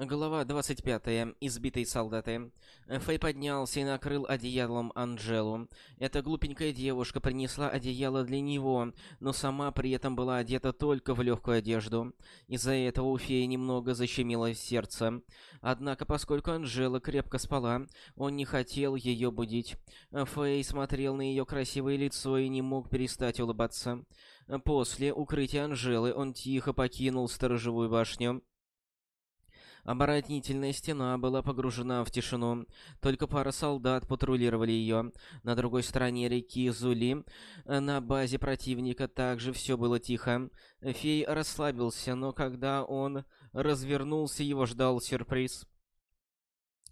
Глава 25. Избитые солдаты. Фэй поднялся и накрыл одеялом Анжелу. Эта глупенькая девушка принесла одеяло для него, но сама при этом была одета только в легкую одежду. Из-за этого у феи немного защемило сердце. Однако, поскольку Анжела крепко спала, он не хотел ее будить. Фэй смотрел на ее красивое лицо и не мог перестать улыбаться. После укрытия Анжелы он тихо покинул сторожевую башню. Оборонительная стена была погружена в тишину. Только пара солдат патрулировали ее. На другой стороне реки Зули, э, на базе противника, также все было тихо. Фей расслабился, но когда он развернулся, его ждал сюрприз.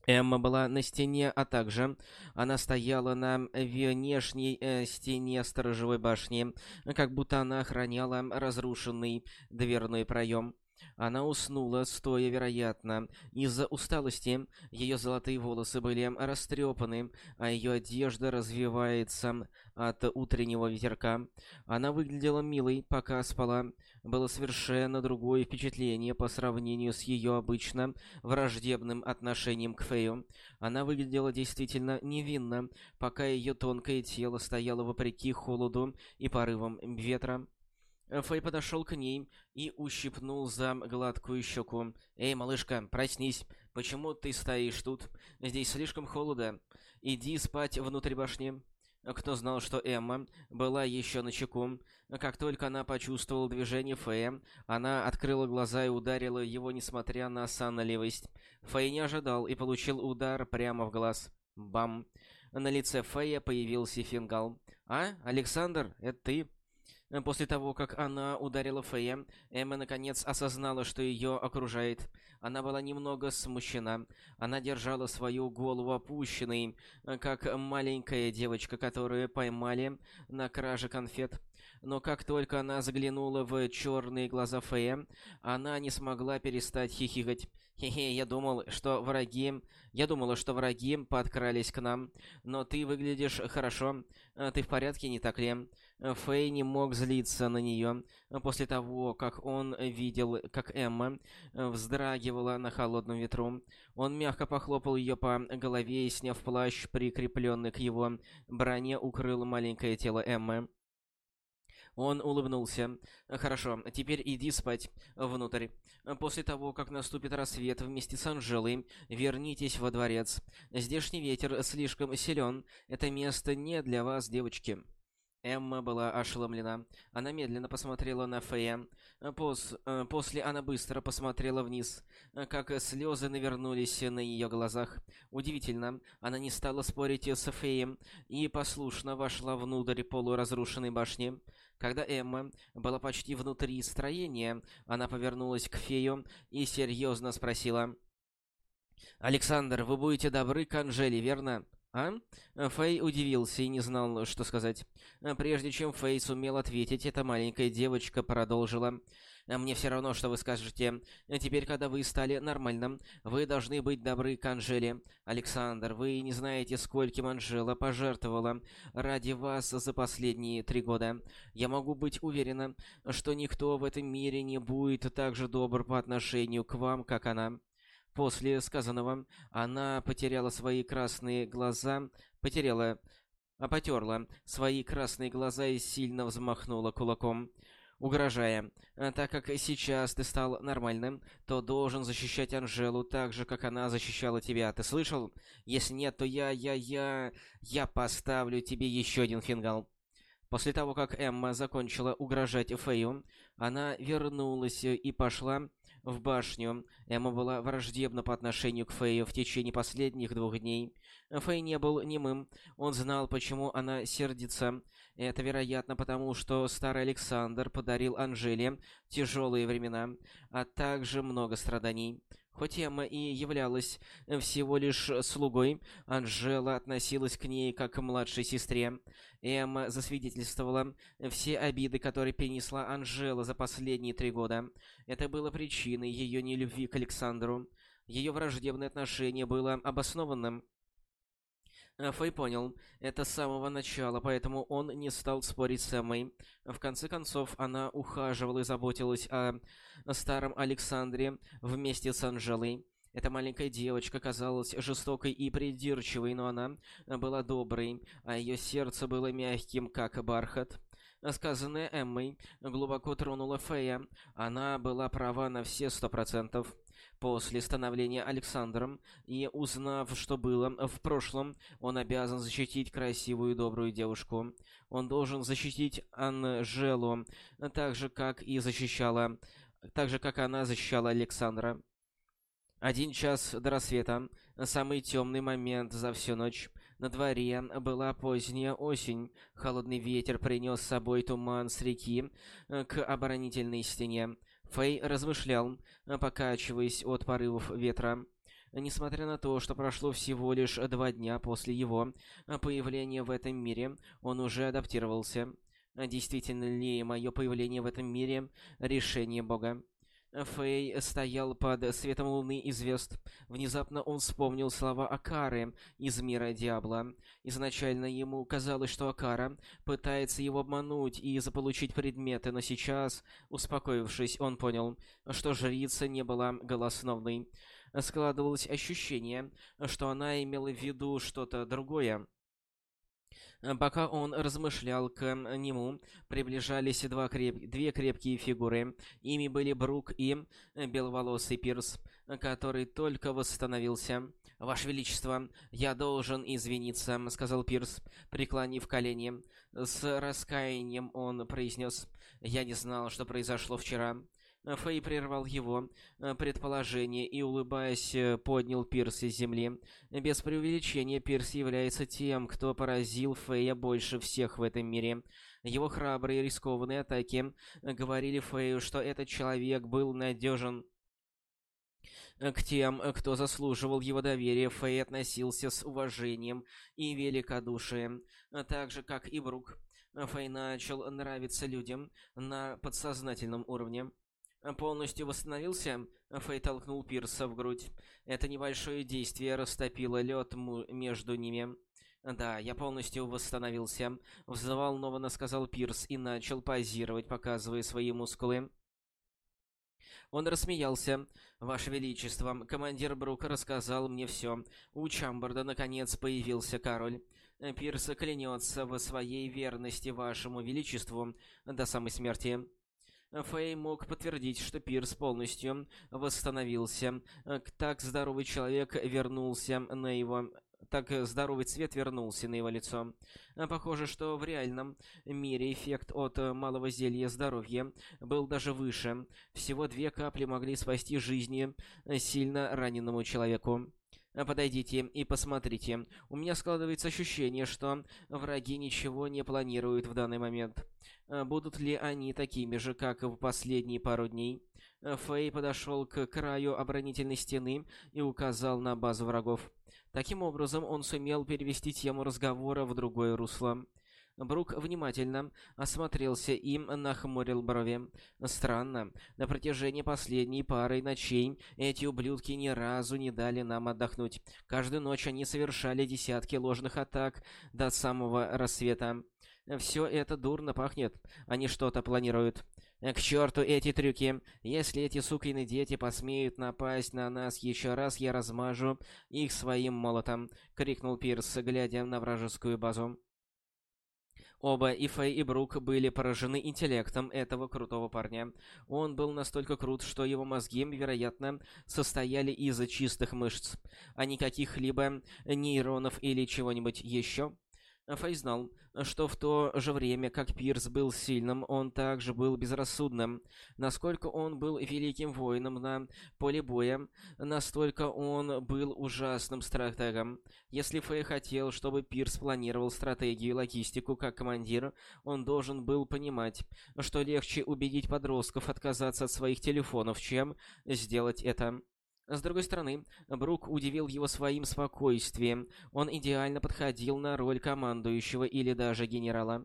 Эмма была на стене, а также она стояла на внешней э, стене сторожевой башни, как будто она охраняла разрушенный дверной проем. Она уснула, стоя, вероятно. Из-за усталости ее золотые волосы были растрепаны, а ее одежда развивается от утреннего ветерка. Она выглядела милой, пока спала. Было совершенно другое впечатление по сравнению с ее обычно враждебным отношением к Фею. Она выглядела действительно невинно, пока ее тонкое тело стояло вопреки холоду и порывам ветра. Фэй подошел к ней и ущипнул за гладкую щеку. «Эй, малышка, проснись. Почему ты стоишь тут? Здесь слишком холодно. Иди спать внутрь башни». Кто знал, что Эмма была еще на чеку. Как только она почувствовала движение Фэя, она открыла глаза и ударила его, несмотря на сонливость. Фэй не ожидал и получил удар прямо в глаз. Бам! На лице Фэя появился фингал. «А, Александр, это ты?» Э, после того, как она ударила Фея, Эмма наконец осознала, что ее окружает. Она была немного смущена. Она держала свою голову опущенной, э, как маленькая девочка, которую поймали на краже конфет. Но как только она заглянула в черные глаза Фея, она не смогла перестать хихикать. Хе-хе, я думал, что враги... Я думала, что враги подкрались к нам. Но ты выглядишь хорошо. Э, ты в порядке, не так ли? Фэй не мог злиться на нее после того, как он видел, как Эмма вздрагивала на холодном ветру. Он мягко похлопал ее по голове и, сняв плащ, прикрепленный к его броне, укрыл маленькое тело Эммы. Он улыбнулся. «Хорошо, теперь иди спать внутрь. После того, как наступит рассвет вместе с Анжелой, вернитесь во дворец. Здешний ветер слишком силен. Это место не для вас, девочки». Эмма была ошеломлена. Она медленно посмотрела на Фея. Пос э, после она быстро посмотрела вниз, как слезы навернулись на ее глазах. Удивительно, она не стала спорить с Феем и послушно вошла внутрь полуразрушенной башни. Когда Эмма была почти внутри строения, она повернулась к Фею и серьезно спросила. «Александр, вы будете добры к Анжеле, верно?» «А?» Фэй удивился и не знал, что сказать. Прежде чем Фэй сумел ответить, эта маленькая девочка продолжила. «Мне все равно, что вы скажете. Теперь, когда вы стали нормальным, вы должны быть добры к Анжеле. Александр, вы не знаете, скольким Анжела пожертвовала ради вас за последние три года. Я могу быть уверена, что никто в этом мире не будет так же добр по отношению к вам, как она». После сказанного она потеряла свои красные глаза, потеряла, а потерла свои красные глаза и сильно взмахнула кулаком, угрожая. «Так как сейчас ты стал нормальным, то должен защищать Анжелу так же, как она защищала тебя. Ты слышал? Если нет, то я, я, я... Я поставлю тебе еще один фингал». После того, как Эмма закончила угрожать Фею, она вернулась и пошла в башню. Эмма была враждебна по отношению к Фэю в течение последних двух дней. Фэй не был немым. Он знал, почему она сердится. Это, вероятно, потому что старый Александр подарил Анжеле тяжелые времена, а также много страданий. Хоть Эмма и являлась всего лишь слугой, Анжела относилась к ней как к младшей сестре. Эмма засвидетельствовала все обиды, которые перенесла Анжела за последние три года. Это было причиной ее нелюбви к Александру. Ее враждебное отношение было обоснованным. Э, Фэй понял это с самого начала, поэтому он не стал спорить с Эммой. В конце концов, она ухаживала и заботилась о старом Александре вместе с Анжелой. Эта маленькая девочка казалась жестокой и придирчивой, но она была доброй, а ее сердце было мягким, как бархат. Сказанное Эммой глубоко тронуло Фея. Она была права на все сто процентов. После становления Александром и узнав, что было в прошлом, он обязан защитить красивую и добрую девушку. Он должен защитить Анжелу, так же, как и защищала... Так же, как она защищала Александра. Один час до рассвета. Самый темный момент за всю ночь. На дворе была поздняя осень. Холодный ветер принес с собой туман с реки э, к оборонительной стене. Фэй размышлял, покачиваясь от порывов ветра. Несмотря на то, что прошло всего лишь два дня после его появления в этом мире, он уже адаптировался. Действительно ли мое появление в этом мире — решение Бога? Фэй стоял под светом луны и звезд. Внезапно он вспомнил слова Акары из мира Диабло. Изначально ему казалось, что Акара пытается его обмануть и заполучить предметы, но сейчас, успокоившись, он понял, что жрица не была голосновной. Складывалось ощущение, что она имела в виду что-то другое. Э, пока он размышлял, к нему приближались два креп... две крепкие фигуры. Ими были Брук и э, беловолосый Пирс, который только восстановился. «Ваше Величество, я должен извиниться», — сказал Пирс, преклонив колени. С раскаянием он произнес, «Я не знал, что произошло вчера». Фэй прервал его э, предположение и, улыбаясь, э, поднял Пирс из земли. Без преувеличения, Пирс является тем, кто поразил Фэя больше всех в этом мире. Его храбрые рискованные атаки говорили Фэю, что этот человек был надежен к тем, кто заслуживал его доверия, Фэй относился с уважением и великодушием, так же, как и Брук. Фэй начал нравиться людям на подсознательном уровне. Полностью восстановился, Фэй толкнул Пирса в грудь. Это небольшое действие растопило лед между ними. «Да, я полностью восстановился», — взволнованно сказал Пирс и начал позировать, показывая свои мускулы. Он рассмеялся. «Ваше Величество, командир Брук рассказал мне все. У Чамбарда, наконец, появился король. Пирс клянется в своей верности Вашему Величеству до самой смерти». Фэй мог подтвердить, что Пирс полностью восстановился. Так здоровый человек вернулся на его... Так здоровый цвет вернулся на его лицо. Похоже, что в реальном мире эффект от малого зелья здоровья был даже выше. Всего две капли могли спасти жизни сильно раненому человеку. Подойдите и посмотрите. У меня складывается ощущение, что враги ничего не планируют в данный момент. Э, будут ли они такими же, как в последние пару дней? Э, Фэй подошел к краю оборонительной стены и указал на базу врагов. Таким образом, он сумел перевести тему разговора в другое русло. Брук внимательно осмотрелся и нахмурил брови. Странно, на протяжении последней пары ночей эти ублюдки ни разу не дали нам отдохнуть. Каждую ночь они совершали десятки ложных атак до самого рассвета. Все это дурно пахнет. Они что-то планируют. К черту эти трюки. Если эти сукины дети посмеют напасть на нас еще раз, я размажу их своим молотом, крикнул Пирс, глядя на вражескую базу. Оба, и Фэй, и Брук, были поражены интеллектом этого крутого парня. Он был настолько крут, что его мозги, вероятно, состояли из чистых мышц, а не каких-либо нейронов или чего-нибудь еще. Фэй знал, что в то же время, как Пирс был сильным, он также был безрассудным. Насколько он был великим воином на поле боя, настолько он был ужасным стратегом. Если Фэй хотел, чтобы Пирс планировал стратегию и логистику как командир, он должен был понимать, что легче убедить подростков отказаться от своих телефонов, чем сделать это. С другой стороны, Брук удивил его своим спокойствием. Он идеально подходил на роль командующего или даже генерала.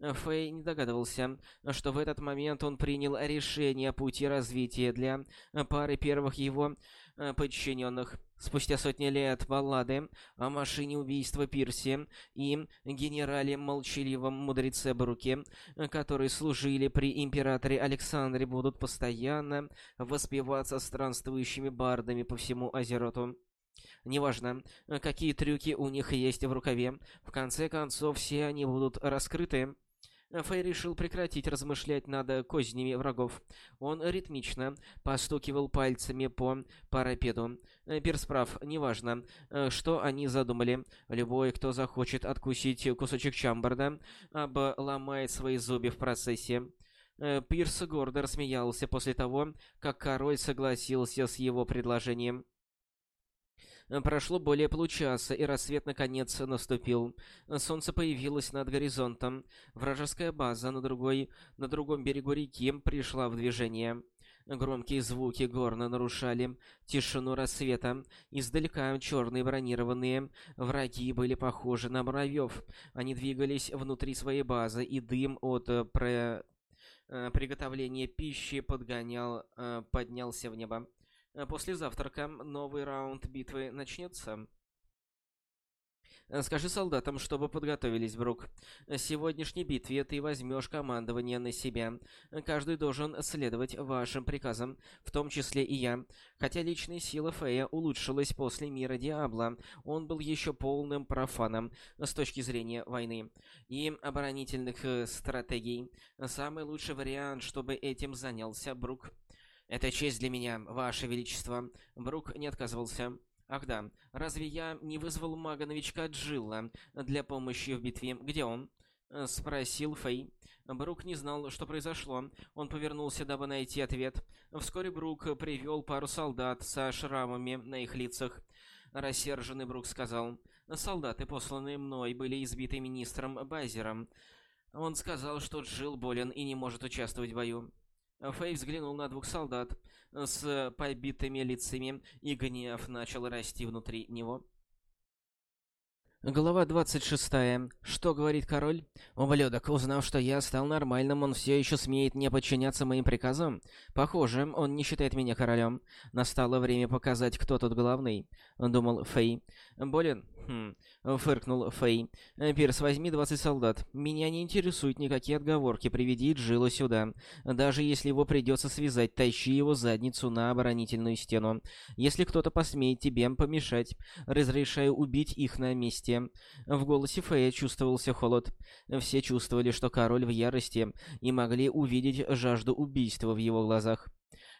Фэй не догадывался, что в этот момент он принял решение о пути развития для пары первых его э, подчиненных. Спустя сотни лет баллады о машине убийства Пирси и генерале молчаливом мудреце Бруке, которые служили при императоре Александре, будут постоянно воспеваться странствующими бардами по всему Азероту. Неважно, какие трюки у них есть в рукаве, в конце концов все они будут раскрыты. Фэй решил прекратить размышлять над кознями врагов. Он ритмично постукивал пальцами по парапету. Пирс прав, неважно, что они задумали. Любой, кто захочет откусить кусочек чамбарда, обломает свои зубы в процессе. Пирс гордо рассмеялся после того, как король согласился с его предложением. Прошло более получаса, и рассвет наконец наступил. Солнце появилось над горизонтом. Вражеская база на, другой, на другом берегу реки пришла в движение. Громкие звуки горно нарушали тишину рассвета. Издалека черные бронированные враги были похожи на муравьев. Они двигались внутри своей базы, и дым от э, про... Э, приготовления пищи подгонял, э, поднялся в небо. Э, после завтрака новый раунд битвы начнется. Э, скажи солдатам, чтобы подготовились, Брук. В сегодняшней битве ты возьмешь командование на себя. Каждый должен следовать вашим приказам, в том числе и я. Хотя личная сила Фея улучшилась после мира Диабло, он был еще полным профаном с точки зрения войны и оборонительных э, стратегий. Самый лучший вариант, чтобы этим занялся Брук. «Это честь для меня, Ваше Величество». Брук не отказывался. «Ах да, разве я не вызвал мага-новичка Джилла для помощи в битве? Где он?» — спросил Фэй. Брук не знал, что произошло. Он повернулся, дабы найти ответ. Вскоре Брук привел пару солдат со шрамами на их лицах. Рассерженный Брук сказал, «Солдаты, посланные мной, были избиты министром Базером. Он сказал, что Джилл болен и не может участвовать в бою. Фэй взглянул на двух солдат с побитыми лицами, и гнев начал расти внутри него. Глава 26. Что говорит король? Ублюдок, узнав, что я стал нормальным, он все еще смеет не подчиняться моим приказам? Похоже, он не считает меня королем. Настало время показать, кто тут главный, думал Фэй. Болен? Хм, фыркнул Фэй. Пирс, возьми 20 солдат. Меня не интересуют никакие отговорки, приведи Джилла сюда. Даже если его придется связать, тащи его задницу на оборонительную стену. Если кто-то посмеет тебе помешать, разрешаю убить их на месте. В голосе Фэя чувствовался холод. Все чувствовали, что король в ярости, и могли увидеть жажду убийства в его глазах.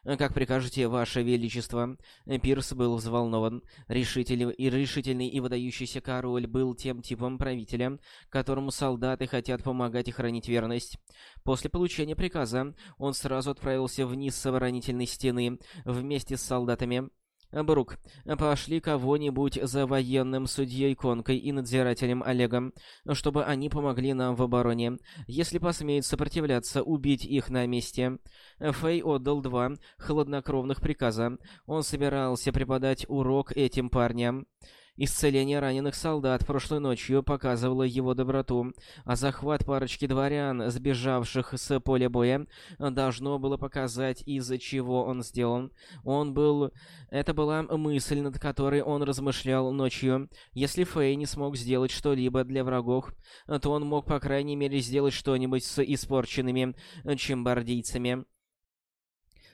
«Как прикажете, Ваше Величество?» Пирс был взволнован. Решительный и решительный и выдающийся король был тем типом правителя, которому солдаты хотят помогать и хранить верность. После получения приказа он сразу отправился вниз с оборонительной стены вместе с солдатами. Брук, пошли кого-нибудь за военным судьей Конкой и надзирателем Олегом, чтобы они помогли нам в обороне. Если посмеют сопротивляться, убить их на месте. Фэй отдал два хладнокровных приказа. Он собирался преподать урок этим парням. Исцеление раненых солдат прошлой ночью показывало его доброту, а захват парочки дворян, сбежавших с поля боя, должно было показать, из-за чего он сделан. Он был... Это была мысль, над которой он размышлял ночью. Если Фэй не смог сделать что-либо для врагов, то он мог, по крайней мере, сделать что-нибудь с испорченными чимбардийцами.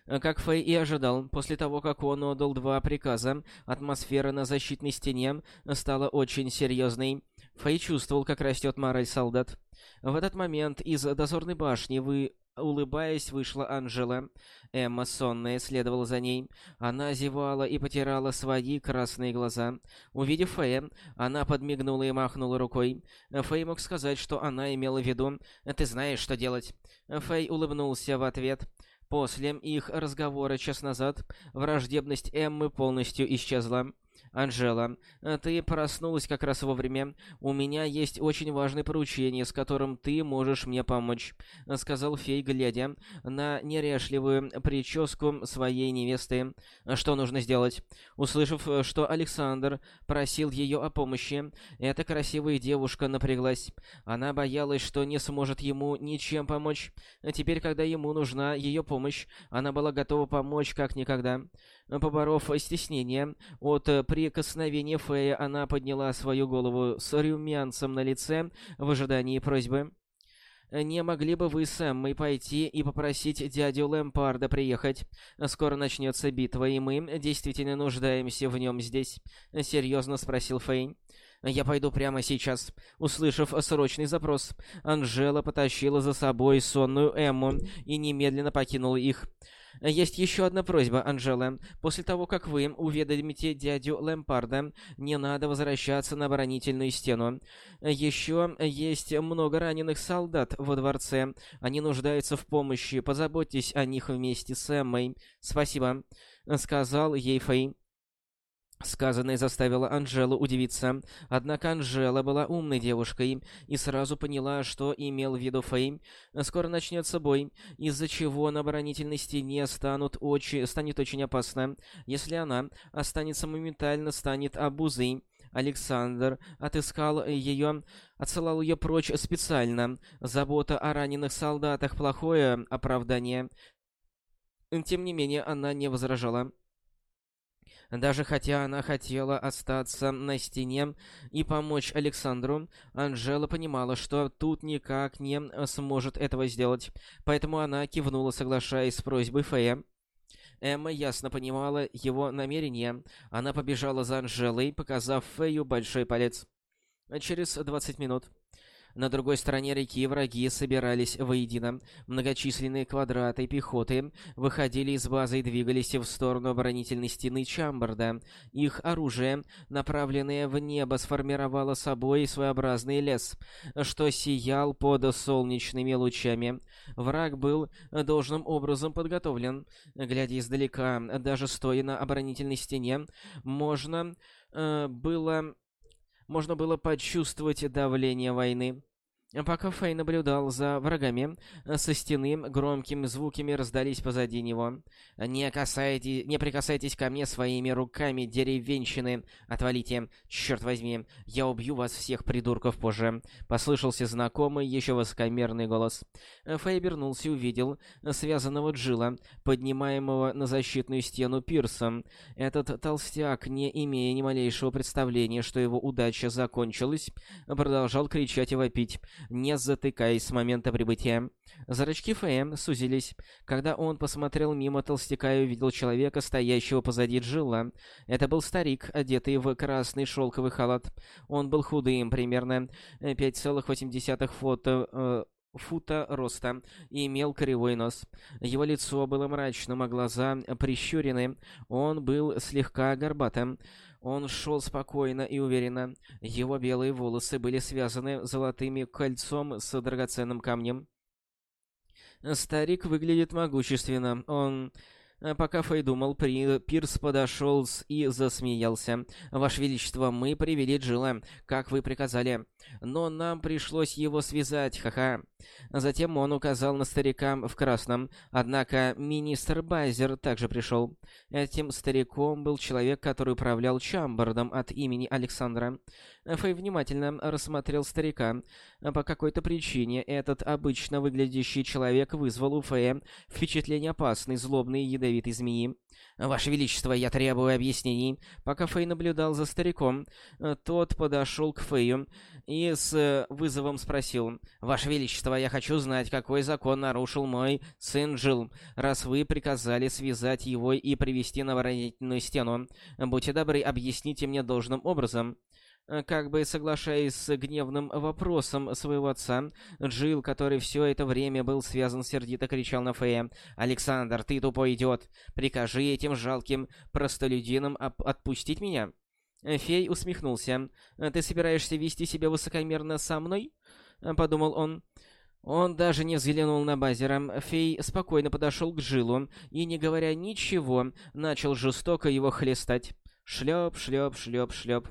Э, как Фэй и ожидал, после того, как он отдал два приказа, атмосфера на защитной стене стала очень серьезной. Фэй чувствовал, как растет мораль солдат. В этот момент из дозорной башни вы Улыбаясь, вышла Анжела. Эмма, сонная, следовала за ней. Она зевала и потирала свои красные глаза. Увидев Фэя, она подмигнула и махнула рукой. Фэй мог сказать, что она имела в виду «ты знаешь, что делать». Фэй улыбнулся в ответ. После их разговора час назад враждебность Эммы полностью исчезла. «Анжела, ты проснулась как раз вовремя. У меня есть очень важное поручение, с которым ты можешь мне помочь», — сказал фей, глядя на неряшливую прическу своей невесты. «Что нужно сделать?» Услышав, что Александр просил ее о помощи, эта красивая девушка напряглась. Она боялась, что не сможет ему ничем помочь. Теперь, когда ему нужна ее помощь, она была готова помочь как никогда. Поборов стеснение от прикосновения Фея, она подняла свою голову с румянцем на лице в ожидании просьбы. «Не могли бы вы с Эммой пойти и попросить дядю Лэмпарда приехать? Скоро начнется битва, и мы действительно нуждаемся в нем здесь», — серьезно спросил Фейн. «Я пойду прямо сейчас». Услышав срочный запрос, Анжела потащила за собой сонную Эмму и немедленно покинула их. Есть еще одна просьба, Анжела. После того, как вы уведомите дядю Лэмпарда, не надо возвращаться на оборонительную стену. Еще есть много раненых солдат во дворце. Они нуждаются в помощи. Позаботьтесь о них вместе с Эммой. Спасибо, сказал ей Фэй. Сказанное заставило Анжелу удивиться. Однако Анжела была умной девушкой и сразу поняла, что имел в виду Фэй. Скоро начнется бой, из-за чего на оборонительной стене станут очень, станет очень опасно. Если она останется моментально, станет обузой. Александр отыскал ее, отсылал ее прочь специально. Забота о раненых солдатах — плохое оправдание. Тем не менее, она не возражала. Даже хотя она хотела остаться на стене и помочь Александру, Анжела понимала, что тут никак не сможет этого сделать, поэтому она кивнула, соглашаясь с просьбой Фея. Эмма ясно понимала его намерение. Она побежала за Анжелой, показав Фею большой палец. Через 20 минут на другой стороне реки враги собирались воедино. Многочисленные квадраты пехоты выходили из базы и двигались в сторону оборонительной стены Чамбарда. Их оружие, направленное в небо, сформировало собой своеобразный лес, что сиял под солнечными лучами. Враг был должным образом подготовлен. Глядя издалека, даже стоя на оборонительной стене, можно э, было можно было почувствовать давление войны. Пока Фэй наблюдал за врагами, со стены громкими звуками раздались позади него. «Не касайтесь, не прикасайтесь ко мне своими руками, деревенщины! Отвалите! Черт возьми, я убью вас всех, придурков, позже!» Послышался знакомый, еще высокомерный голос. Фэй обернулся и увидел связанного Джилла, поднимаемого на защитную стену пирсом. Этот толстяк, не имея ни малейшего представления, что его удача закончилась, продолжал кричать и вопить не затыкаясь с момента прибытия. Зрачки ФМ сузились. Когда он посмотрел мимо толстяка и увидел человека, стоящего позади Джилла. Это был старик, одетый в красный шелковый халат. Он был худым, примерно 5,8 фото... Э, фута роста и имел кривой нос. Его лицо было мрачным, а глаза прищурены. Он был слегка горбатым. Он шел спокойно и уверенно. Его белые волосы были связаны золотым кольцом с драгоценным камнем. Старик выглядит могущественно. Он пока Фэй думал, Пирс подошел и засмеялся. «Ваше Величество, мы привели Джилла, как вы приказали. Но нам пришлось его связать, ха-ха». Затем он указал на старика в красном. Однако министр Байзер также пришел. Этим стариком был человек, который управлял Чамбардом от имени Александра. Фэй внимательно рассмотрел старика. По какой-то причине этот обычно выглядящий человек вызвал у Фэя впечатление опасной, злобной и ядовитой змеи. «Ваше Величество, я требую объяснений». Пока Фэй наблюдал за стариком, тот подошел к Фэю и с вызовом спросил. «Ваше Величество, я хочу знать, какой закон нарушил мой сын Джилл, раз вы приказали связать его и привести на оборонительную стену. Будьте добры, объясните мне должным образом». Э, как бы соглашаясь с гневным вопросом своего отца, Джилл, который все это время был связан сердито, кричал на Фея. «Александр, ты тупой идиот! Прикажи этим жалким простолюдинам отпустить меня!» Фей усмехнулся. «Ты собираешься вести себя высокомерно со мной?» — подумал он. Он даже не взглянул на Базера. Фей спокойно подошел к Джилу и, не говоря ничего, начал жестоко его хлестать. Шлеп, шлеп, шлеп, шлеп.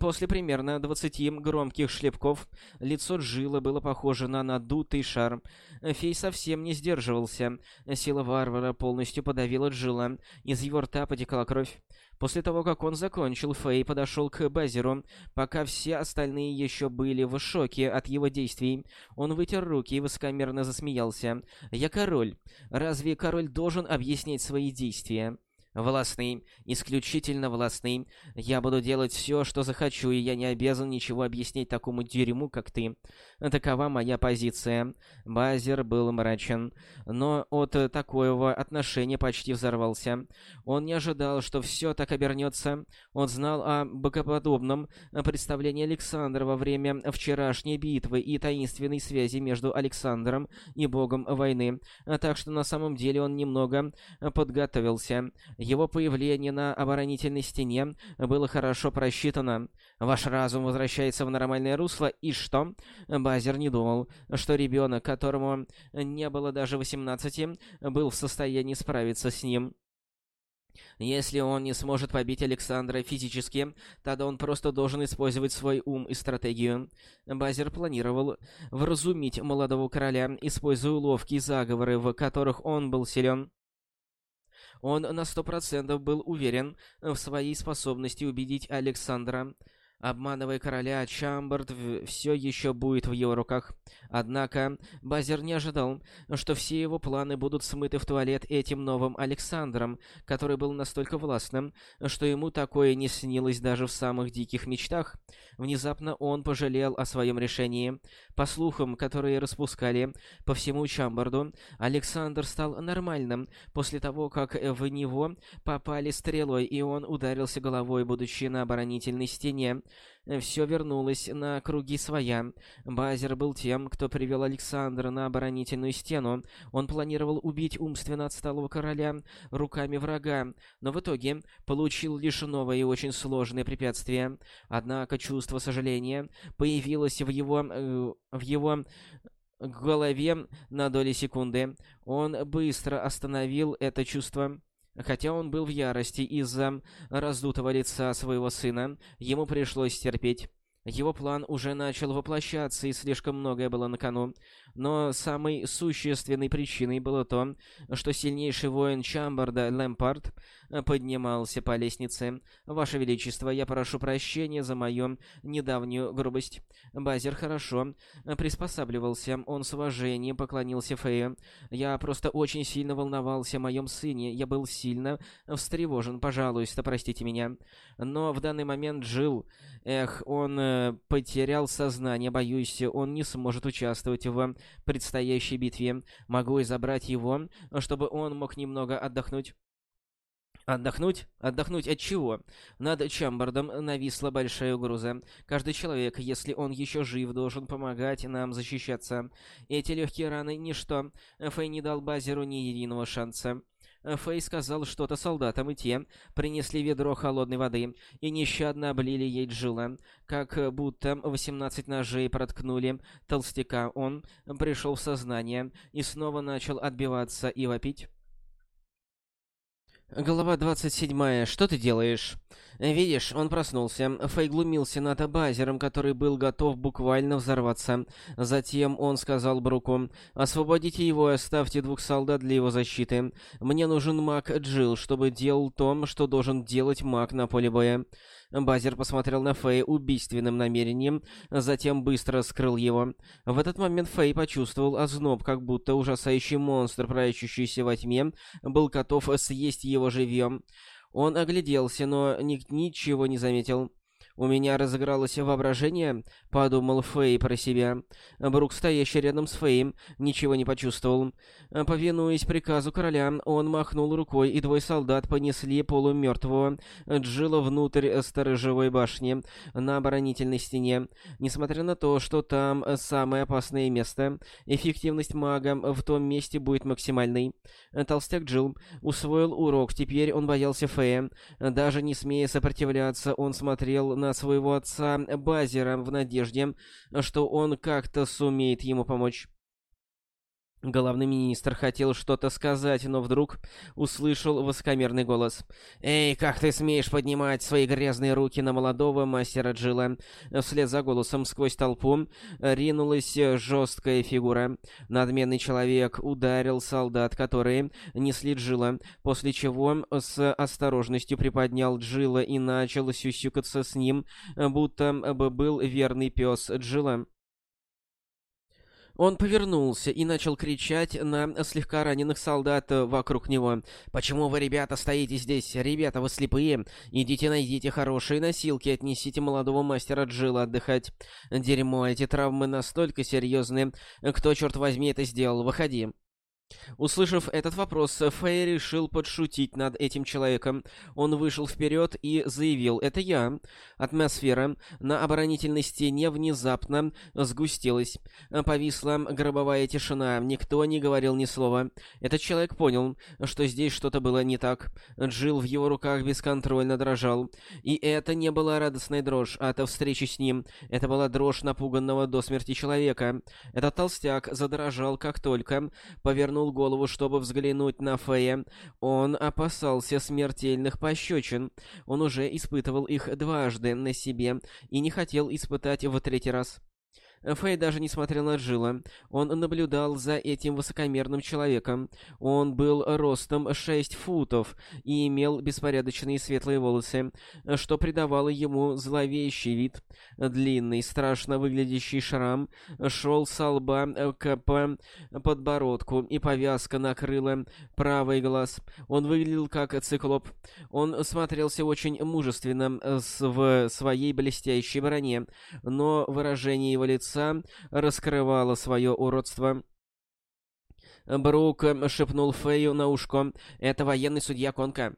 После примерно двадцати громких шлепков лицо Джилла было похоже на надутый шар. Фей совсем не сдерживался. Сила варвара полностью подавила Джилла. Из его рта потекла кровь. После того, как он закончил, Фэй подошел к Базеру. Пока все остальные еще были в шоке от его действий, он вытер руки и высокомерно засмеялся. «Я король. Разве король должен объяснять свои действия?» Властный, исключительно властный. Я буду делать все, что захочу, и я не обязан ничего объяснять такому дерьму, как ты. Такова моя позиция. Базер был мрачен, но от такого отношения почти взорвался. Он не ожидал, что все так обернется. Он знал о богоподобном представлении Александра во время вчерашней битвы и таинственной связи между Александром и богом войны, так что на самом деле он немного подготовился. Его появление на оборонительной стене было хорошо просчитано. Ваш разум возвращается в нормальное русло, и что? Базер не думал, что ребенок, которому не было даже 18, был в состоянии справиться с ним. Если он не сможет побить Александра физически, тогда он просто должен использовать свой ум и стратегию. Базер планировал вразумить молодого короля, используя уловки и заговоры, в которых он был силен. Он на сто процентов был уверен в своей способности убедить Александра. Обманывая короля, Чамбард все еще будет в его руках. Однако Базер не ожидал, что все его планы будут смыты в туалет этим новым Александром, который был настолько властным, что ему такое не снилось даже в самых диких мечтах. Внезапно он пожалел о своем решении. По слухам, которые распускали по всему Чамбарду, Александр стал нормальным после того, как в него попали стрелой, и он ударился головой, будучи на оборонительной стене. Э, все вернулось на круги своя. Базер был тем, кто привел Александра на оборонительную стену. Он планировал убить умственно отсталого короля руками врага, но в итоге получил лишь новое и очень сложное препятствие. Однако чувство сожаления появилось в его... Э, в его голове на доли секунды. Он быстро остановил это чувство. Хотя он был в ярости из-за раздутого лица своего сына, ему пришлось терпеть. Его план уже начал воплощаться, и слишком многое было на кону. Но самой существенной причиной было то, что сильнейший воин Чамбарда Лэмпард поднимался по лестнице. «Ваше Величество, я прошу прощения за мою недавнюю грубость». Базер хорошо приспосабливался, он с уважением поклонился Фею. «Я просто очень сильно волновался о моем сыне, я был сильно встревожен, пожалуйста, простите меня». Но в данный момент жил... Эх, он э, потерял сознание, боюсь, он не сможет участвовать в предстоящей битве. Могу и забрать его, чтобы он мог немного отдохнуть. Отдохнуть? Отдохнуть от чего? Над Чамбардом нависла большая угроза. Каждый человек, если он еще жив, должен помогать нам защищаться. Эти легкие раны — ничто. Фэй не дал Базеру ни единого шанса. Фэй сказал что-то солдатам, и те принесли ведро холодной воды и нещадно облили ей Джилла. Как будто 18 ножей проткнули толстяка, он пришел в сознание и снова начал отбиваться и вопить. Глава 27. Что ты делаешь? Видишь, он проснулся. Фэй глумился над Базером, который был готов буквально взорваться. Затем он сказал Бруку, «Освободите его и оставьте двух солдат для его защиты. Мне нужен маг Джилл, чтобы делал то, что должен делать маг на поле боя». Базер посмотрел на Фэй убийственным намерением, затем быстро скрыл его. В этот момент Фэй почувствовал озноб, как будто ужасающий монстр, прячущийся во тьме, был готов съесть его живьем. Он огляделся, но ни ничего не заметил. «У меня разыгралось воображение», — подумал Фэй про себя. Брук, стоящий рядом с Фэем, ничего не почувствовал. Повинуясь приказу короля, он махнул рукой, и двое солдат понесли полумертвого Джилла внутрь сторожевой башни на оборонительной стене. Несмотря на то, что там самое опасное место, эффективность мага в том месте будет максимальной. Толстяк Джилл усвоил урок, теперь он боялся Фэя. Даже не смея сопротивляться, он смотрел на своего отца Базера в надежде, что он как-то сумеет ему помочь. Главный министр хотел что-то сказать, но вдруг услышал высокомерный голос. «Эй, как ты смеешь поднимать свои грязные руки на молодого мастера Джилла?» Вслед за голосом сквозь толпу ринулась жесткая фигура. Надменный человек ударил солдат, которые несли Джилла, после чего с осторожностью приподнял Джилла и начал сюсюкаться с ним, будто бы был верный пес Джилла. Он повернулся и начал кричать на слегка раненых солдат вокруг него. «Почему вы, ребята, стоите здесь? Ребята, вы слепые? Идите найдите хорошие носилки, отнесите молодого мастера Джилла отдыхать. Дерьмо, эти травмы настолько серьезные. Кто, черт возьми, это сделал? Выходи!» Услышав этот вопрос, Фэй решил подшутить над этим человеком. Он вышел вперед и заявил «Это я». Атмосфера на оборонительной стене внезапно сгустилась. Повисла гробовая тишина, никто не говорил ни слова. Этот человек понял, что здесь что-то было не так. Джилл в его руках бесконтрольно дрожал. И это не была радостная дрожь от встречи с ним. Это была дрожь напуганного до смерти человека. Этот толстяк задрожал, как только повернул повернул голову, чтобы взглянуть на Фея. Он опасался смертельных пощечин. Он уже испытывал их дважды на себе и не хотел испытать в третий раз. Фэй даже не смотрел на Джилла. Он наблюдал за этим высокомерным человеком. Он был ростом 6 футов и имел беспорядочные светлые волосы, что придавало ему зловещий вид. Длинный, страшно выглядящий шрам шел с лба к подбородку, и повязка накрыла правый глаз. Он выглядел как циклоп. Он смотрелся очень мужественно в своей блестящей броне, но выражение его лица лица раскрывало свое уродство. Брук шепнул Фею на ушко. «Это военный судья Конка».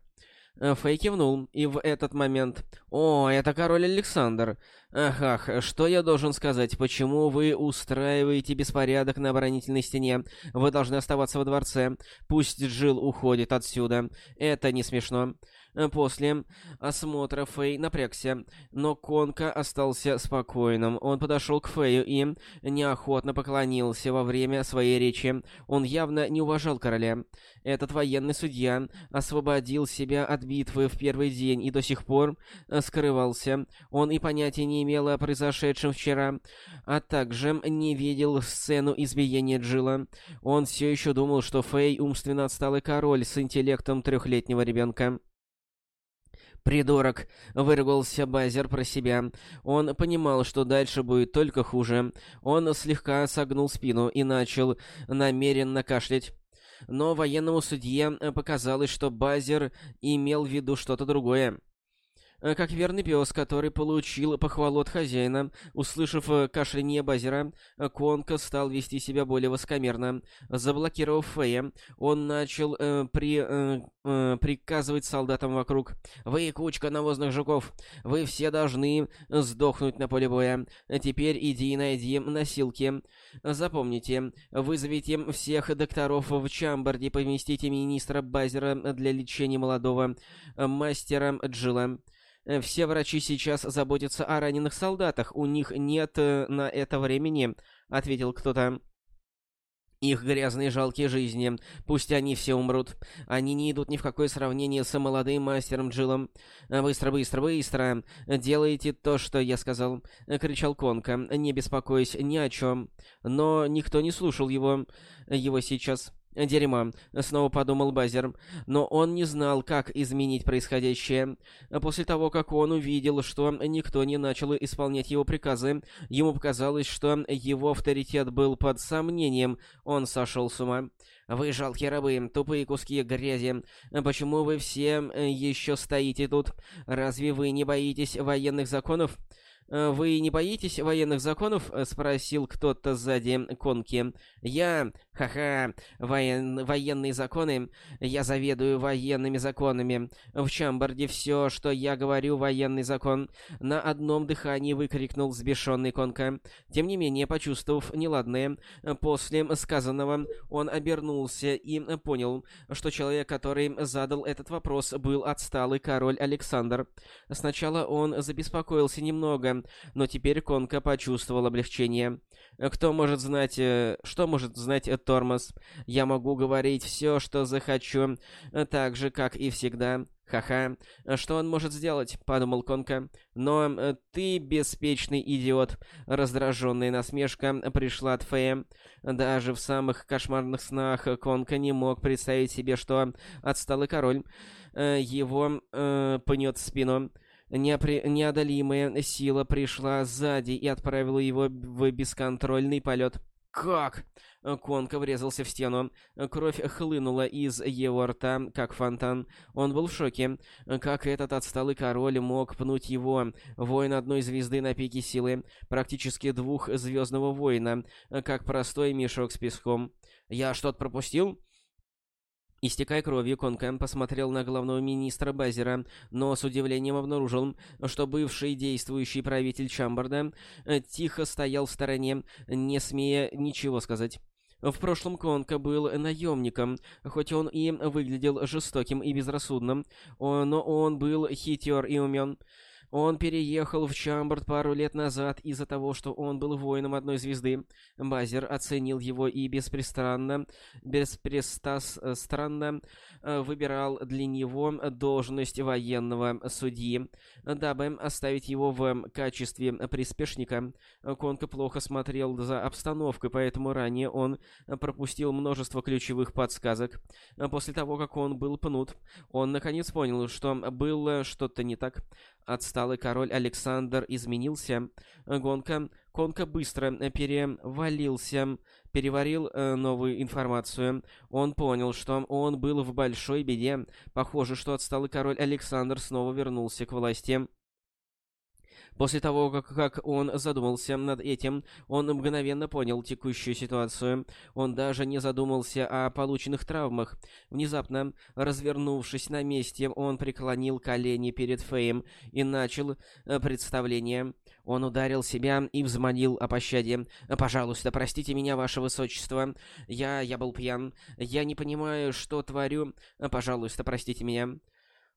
Фэй кивнул, и в этот момент... «О, это король Александр! Ах, ах, что я должен сказать? Почему вы устраиваете беспорядок на оборонительной стене? Вы должны оставаться во дворце. Пусть Джилл уходит отсюда. Это не смешно». Э, после осмотра Фэй напрягся, но Конка остался спокойным. Он подошел к Фэю и неохотно поклонился во время своей речи. Он явно не уважал короля. Этот военный судья освободил себя от битвы в первый день и до сих пор э, скрывался. Он и понятия не имел о произошедшем вчера, а также не видел сцену избиения Джилла. Он все еще думал, что Фэй умственно отсталый король с интеллектом трехлетнего ребенка. «Придурок!» — выругался Базер про себя. Он понимал, что дальше будет только хуже. Он слегка согнул спину и начал намеренно кашлять. Но военному судье показалось, что Базер имел в виду что-то другое. Э, как верный пес, который получил похвалу от хозяина. Услышав э, кашляние Базера, э, Конка стал вести себя более воскомерно. Заблокировав Фея, он начал э, при, э, приказывать солдатам вокруг. «Вы, кучка навозных жуков, вы все должны сдохнуть на поле боя. Теперь иди и найди носилки. Запомните, вызовите всех докторов в Чамбарде, поместите министра Базера для лечения молодого мастера Джилла». Э, все врачи сейчас заботятся о раненых солдатах, у них нет э, на это времени», — ответил кто-то. Их грязные жалкие жизни. Пусть они все умрут. Они не идут ни в какое сравнение с молодым мастером Джилом. «Быстро, быстро, быстро! Делайте то, что я сказал!» — кричал Конка, не беспокоясь ни о чем. Но никто не слушал его. Его сейчас... Дерьмо, снова подумал Базер, но он не знал, как изменить происходящее. После того, как он увидел, что никто не начал исполнять его приказы, ему показалось, что его авторитет был под сомнением, он сошел с ума. «Вы жалкие рабы, тупые куски грязи. Почему вы все еще стоите тут? Разве вы не боитесь военных законов?» Э, «Вы не боитесь военных законов?» — спросил кто-то сзади Конки. «Я... Ха-ха, воен... военные законы. Я заведую военными законами. В Чамбарде все, что я говорю, военный закон. На одном дыхании выкрикнул взбешенный Конка. Тем не менее, почувствовав неладное, после сказанного, он обернулся и понял, что человек, который задал этот вопрос, был отсталый король Александр. Сначала он забеспокоился немного, Но теперь Конка почувствовал облегчение. Кто может знать... Э, что может знать Тормоз? Я могу говорить все, что захочу, так же, как и всегда. «Ха-ха, что он может сделать?» — подумал Конка. «Но э, ты беспечный идиот». Раздраженная насмешка пришла от Фея. Даже в самых кошмарных снах Конка не мог представить себе, что отсталый король э, его э, пнет в спину. Неопри... Неодолимая сила пришла сзади и отправила его в бесконтрольный полет. «Как?» Конка врезался в стену. Кровь хлынула из его рта, как фонтан. Он был в шоке. Как этот отсталый король мог пнуть его, воин одной звезды на пике силы, практически двух звездного воина, как простой мешок с песком? «Я что-то пропустил?» Истекая кровью, Конкэм посмотрел на главного министра Базера, но с удивлением обнаружил, что бывший действующий правитель Чамбарда э, тихо стоял в стороне, не смея ничего сказать. В прошлом Конка был наемником, хоть он и выглядел жестоким и безрассудным, но он был хитер и умен. Он переехал в Чамбард пару лет назад из-за того, что он был воином одной звезды. Базер оценил его и беспристрастно, беспристрастно э, выбирал для него должность военного судьи, дабы оставить его в качестве приспешника. Конка плохо смотрел за обстановкой, поэтому ранее он пропустил множество ключевых подсказок. После того, как он был пнут, он наконец понял, что было что-то не так. Отсталый король Александр изменился. Гонка, Конка быстро перевалился, переварил э, новую информацию. Он понял, что он был в большой беде. Похоже, что отсталый король Александр снова вернулся к власти. После того, как, как он задумался над этим, он мгновенно понял текущую ситуацию. Он даже не задумался о полученных травмах. Внезапно, развернувшись на месте, он преклонил колени перед Феем и начал э, представление. Он ударил себя и взмолил о пощаде. «Пожалуйста, простите меня, ваше высочество. Я... я был пьян. Я не понимаю, что творю. Пожалуйста, простите меня».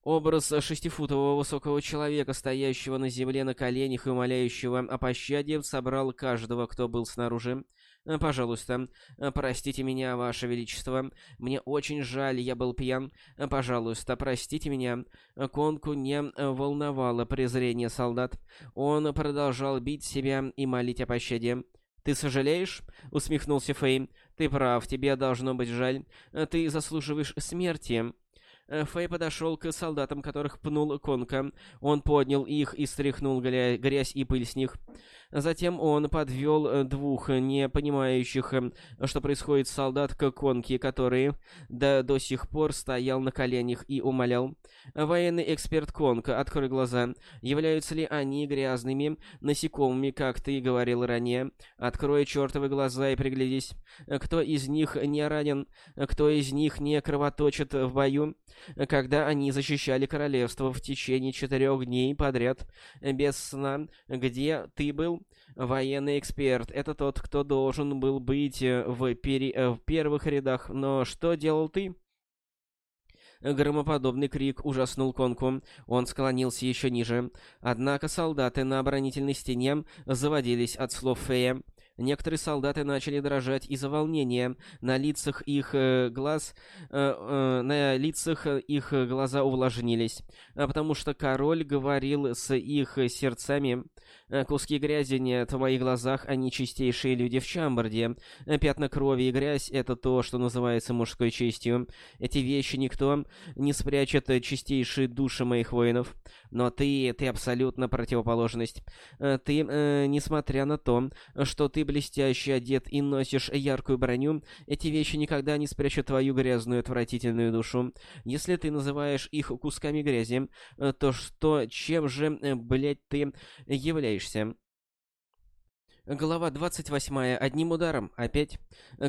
Образ шестифутового высокого человека, стоящего на земле на коленях и умоляющего о пощаде, собрал каждого, кто был снаружи. «Пожалуйста, простите меня, Ваше Величество. Мне очень жаль, я был пьян. Пожалуйста, простите меня». Конку не волновало презрение солдат. Он продолжал бить себя и молить о пощаде. «Ты сожалеешь?» — усмехнулся Фэй. «Ты прав, тебе должно быть жаль. Ты заслуживаешь смерти». Э, Фэй подошел к солдатам, которых пнул Конка. Он поднял их и стряхнул грязь и пыль с них. Затем он подвел э, двух не понимающих, э, что происходит солдат к Конке, который до, до сих пор стоял на коленях и умолял. Военный эксперт Конка, открой глаза. Являются ли они грязными насекомыми, как ты говорил ранее? Открой чертовы глаза и приглядись. Кто из них не ранен? Кто из них не кровоточит в бою? Когда они защищали королевство в течение четырех дней подряд, без сна, где ты был? Военный эксперт — это тот, кто должен был быть в, пери... в первых рядах, но что делал ты? Громоподобный крик ужаснул Конку. Он склонился еще ниже. Однако солдаты на оборонительной стене заводились от слов Фея. Некоторые солдаты начали дрожать из-за волнения. На лицах их э, глаз... Э, э, на лицах их глаза увлажнились. А потому что король говорил с их сердцами. Э, куски грязи нет в моих глазах, они чистейшие люди в Чамбарде. Э, пятна крови и грязь — это то, что называется мужской честью. Эти вещи никто не спрячет чистейшие души моих воинов. Но ты, ты абсолютно противоположность. Э, ты, э, несмотря на то, что ты блестяще одет и носишь яркую броню, эти вещи никогда не спрячут твою грязную, отвратительную душу. Если ты называешь их кусками грязи, то что, чем же, блядь, ты являешься? боишься Глава 28. Одним ударом. Опять.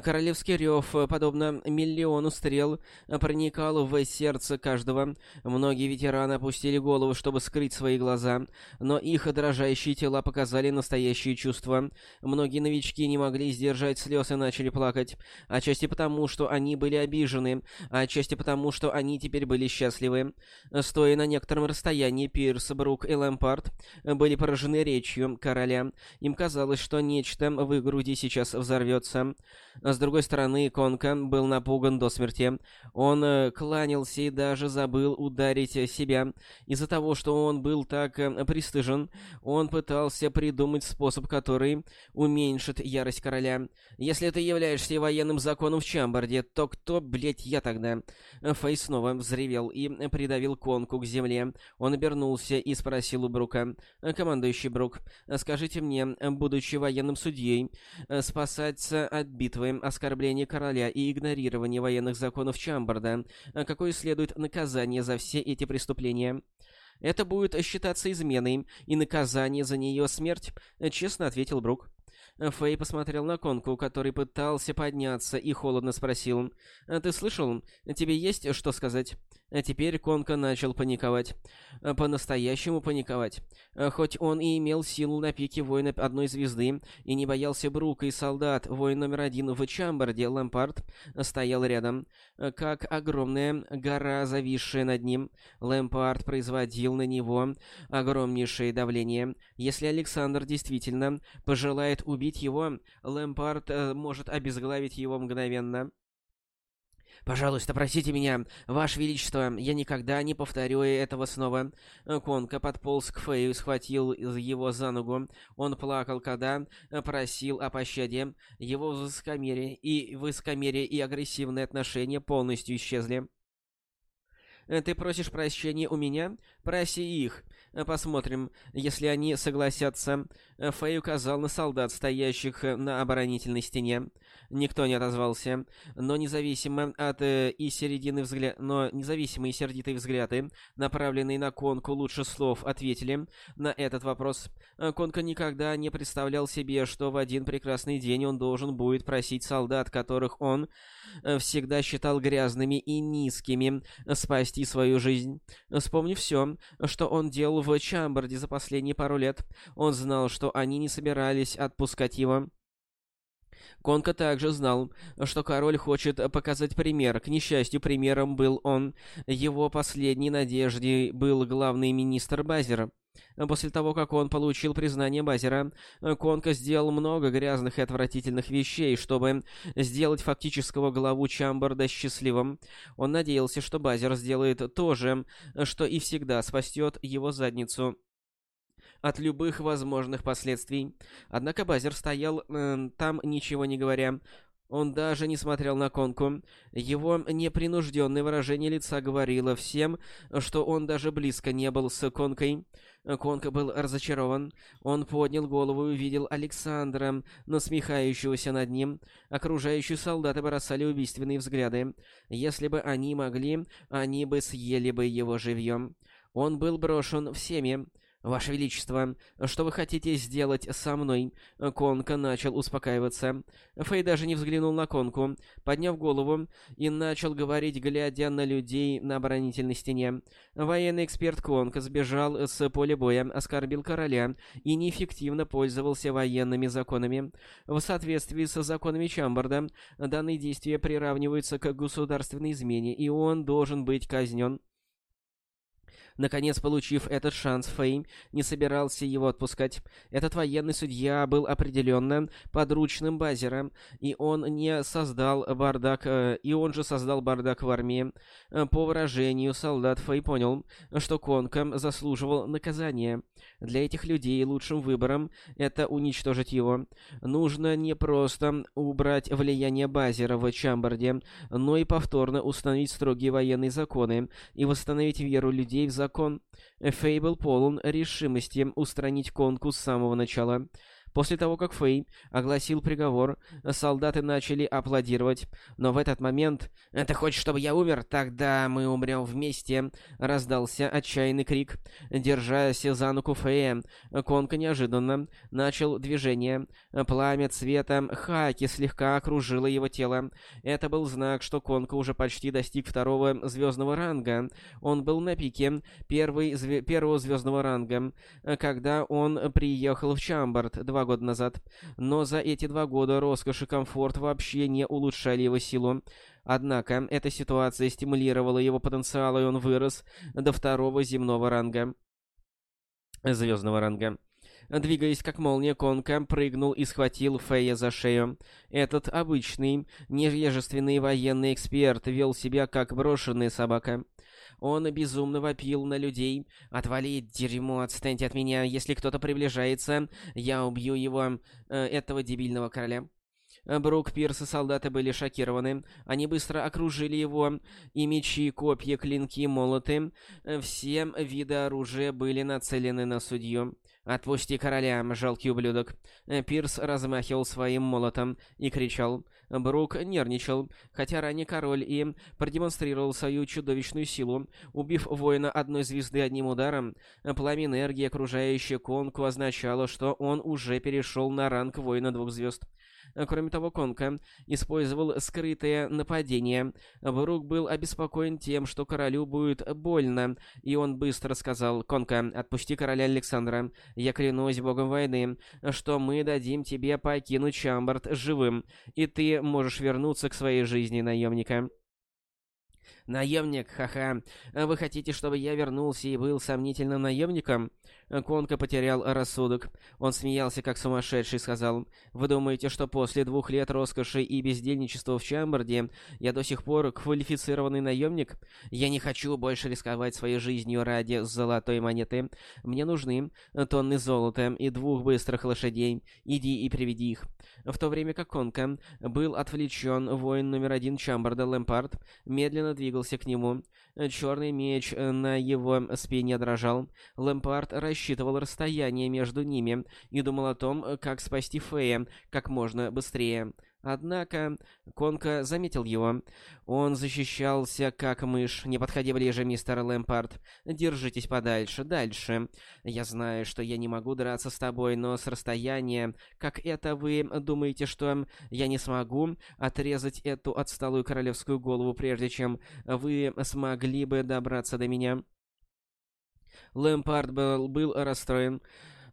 Королевский рев, подобно миллиону стрел, проникал в сердце каждого. Многие ветераны опустили голову, чтобы скрыть свои глаза, но их дрожащие тела показали настоящие чувства. Многие новички не могли сдержать слез и начали плакать. Отчасти потому, что они были обижены, отчасти потому, что они теперь были счастливы. Стоя на некотором расстоянии, Пирс, Брук и Лэмпард были поражены речью короля. Им казалось, что нечто в их груди сейчас взорвется. С другой стороны, Конка был напуган до смерти. Он э, кланялся и даже забыл ударить себя. Из-за того, что он был так э, пристыжен, он пытался придумать способ, который уменьшит ярость короля. «Если ты являешься военным законом в Чамбарде, то кто, блядь, я тогда?» Фэй снова взревел и придавил Конку к земле. Он обернулся и спросил у Брука. «Командующий Брук, скажите мне, будучи военным судьей, спасаться от битвы, оскорбление короля и игнорирование военных законов Чамбарда, какое следует наказание за все эти преступления?» «Это будет считаться изменой, и наказание за нее смерть», — честно ответил Брук. Фэй посмотрел на Конку, который пытался подняться, и холодно спросил. «Ты слышал? Тебе есть что сказать?» А теперь Конка начал паниковать. Э, по-настоящему паниковать. Э, хоть он и имел силу на пике воина одной звезды, и не боялся Брука и солдат, воин номер один в Чамбарде, Лэмпард, стоял рядом. Э, как огромная гора, зависшая над ним, Лэмпард производил на него огромнейшее давление. Если Александр действительно пожелает убить его, Лэмпард может обезглавить его мгновенно. «Пожалуйста, простите меня, Ваше Величество, я никогда не повторю этого снова». Конка подполз к Фею схватил его за ногу. Он плакал, когда просил о пощаде. Его высокомерие и высокомерие и агрессивные отношения полностью исчезли. «Ты просишь прощения у меня? Проси их. Посмотрим, если они согласятся». Фэй указал на солдат, стоящих на оборонительной стене. Никто не отозвался, но независимо от э, и середины взгляд, но независимые сердитые взгляды, направленные на Конку лучше слов, ответили на этот вопрос. Конка никогда не представлял себе, что в один прекрасный день он должен будет просить солдат, которых он э, всегда считал грязными и низкими, спасти свою жизнь. Вспомнив все, что он делал в Чамбарде за последние пару лет, он знал, что они не собирались отпускать его. Конка также знал, что король хочет показать пример. К несчастью, примером был он. Его последней надеждой был главный министр Базера. После того, как он получил признание Базера, Конка сделал много грязных и отвратительных вещей, чтобы сделать фактического главу Чамбарда счастливым. Он надеялся, что Базер сделает то же, что и всегда спасет его задницу от любых возможных последствий. Однако Базер стоял э, там, ничего не говоря. Он даже не смотрел на Конку. Его непринужденное выражение лица говорило всем, что он даже близко не был с Конкой. Конка был разочарован. Он поднял голову и увидел Александра, насмехающегося над ним. Окружающие солдаты бросали убийственные взгляды. Если бы они могли, они бы съели бы его живьем. Он был брошен всеми. «Ваше Величество, что вы хотите сделать со мной?» Конка начал успокаиваться. Фэй даже не взглянул на Конку, подняв голову и начал говорить, глядя на людей на оборонительной стене. Военный эксперт Конка сбежал с поля боя, оскорбил короля и неэффективно пользовался военными законами. В соответствии с законами Чамбарда, данные действия приравниваются к государственной измене, и он должен быть казнен. Наконец, получив этот шанс, Фэй не собирался его отпускать. Этот военный судья был определенно подручным Базера, и он не создал бардак, э, и он же создал бардак в армии. Э, по выражению солдат Фэй понял, что Конка заслуживал наказания. Для этих людей лучшим выбором это уничтожить его. Нужно не просто убрать влияние Базера в Чамбарде, но и повторно установить строгие военные законы и восстановить веру людей в закон закон. Фейбл полон решимости устранить Конку с самого начала. После того, как Фэй огласил приговор, солдаты начали аплодировать. Но в этот момент «Ты хочешь, чтобы я умер? Тогда мы умрем вместе!» Раздался отчаянный крик. Держась за ногу Фэя, Конка неожиданно начал движение. Пламя цвета хаки слегка окружило его тело. Это был знак, что Конка уже почти достиг второго звездного ранга. Он был на пике первый, зве первого звездного ранга, когда он приехал в Чамбард два года назад. Но за эти два года роскошь и комфорт вообще не улучшали его силу. Однако, эта ситуация стимулировала его потенциал, и он вырос до второго земного ранга. Звездного ранга. Двигаясь как молния, Конка прыгнул и схватил Фея за шею. Этот обычный, невежественный военный эксперт вел себя как брошенная собака. Он безумно вопил на людей. «Отвалить, дерьмо, отстаньте от меня. Если кто-то приближается, я убью его, э, этого дебильного короля». Брук, Пирс и солдаты были шокированы. Они быстро окружили его, и мечи, копья, клинки, молоты. Все виды оружия были нацелены на судью. «Отпусти короля, жалкий ублюдок!» Пирс размахивал своим молотом и кричал. Брук нервничал, хотя ранее король и продемонстрировал свою чудовищную силу, убив воина одной звезды одним ударом. Пламя энергии, окружающее конку, означало, что он уже перешел на ранг воина двух звезд. Кроме того, Конка использовал скрытое нападение. Брук был обеспокоен тем, что королю будет больно, и он быстро сказал, «Конка, отпусти короля Александра. Я клянусь богом войны, что мы дадим тебе покинуть Чамбард живым, и ты можешь вернуться к своей жизни наемника». «Наемник, ха-ха. Вы хотите, чтобы я вернулся и был сомнительным наемником?» Конка потерял рассудок. Он смеялся, как сумасшедший, сказал. «Вы думаете, что после двух лет роскоши и бездельничества в Чамбарде я до сих пор квалифицированный наемник? Я не хочу больше рисковать своей жизнью ради золотой монеты. Мне нужны тонны золота и двух быстрых лошадей. Иди и приведи их». В то время как Конка был отвлечен, воин номер один Чамбарда Лэмпард медленно двигался к нему. Черный меч на его спине дрожал. Лэмпард рассчитывал расстояние между ними и думал о том, как спасти Фея как можно быстрее. Однако Конка заметил его. Он защищался как мышь. «Не подходи ближе, мистер Лэмпард. Держитесь подальше, дальше. Я знаю, что я не могу драться с тобой, но с расстояния... Как это вы думаете, что я не смогу отрезать эту отсталую королевскую голову, прежде чем вы смогли бы добраться до меня?» Лэмпард был, был расстроен.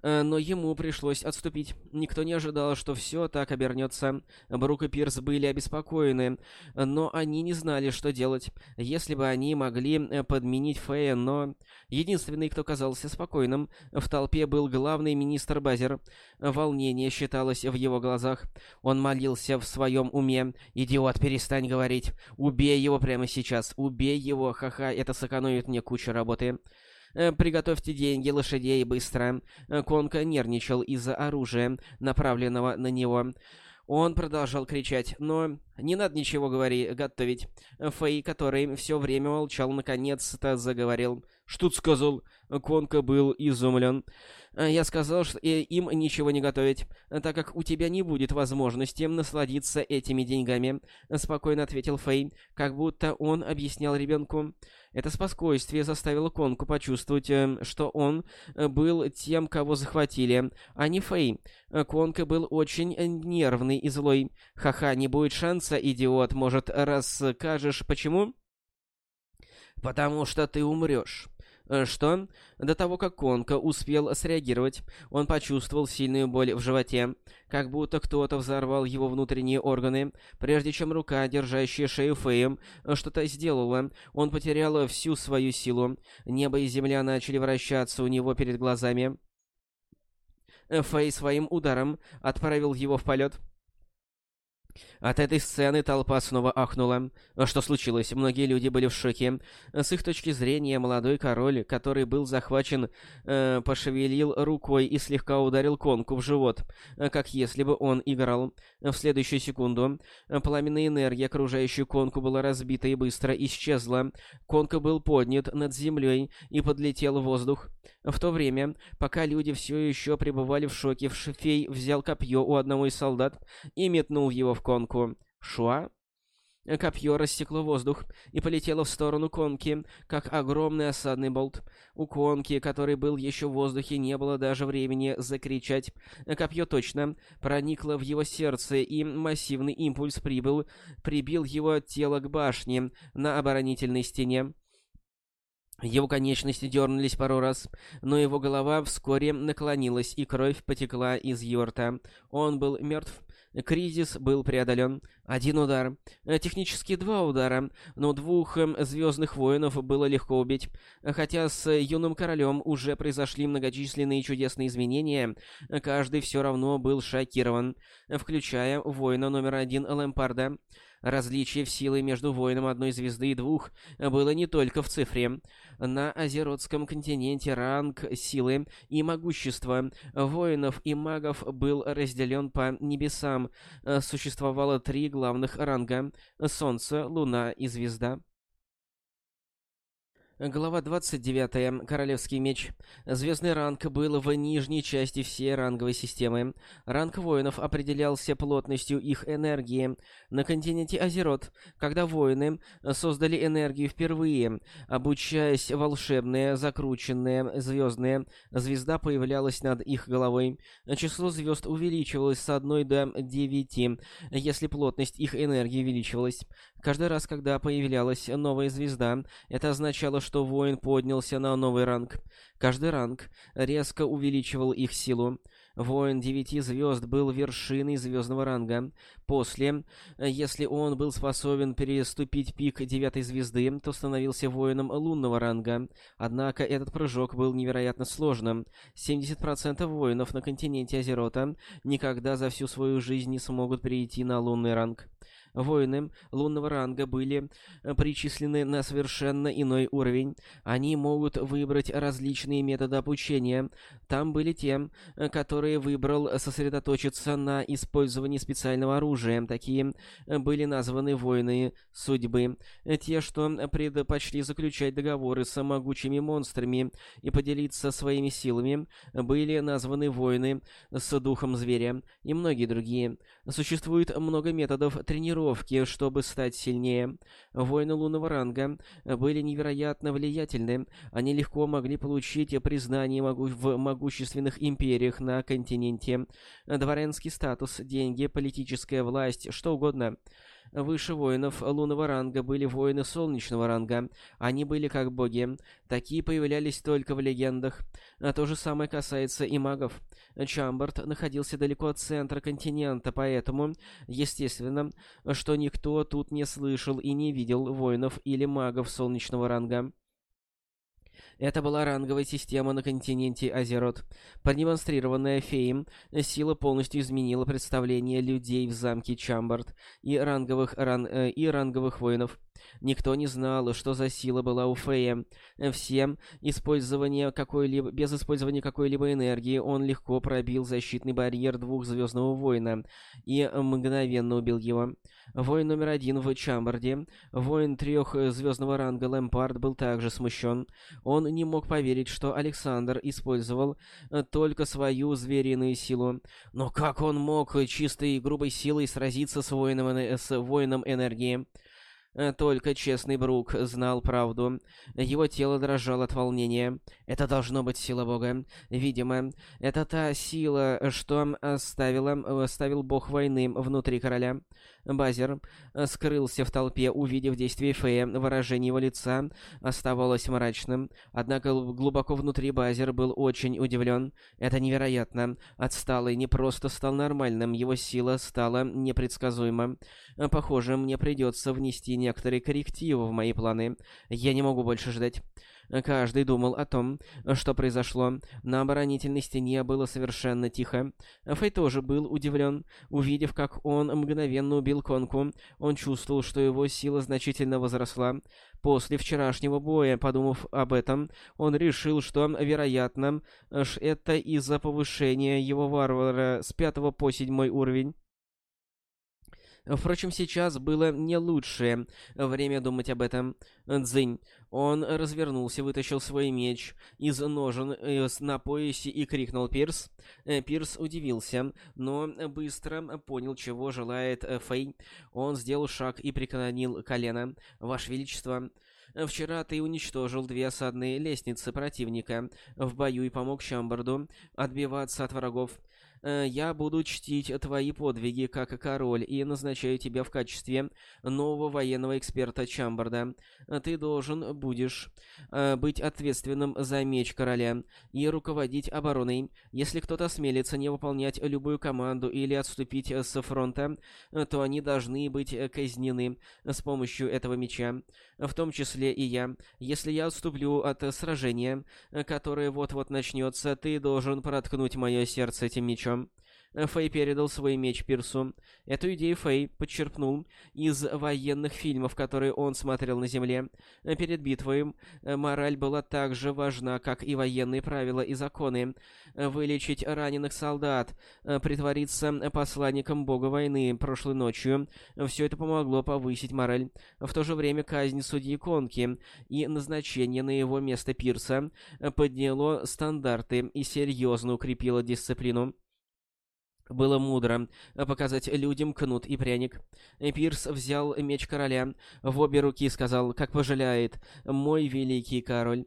Э, но ему пришлось отступить. Никто не ожидал, что все так обернется. Брук и Пирс были обеспокоены, но они не знали, что делать. Если бы они могли э, подменить Фея, но... Единственный, кто казался спокойным, в толпе был главный министр Базер. Волнение считалось в его глазах. Он молился в своем уме. «Идиот, перестань говорить! Убей его прямо сейчас! Убей его! Ха-ха, это сэкономит мне кучу работы!» Э, «Приготовьте деньги, лошадей, быстро!» э, Конка нервничал из-за оружия, направленного на него. Он продолжал кричать, но не надо ничего говорить, готовить. Фэй, который все время молчал, наконец-то заговорил. «Что ты сказал?» Конка был изумлен. «Я сказал, что им ничего не готовить, так как у тебя не будет возможности насладиться этими деньгами», — спокойно ответил Фэй, как будто он объяснял ребенку. Это спокойствие заставило Конку почувствовать, э, что он э, был тем, кого захватили, а не Фэй. Конка был очень нервный и злой. «Ха-ха, не будет шанса, идиот. Может, расскажешь, почему?» «Потому что ты умрешь». Э, что? До того, как Конка успел среагировать, он почувствовал сильную боль в животе, как будто кто-то взорвал его внутренние органы. Прежде чем рука, держащая шею Феем, что-то сделала, он потерял всю свою силу. Небо и земля начали вращаться у него перед глазами. Фей своим ударом отправил его в полет. От этой сцены толпа снова ахнула. Что случилось? Многие люди были в шоке. С их точки зрения, молодой король, который был захвачен, э, пошевелил рукой и слегка ударил конку в живот, э, как если бы он играл. В следующую секунду пламенная энергия, окружающая конку, была разбита и быстро исчезла. Конка был поднят над землей и подлетел в воздух. В то время, пока люди все еще пребывали в шоке, Фей взял копье у одного из солдат и метнул его в конку. Шуа? Копье рассекло воздух и полетело в сторону конки, как огромный осадный болт. У конки, который был еще в воздухе, не было даже времени закричать. Копье точно проникло в его сердце, и массивный импульс прибыл, прибил его тело к башне на оборонительной стене. Его конечности дернулись пару раз, но его голова вскоре наклонилась, и кровь потекла из его рта. Он был мертв. Кризис был преодолен. Один удар. Э, технически два удара, но двух эм, Звездных Воинов было легко убить. Хотя с Юным Королем уже произошли многочисленные чудесные изменения, каждый все равно был шокирован, включая воина номер один Лэмпарда. Различие в силы между воином одной звезды и двух было не только в цифре. На Азеротском континенте ранг силы и могущества воинов и магов был разделен по небесам. Существовало три главных ранга — Солнце, Луна и Звезда. Глава 29. Королевский меч. Звездный ранг был в нижней части всей ранговой системы. Ранг воинов определялся плотностью их энергии. На континенте Азерот, когда воины создали энергию впервые, обучаясь волшебная, закрученная, звездная, звезда появлялась над их головой. Число звезд увеличивалось с 1 до 9, если плотность их энергии увеличивалась. Каждый раз, когда появлялась новая звезда, это означало, что воин поднялся на новый ранг. Каждый ранг резко увеличивал их силу. Воин девяти звезд был вершиной звездного ранга. После, если он был способен переступить пик девятой звезды, то становился воином лунного ранга. Однако этот прыжок был невероятно сложным. 70% воинов на континенте Азерота никогда за всю свою жизнь не смогут перейти на лунный ранг. Воины лунного ранга были э, причислены на совершенно иной уровень. Они могут выбрать различные методы обучения. Там были те, э, которые выбрал сосредоточиться на использовании специального оружия. Такие э, были названы воины судьбы. Те, что предпочли заключать договоры с могучими монстрами и поделиться своими силами, были названы воины с духом зверя и многие другие. Существует много методов тренировки, чтобы стать сильнее. Воины лунного ранга были невероятно влиятельны. Они легко могли получить признание в могущественных империях на континенте. Дворянский статус, деньги, политическая власть, что угодно — Выше воинов лунного ранга были воины солнечного ранга. Они были как боги. Такие появлялись только в легендах. А то же самое касается и магов. Чамбард находился далеко от центра континента, поэтому, естественно, что никто тут не слышал и не видел воинов или магов солнечного ранга. Это была ранговая система на континенте Азерот. Продемонстрированная Феем, сила полностью изменила представление людей в замке Чамбард и ранговых, ран, э, и ранговых воинов. Никто не знал, что за сила была у Фея. Всем использование какой-либо, без использования какой-либо энергии он легко пробил защитный барьер двухзвездного воина и мгновенно убил его. Воин номер один в Чамбарде, воин трехзвездного ранга Лэмпард был также смущен. Он не мог поверить, что Александр использовал только свою звериную силу. Но как он мог чистой и грубой силой сразиться с воином, с воином энергии? Э, только честный Брук знал правду. Его тело дрожало от волнения. Это должно быть сила Бога. Видимо, это та сила, что оставила, оставил Бог войны внутри короля. Базер скрылся в толпе, увидев действие Фея. Выражение его лица оставалось мрачным. Однако глубоко внутри Базер был очень удивлен. Это невероятно. Отсталый не просто стал нормальным, его сила стала непредсказуема. Похоже, мне придется внести некоторые коррективы в мои планы. Я не могу больше ждать. Каждый думал о том, что произошло. На оборонительной стене было совершенно тихо. Фэй тоже был удивлен. Увидев, как он мгновенно убил Конку, он чувствовал, что его сила значительно возросла. После вчерашнего боя, подумав об этом, он решил, что, вероятно, это из-за повышения его варвара с пятого по седьмой уровень. Впрочем, сейчас было не лучшее время думать об этом. Дзынь. Он развернулся, вытащил свой меч из ножен э, на поясе и крикнул «Пирс!». Э, Пирс удивился, но быстро понял, чего желает э, Фэй. Он сделал шаг и преклонил колено. «Ваше Величество!» Вчера ты уничтожил две осадные лестницы противника в бою и помог Чамбарду отбиваться от врагов. Э, я буду чтить твои подвиги как король и назначаю тебя в качестве нового военного эксперта Чамбарда. Ты должен будешь э, быть ответственным за меч короля и руководить обороной. Если кто-то осмелится не выполнять любую команду или отступить с фронта, то они должны быть казнены с помощью этого меча, в том числе и я. Если я отступлю от сражения, которое вот-вот начнется, ты должен проткнуть мое сердце этим мечом. Фэй передал свой меч Пирсу. Эту идею Фэй подчерпнул из военных фильмов, которые он смотрел на Земле. Перед битвой мораль была так же важна, как и военные правила и законы. Вылечить раненых солдат, притвориться посланником бога войны прошлой ночью — все это помогло повысить мораль. В то же время казнь судьи Конки и назначение на его место Пирса подняло стандарты и серьезно укрепило дисциплину. Было мудро показать людям кнут и пряник. Пирс взял меч короля в обе руки и сказал, как пожалеет мой великий король.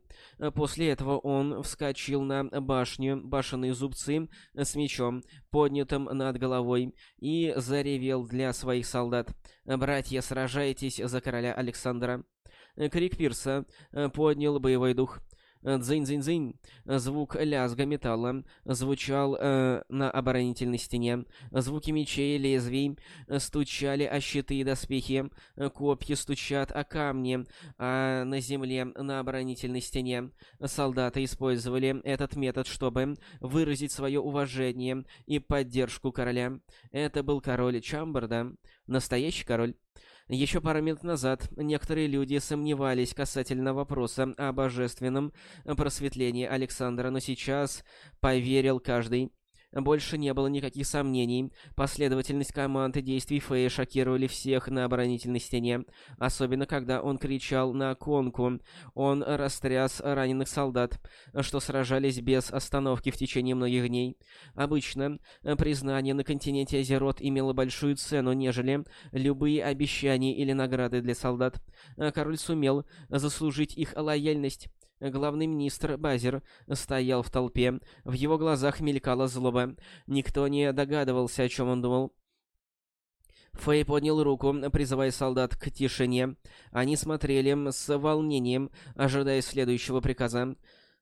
После этого он вскочил на башню, башенные зубцы с мечом, поднятым над головой, и заревел для своих солдат. «Братья, сражайтесь за короля Александра!» Крик Пирса поднял боевой дух. Дзынь-дзынь-дзынь. Звук лязга металла звучал э, на оборонительной стене. Звуки мечей и лезвий стучали о щиты и доспехи. Копья стучат о камни, а на земле на оборонительной стене. Солдаты использовали этот метод, чтобы выразить свое уважение и поддержку короля. Это был король Чамбарда, настоящий король. Еще пару минут назад некоторые люди сомневались касательно вопроса о божественном просветлении Александра, но сейчас поверил каждый. Больше не было никаких сомнений. Последовательность команд и действий Фэя шокировали всех на оборонительной стене. Особенно, когда он кричал на конку. Он растряс раненых солдат, что сражались без остановки в течение многих дней. Обычно признание на континенте Азерот имело большую цену, нежели любые обещания или награды для солдат. Король сумел заслужить их лояльность. Главный министр Базер стоял в толпе. В его глазах мелькала злоба. Никто не догадывался, о чем он думал. Фэй поднял руку, призывая солдат к тишине. Они смотрели с волнением, ожидая следующего приказа.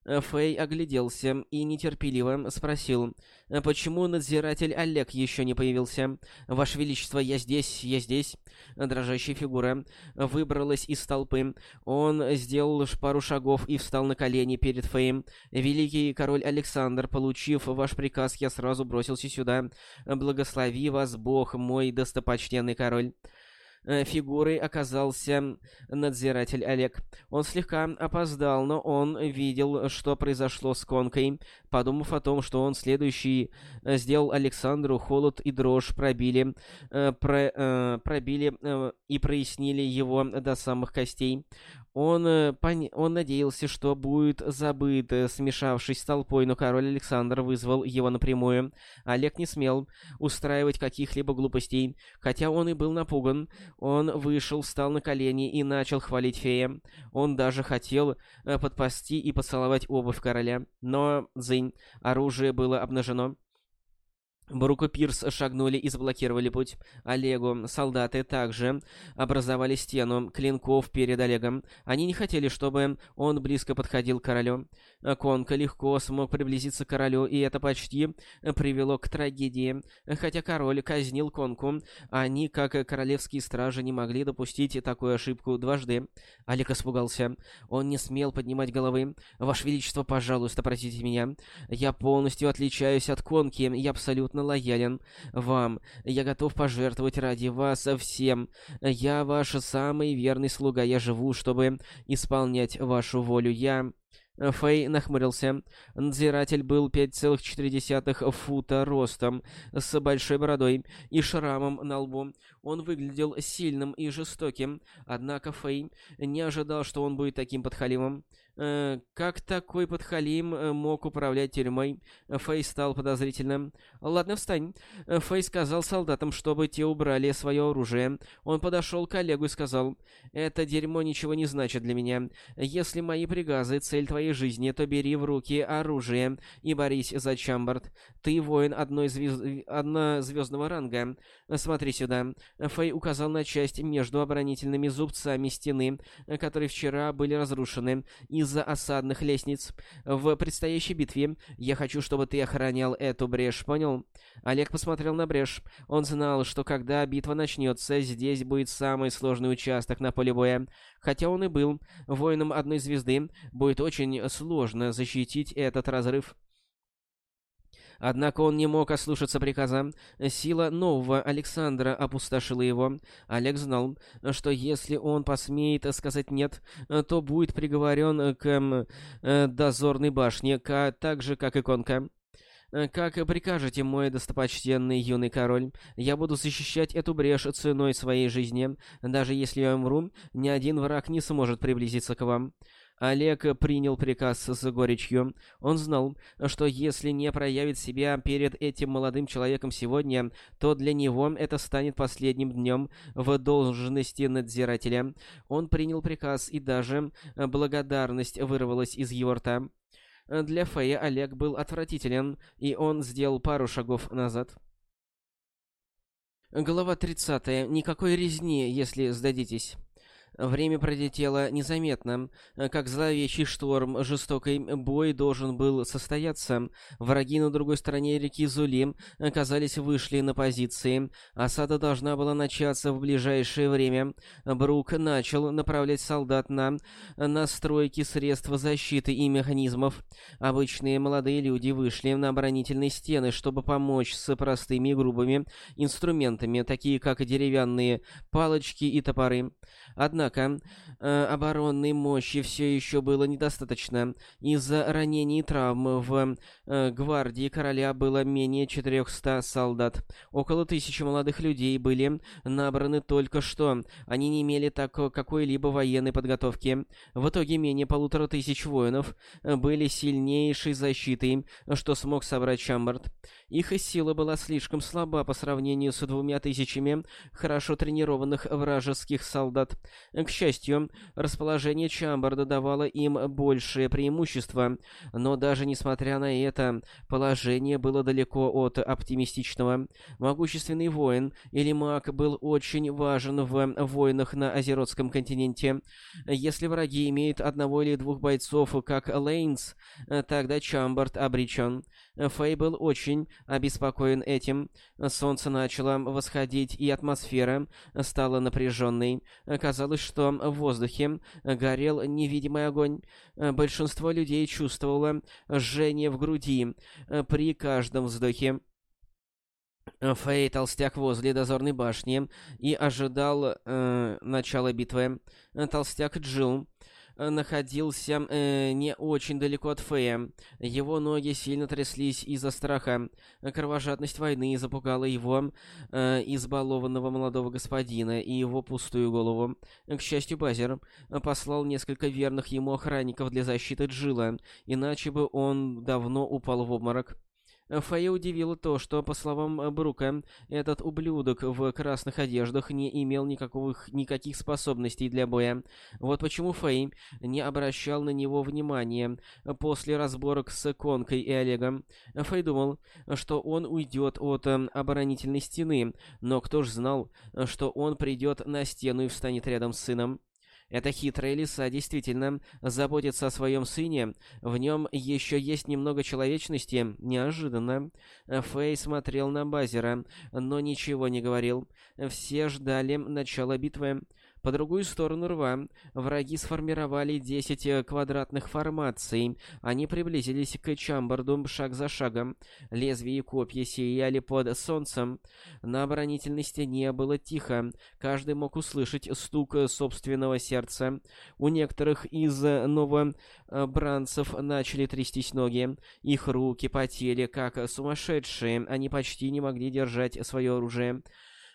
Фэй огляделся и нетерпеливо спросил, «Почему надзиратель Олег еще не появился? Ваше Величество, я здесь, я здесь». Дрожащая фигура выбралась из толпы. Он сделал пару шагов и встал на колени перед Фэем. «Великий король Александр, получив ваш приказ, я сразу бросился сюда. Благослови вас Бог, мой достопочтенный король». Э, фигурой оказался надзиратель Олег. Он слегка опоздал, но он видел, что произошло с Конкой. Подумав о том, что он следующий э, сделал Александру, холод и дрожь пробили, э, про, пробили и прояснили его до самых костей. Он, пон... он надеялся, что будет забыт, смешавшись с толпой, но король Александр вызвал его напрямую. Олег не смел устраивать каких-либо глупостей. Хотя он и был напуган, он вышел, встал на колени и начал хвалить фея. Он даже хотел э, подпасти и поцеловать обувь короля. Но, дзынь, оружие было обнажено. Брук и Пирс шагнули и заблокировали путь. Олегу солдаты также образовали стену клинков перед Олегом. Они не хотели, чтобы он близко подходил к королю. Конка легко смог приблизиться к королю, и это почти привело к трагедии. Хотя король казнил Конку, они, как королевские стражи, не могли допустить такую ошибку дважды. Олег испугался. Он не смел поднимать головы. «Ваше Величество, пожалуйста, простите меня. Я полностью отличаюсь от Конки. Я абсолютно абсолютно лоялен вам. Я готов пожертвовать ради вас всем. Я ваш самый верный слуга. Я живу, чтобы исполнять вашу волю. Я...» Фэй нахмурился. Надзиратель был 5,4 фута ростом, с большой бородой и шрамом на лбу. Он выглядел сильным и жестоким, однако Фэй не ожидал, что он будет таким подхалимом. Э, как такой подхалим э, мог управлять тюрьмой? Фэй стал подозрительным. «Ладно, встань». Фэй сказал солдатам, чтобы те убрали свое оружие. Он подошел к Олегу и сказал, «Это дерьмо ничего не значит для меня. Если мои приказы — цель твоей жизни, то бери в руки оружие и борись за Чамбард. Ты воин одной звезд... однозвездного ранга. Смотри сюда». Фэй указал на часть между оборонительными зубцами стены, которые вчера были разрушены, из-за осадных лестниц. В предстоящей битве я хочу, чтобы ты охранял эту брешь, понял? Олег посмотрел на брешь. Он знал, что когда битва начнется, здесь будет самый сложный участок на поле боя. Хотя он и был воином одной звезды, будет очень сложно защитить этот разрыв. Однако он не мог ослушаться приказа. Сила нового Александра опустошила его. Олег знал, что если он посмеет сказать «нет», то будет приговорен к э, дозорной башне, так же, как и Конка. «Как прикажете, мой достопочтенный юный король, я буду защищать эту брешь ценой своей жизни. Даже если я умру, ни один враг не сможет приблизиться к вам». Олег принял приказ с горечью. Он знал, что если не проявит себя перед этим молодым человеком сегодня, то для него это станет последним днем в должности надзирателя. Он принял приказ, и даже благодарность вырвалась из его рта. Для Фея Олег был отвратителен, и он сделал пару шагов назад. Глава 30. Никакой резни, если сдадитесь. Время пролетело незаметно. Как зловещий шторм, жестокий бой должен был состояться. Враги на другой стороне реки Зули, казались, вышли на позиции. Осада должна была начаться в ближайшее время. Брук начал направлять солдат на настройки средств защиты и механизмов. Обычные молодые люди вышли на оборонительные стены, чтобы помочь с простыми и грубыми инструментами, такие как деревянные палочки и топоры. Однако, э, оборонной мощи все еще было недостаточно. Из-за ранений и травм в э, гвардии короля было менее 400 солдат. Около тысячи молодых людей были набраны только что. Они не имели так какой-либо военной подготовки. В итоге менее полутора тысяч воинов были сильнейшей защитой, что смог собрать Чамбард. Их сила была слишком слаба по сравнению с двумя тысячами хорошо тренированных вражеских солдат. К счастью, расположение Чамбарда давало им большее преимущество, но даже несмотря на это, положение было далеко от оптимистичного. Могущественный воин или маг был очень важен в войнах на Азеротском континенте. Если враги имеют одного или двух бойцов, как Лейнс, тогда Чамбард обречен. Фэй был очень обеспокоен этим. Солнце начало восходить, и атмосфера стала напряженной. Казалось, что в воздухе горел невидимый огонь. Большинство людей чувствовало жжение в груди при каждом вздохе. Фэй толстяк возле дозорной башни и ожидал э, начала битвы. Толстяк Джилл Э, находился э, не очень далеко от Фея. Его ноги сильно тряслись из-за страха. Кровожадность войны запугала его, э, избалованного молодого господина, и его пустую голову. К счастью, Базер послал несколько верных ему охранников для защиты Джилла, иначе бы он давно упал в обморок. Фэя удивило то, что, по словам Брука, этот ублюдок в красных одеждах не имел никаких, никаких способностей для боя. Вот почему Фэй не обращал на него внимания после разборок с Конкой и Олегом. Фэй думал, что он уйдет от э, оборонительной стены, но кто ж знал, что он придет на стену и встанет рядом с сыном. Эта хитрая лиса действительно заботится о своем сыне. В нем еще есть немного человечности. Неожиданно. Фэй смотрел на Базера, но ничего не говорил. Все ждали начала битвы. По другую сторону рва враги сформировали 10 квадратных формаций. Они приблизились к Чамбарду шаг за шагом. Лезвия и копья сияли под солнцем. На оборонительной стене было тихо. Каждый мог услышать стук собственного сердца. У некоторых из новобранцев начали трястись ноги. Их руки потели, как сумасшедшие. Они почти не могли держать свое оружие.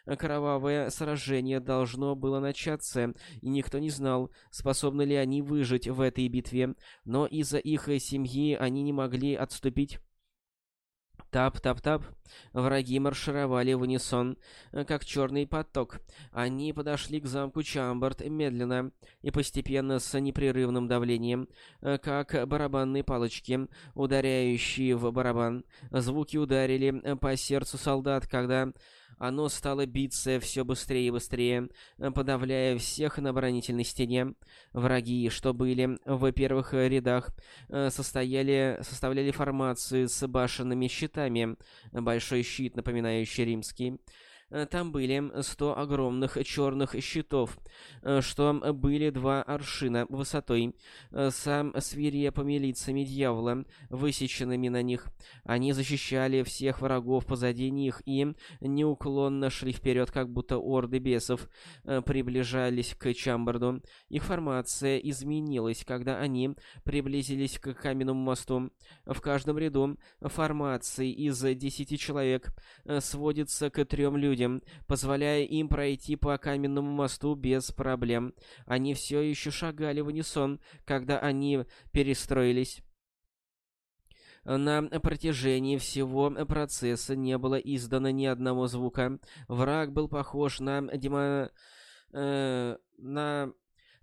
Кровавое сражение должно было начаться, и никто не знал, способны ли они выжить в этой битве, но из-за их семьи они не могли отступить. Тап-тап-тап. Враги маршировали в унисон, как черный поток. Они подошли к замку Чамбард медленно и постепенно с непрерывным давлением, как барабанные палочки, ударяющие в барабан. Звуки ударили по сердцу солдат, когда оно стало биться все быстрее и быстрее, подавляя всех на оборонительной стене. Враги, что были в первых рядах, состояли, составляли формацию с башенными щитами, большой щит, напоминающий римский. Э, там были 100 огромных черных щитов, э, что были два аршина высотой, э, сам свирепыми лицами дьявола, высеченными на них. Они защищали всех врагов позади них и неуклонно шли вперед, как будто орды бесов приближались к Чамбарду. Их формация изменилась, когда они приблизились к каменному мосту. В каждом ряду формации из десяти человек сводится к трем людям, людям, позволяя им пройти по каменному мосту без проблем. Они все еще шагали в унисон, когда они перестроились. На протяжении всего процесса не было издано ни одного звука. Враг был похож на демо... Э, на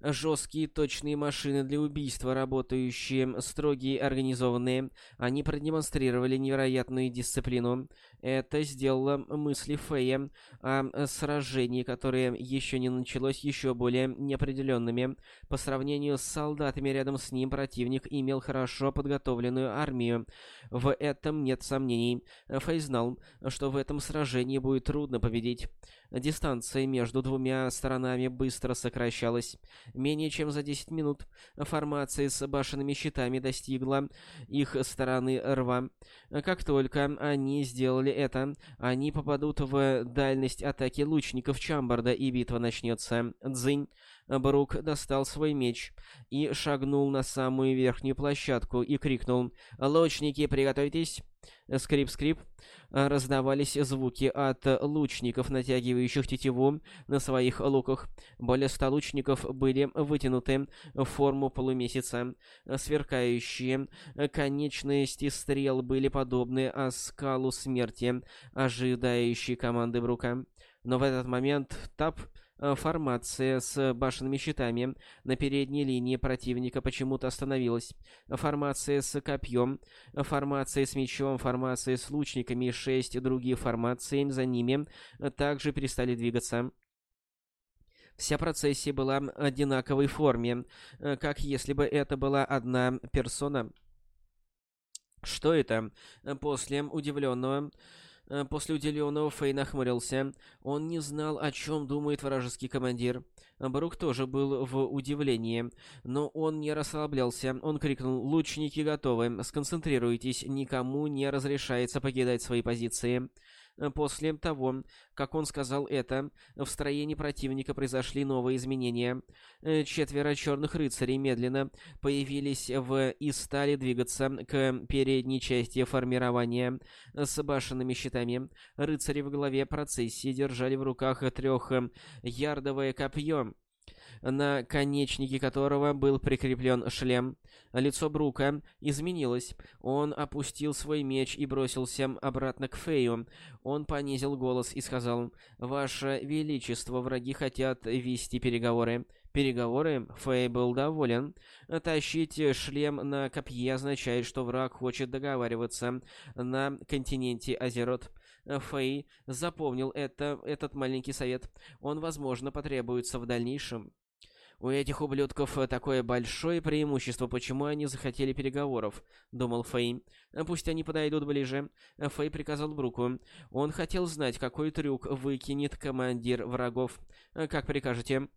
жесткие точные машины для убийства, работающие, строгие организованные. Они продемонстрировали невероятную дисциплину. Это сделало мысли Фея о сражении, которое еще не началось, еще более неопределенными. По сравнению с солдатами рядом с ним, противник имел хорошо подготовленную армию. В этом нет сомнений. Фей знал, что в этом сражении будет трудно победить. Дистанция между двумя сторонами быстро сокращалась. Менее чем за 10 минут формация с башенными щитами достигла их стороны рва. Как только они сделали это, они попадут в дальность атаки лучников Чамбарда, и битва начнется. Дзынь. Брук достал свой меч и шагнул на самую верхнюю площадку и крикнул «Лучники, приготовьтесь!» Скрип-скрип. Раздавались звуки от лучников, натягивающих тетиву на своих луках. Более ста лучников были вытянуты в форму полумесяца. Сверкающие конечности стрел были подобны оскалу смерти, ожидающей команды Брука. Но в этот момент Тап формация с башенными щитами на передней линии противника почему-то остановилась. Формация с копьем, формация с мечом, формация с лучниками шесть других формаций за ними также перестали двигаться. Вся процессия была одинаковой форме, э, как если бы это была одна персона. Что это? После удивленного Э, после уделенного Фэй нахмурился. Он не знал, о чем думает вражеский командир. Брук тоже был в удивлении, но он не расслаблялся. Он крикнул «Лучники готовы! Сконцентрируйтесь! Никому не разрешается покидать свои позиции!» Э, после того, как он сказал это, в строении противника произошли новые изменения. Э, четверо черных рыцарей медленно появились в и стали двигаться к передней части формирования с башенными щитами. Рыцари в главе процессии держали в руках трехярдовое копье на конечнике которого был прикреплен шлем. Лицо Брука изменилось. Он опустил свой меч и бросился обратно к Фею. Он понизил голос и сказал, «Ваше Величество, враги хотят вести переговоры». Переговоры? Фэй был доволен. Тащить шлем на копье означает, что враг хочет договариваться на континенте Азерот. Фэй запомнил это, этот маленький совет. Он, возможно, потребуется в дальнейшем. У этих ублюдков э, такое большое преимущество, почему они захотели переговоров, думал Фэй. Пусть они подойдут ближе. Фэй приказал Бруку. Он хотел знать, какой трюк выкинет командир врагов. Как прикажете?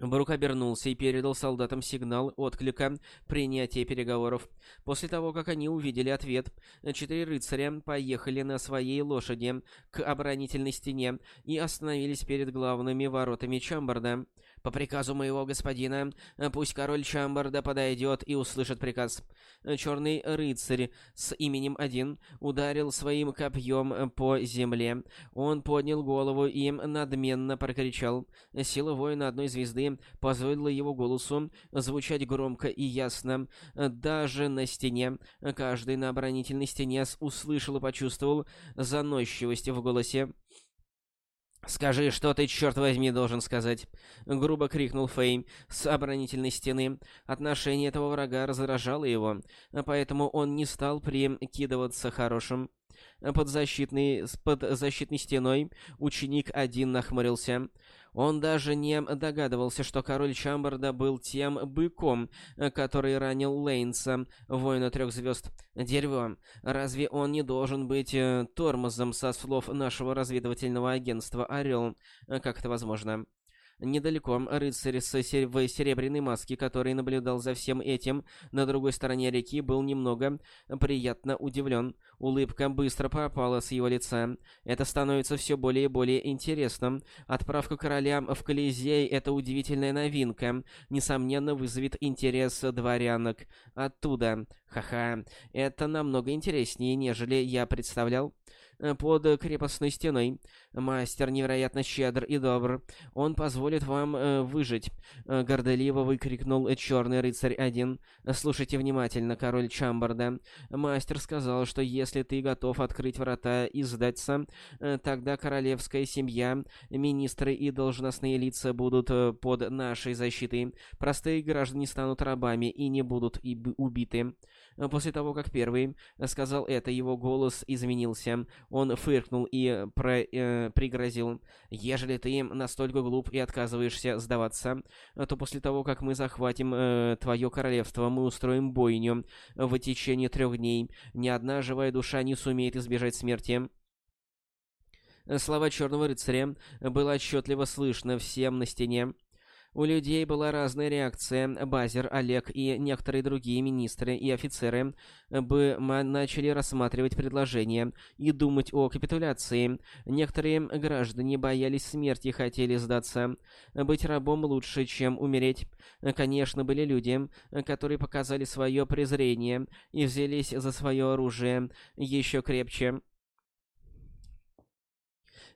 Брук обернулся и передал солдатам сигнал отклика принятия переговоров. После того, как они увидели ответ, четыре рыцаря поехали на своей лошади к оборонительной стене и остановились перед главными воротами Чамбарда. По приказу моего господина, пусть король Чамбарда подойдет и услышит приказ. Черный рыцарь с именем один ударил своим копьем по земле. Он поднял голову и надменно прокричал. Сила воина одной звезды позволила его голосу звучать громко и ясно. Даже на стене. Каждый на оборонительной стене услышал и почувствовал заносчивость в голосе. «Скажи, что ты, черт возьми, должен сказать!» — грубо крикнул Фейм с оборонительной стены. Отношение этого врага раздражало его, поэтому он не стал прикидываться хорошим. Под, защитной, под защитной стеной ученик один нахмурился. Он даже не догадывался, что король Чамбарда был тем быком, который ранил Лейнса, воина трех звезд. Дерево. Разве он не должен быть э, тормозом со слов нашего разведывательного агентства «Орел»? Как это возможно? Недалеко рыцарь с сер... в серебряной маске, который наблюдал за всем этим на другой стороне реки, был немного приятно удивлен. Улыбка быстро пропала с его лица. Это становится все более и более интересным. Отправка короля в Колизей — это удивительная новинка. Несомненно, вызовет интерес дворянок. Оттуда. Ха-ха. Это намного интереснее, нежели я представлял. Э, под крепостной стеной. Мастер невероятно щедр и добр. Он позволит вам э, выжить. Э, горделиво выкрикнул Черный Рыцарь один. Слушайте внимательно, король Чамбарда. Мастер сказал, что если ты готов открыть врата и сдаться, тогда королевская семья, министры и должностные лица будут под нашей защитой. Простые граждане станут рабами и не будут и убиты. После того, как первый сказал это, его голос изменился. Он фыркнул и про, э, пригрозил. «Ежели ты настолько глуп и отказываешься сдаваться, то после того, как мы захватим э, твое королевство, мы устроим бойню в течение трех дней. Ни одна живая душа не сумеет избежать смерти». Слова Черного Рыцаря было отчетливо слышно всем на стене. У людей была разная реакция. Базер, Олег и некоторые другие министры и офицеры бы начали рассматривать предложение и думать о капитуляции. Некоторые граждане боялись смерти и хотели сдаться. Быть рабом лучше, чем умереть. Конечно, были люди, которые показали свое презрение и взялись за свое оружие еще крепче.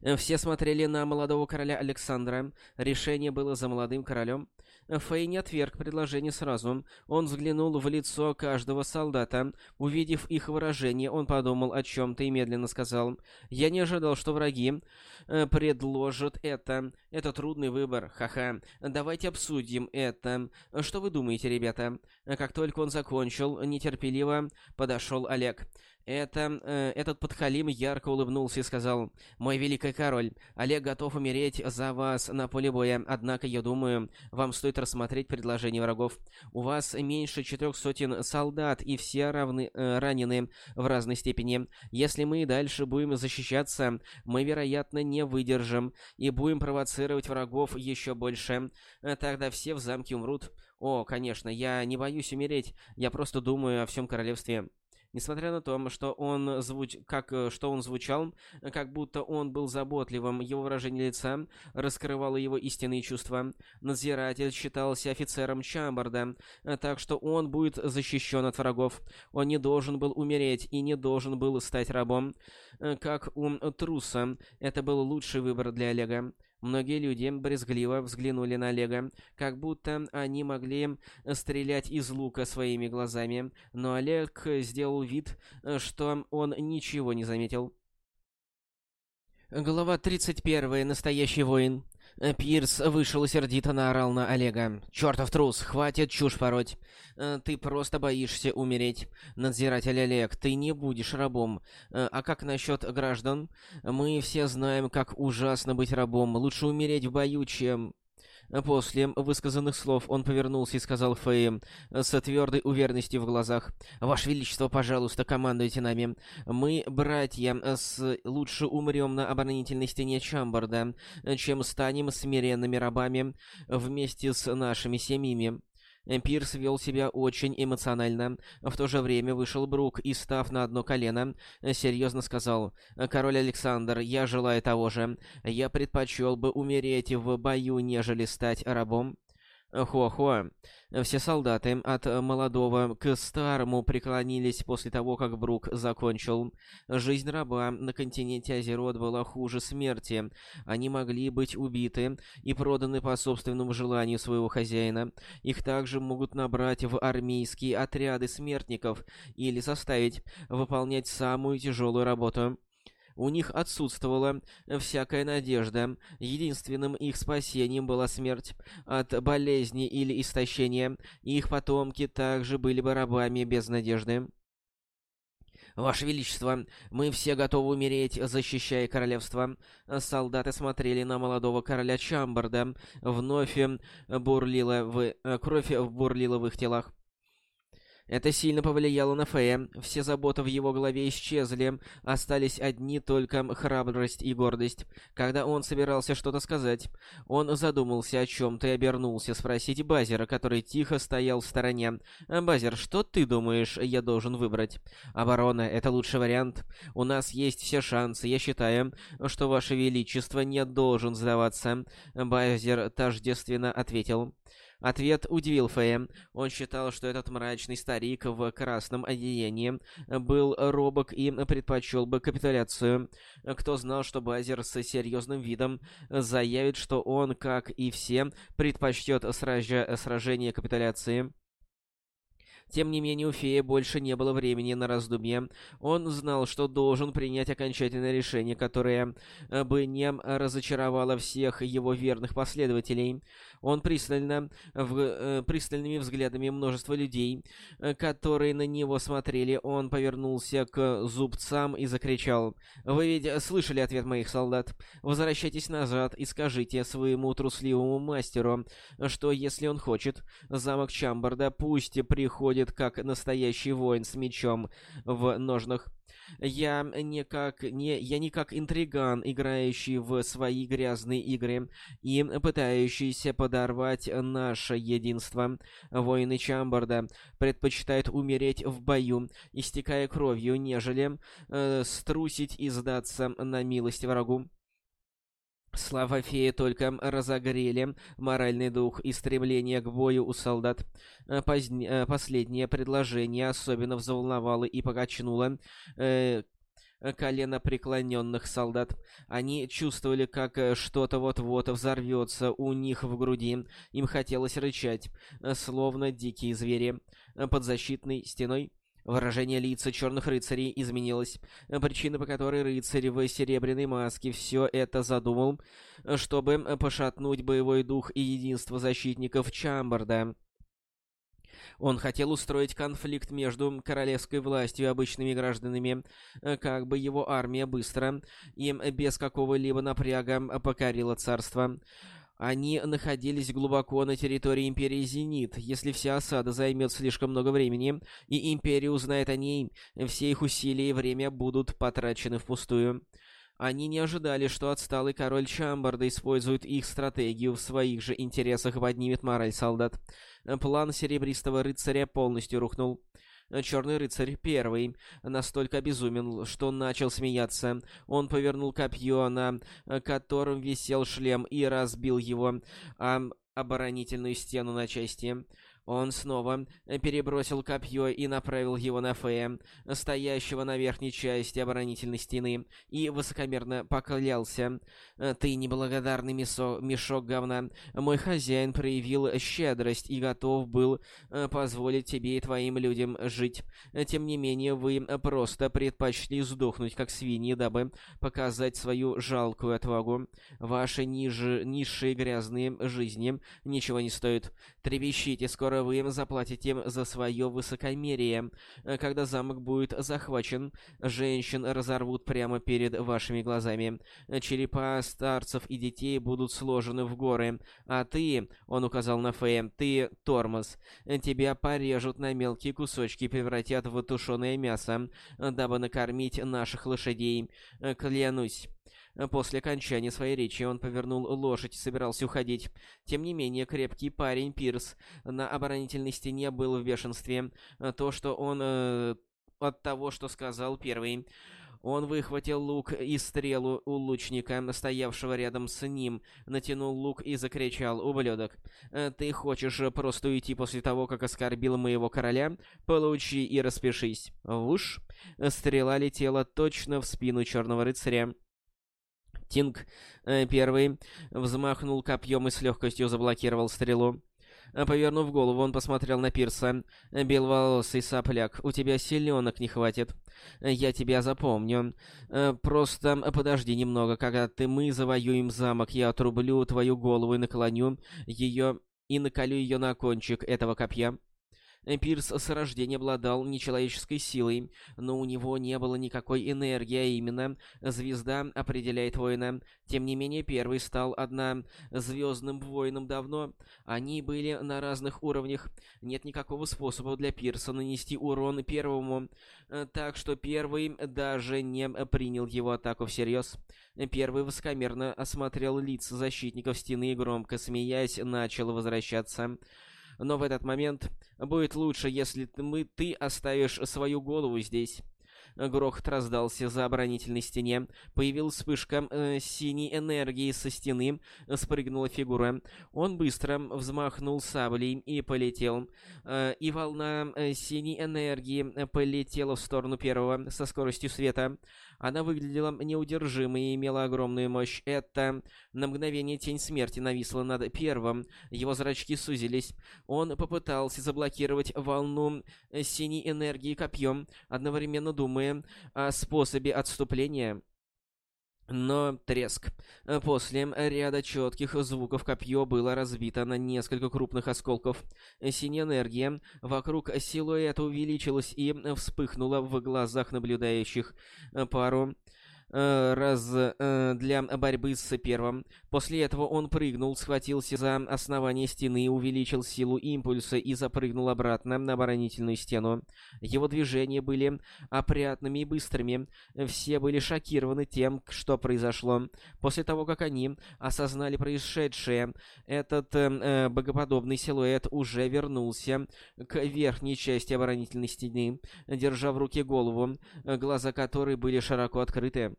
Э, все смотрели на молодого короля Александра. Решение было за молодым королем. Фэй не отверг предложение сразу. Он взглянул в лицо каждого солдата. Увидев их выражение, он подумал о чем-то и медленно сказал. «Я не ожидал, что враги э, предложат это. Это трудный выбор. Ха-ха. Давайте обсудим это. Что вы думаете, ребята?» Как только он закончил, нетерпеливо подошел Олег. Это, э, этот подхалим ярко улыбнулся и сказал, «Мой великий король, Олег готов умереть за вас на поле боя, однако, я думаю, вам стоит рассмотреть предложение врагов. У вас меньше четырех сотен солдат, и все равны, э, ранены в разной степени. Если мы дальше будем защищаться, мы, вероятно, не выдержим и будем провоцировать врагов еще больше. Э, тогда все в замке умрут. О, конечно, я не боюсь умереть, я просто думаю о всем королевстве». Несмотря на то, что он, звуч... как... Э, что он звучал, как будто он был заботливым, его выражение лица раскрывало его истинные чувства. Надзиратель считался офицером Чамбарда, так что он будет защищен от врагов. Он не должен был умереть и не должен был стать рабом. Э, как у труса, это был лучший выбор для Олега. Многие люди брезгливо взглянули на Олега, как будто они могли стрелять из лука своими глазами, но Олег сделал вид, что он ничего не заметил. Глава 31. Настоящий воин. Э, Пирс вышел и сердито наорал на Олега. «Чёртов трус, хватит чушь пороть. Э, ты просто боишься умереть. Надзиратель Олег, ты не будешь рабом. Э, а как насчет граждан? Мы все знаем, как ужасно быть рабом. Лучше умереть в бою, чем...» После высказанных слов он повернулся и сказал Фэй с твердой уверенностью в глазах. «Ваше Величество, пожалуйста, командуйте нами. Мы, братья, с... лучше умрем на оборонительной стене Чамбарда, чем станем смиренными рабами вместе с нашими семьями». Пирс вел себя очень эмоционально. В то же время вышел Брук и, став на одно колено, серьезно сказал, «Король Александр, я желаю того же. Я предпочел бы умереть в бою, нежели стать рабом». Хуа-хуа. Все солдаты, от молодого к старому, преклонились после того, как Брук закончил. Жизнь раба на континенте Азерот была хуже смерти. Они могли быть убиты и проданы по собственному желанию своего хозяина. Их также могут набрать в армейские отряды смертников или заставить выполнять самую тяжелую работу. У них отсутствовала всякая надежда. Единственным их спасением была смерть от болезни или истощения. Их потомки также были бы рабами без надежды. «Ваше Величество, мы все готовы умереть, защищая королевство». Солдаты смотрели на молодого короля Чамбарда. Вновь бурлила в... кровь бурлила в их телах. Это сильно повлияло на Фея. Все заботы в его голове исчезли, остались одни только храбрость и гордость. Когда он собирался что-то сказать, он задумался о чем-то и обернулся спросить Базера, который тихо стоял в стороне. «Базер, что ты думаешь, я должен выбрать?» «Оборона — это лучший вариант. У нас есть все шансы. Я считаю, что Ваше Величество не должен сдаваться». Базер тождественно ответил. Ответ удивил Фея. Он считал, что этот мрачный старик в красном одеянии был робок и предпочел бы капитуляцию. Кто знал, что Базер с серьезным видом заявит, что он, как и все, предпочтет сражение капитуляции. Тем не менее, у Фея больше не было времени на раздумье. Он знал, что должен принять окончательное решение, которое бы не разочаровало всех его верных последователей. Он пристально, в, э, пристальными взглядами множества людей, э, которые на него смотрели, он повернулся к зубцам и закричал. «Вы ведь слышали ответ моих солдат? Возвращайтесь назад и скажите своему трусливому мастеру, что если он хочет, замок Чамбарда пусть приходит как настоящий воин с мечом в ножнах. Я не как не я не как интриган, играющий в свои грязные игры и пытающийся подорвать наше единство. Воины Чамбарда предпочитают умереть в бою, истекая кровью, нежели э, струсить и сдаться на милость врагу. Слава феи только разогрели моральный дух и стремление к бою у солдат. Э, Поздне... Э, последнее предложение особенно взволновало и покачнуло э, колено преклоненных солдат. Они чувствовали, как э, что-то вот-вот взорвется у них в груди. Им хотелось рычать, словно дикие звери. Под защитной стеной Выражение лица черных рыцарей изменилось. Причина, по которой рыцарь в серебряной маске все это задумал, чтобы пошатнуть боевой дух и единство защитников Чамбарда. Он хотел устроить конфликт между королевской властью и обычными гражданами, как бы его армия быстро и без какого-либо напряга покорила царство. Они находились глубоко на территории Империи Зенит. Если вся осада займет слишком много времени, и Империя узнает о ней, все их усилия и время будут потрачены впустую. Они не ожидали, что отсталый король Чамбарда использует их стратегию в своих же интересах и поднимет мораль солдат. План Серебристого Рыцаря полностью рухнул. Черный рыцарь первый настолько обезумен, что начал смеяться. Он повернул копье, на котором висел шлем, и разбил его а оборонительную стену на части. Он снова перебросил копье и направил его на Фея, стоящего на верхней части оборонительной стены, и высокомерно поклялся. «Ты неблагодарный мясо, мешок говна. Мой хозяин проявил щедрость и готов был э, позволить тебе и твоим людям жить. Тем не менее, вы просто предпочли сдохнуть, как свиньи, дабы показать свою жалкую отвагу. Ваши ниже, низшие грязные жизни ничего не стоят. Трепещите, скоро Скоро вы заплатите за свое высокомерие. Когда замок будет захвачен, женщин разорвут прямо перед вашими глазами. Черепа старцев и детей будут сложены в горы. А ты, он указал на Фея, ты тормоз. Тебя порежут на мелкие кусочки, превратят в тушеное мясо, дабы накормить наших лошадей. Клянусь. После окончания своей речи он повернул лошадь и собирался уходить. Тем не менее, крепкий парень Пирс на оборонительной стене был в бешенстве. То, что он... Э, от того, что сказал первый. Он выхватил лук и стрелу у лучника, стоявшего рядом с ним, натянул лук и закричал «Ублюдок! Э, ты хочешь просто уйти после того, как оскорбил моего короля? Получи и распишись!» Вуш! Стрела летела точно в спину черного рыцаря. Тинг э, первый взмахнул копьем и с легкостью заблокировал стрелу. Э, повернув голову, он посмотрел на Пирса. «Беловолосый сопляк, у тебя силенок не хватит. Я тебя запомню. Э, просто подожди немного, когда ты мы завоюем замок, я отрублю твою голову и наклоню ее и наколю ее на кончик этого копья. Пирс с рождения обладал нечеловеческой силой, но у него не было никакой энергии, а именно звезда определяет воина. Тем не менее, первый стал однозвездным воином давно. Они были на разных уровнях. Нет никакого способа для Пирса нанести урон первому, так что первый даже не принял его атаку всерьез. Первый высокомерно осмотрел лица защитников стены и громко смеясь начал возвращаться. Но в этот момент будет лучше, если мы, ты оставишь свою голову здесь. Грохот раздался за оборонительной стене. Появилась вспышка э, синей энергии со стены. Спрыгнула фигура. Он быстро взмахнул саблей и полетел. Э, и волна э, синей энергии полетела в сторону первого со скоростью света. Она выглядела неудержимой и имела огромную мощь. Это на мгновение тень смерти нависла над первым. Его зрачки сузились. Он попытался заблокировать волну синей энергии копьем, одновременно думая о способе отступления. Но треск. После ряда четких звуков копье было разбито на несколько крупных осколков. Синяя энергия вокруг силуэта увеличилась и вспыхнула в глазах наблюдающих. Пару раз э, для борьбы с первым. После этого он прыгнул, схватился за основание стены, увеличил силу импульса и запрыгнул обратно на оборонительную стену. Его движения были опрятными и быстрыми. Все были шокированы тем, что произошло. После того, как они осознали происшедшее, этот э, э богоподобный силуэт уже вернулся к верхней части оборонительной стены, держа в руке голову, глаза которой были широко открыты.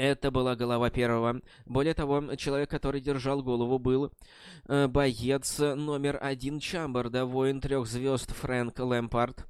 Это была голова первого. Более того, человек, который держал голову, был э, боец номер один Чамберда, воин трех звезд Фрэнк Лэмпард.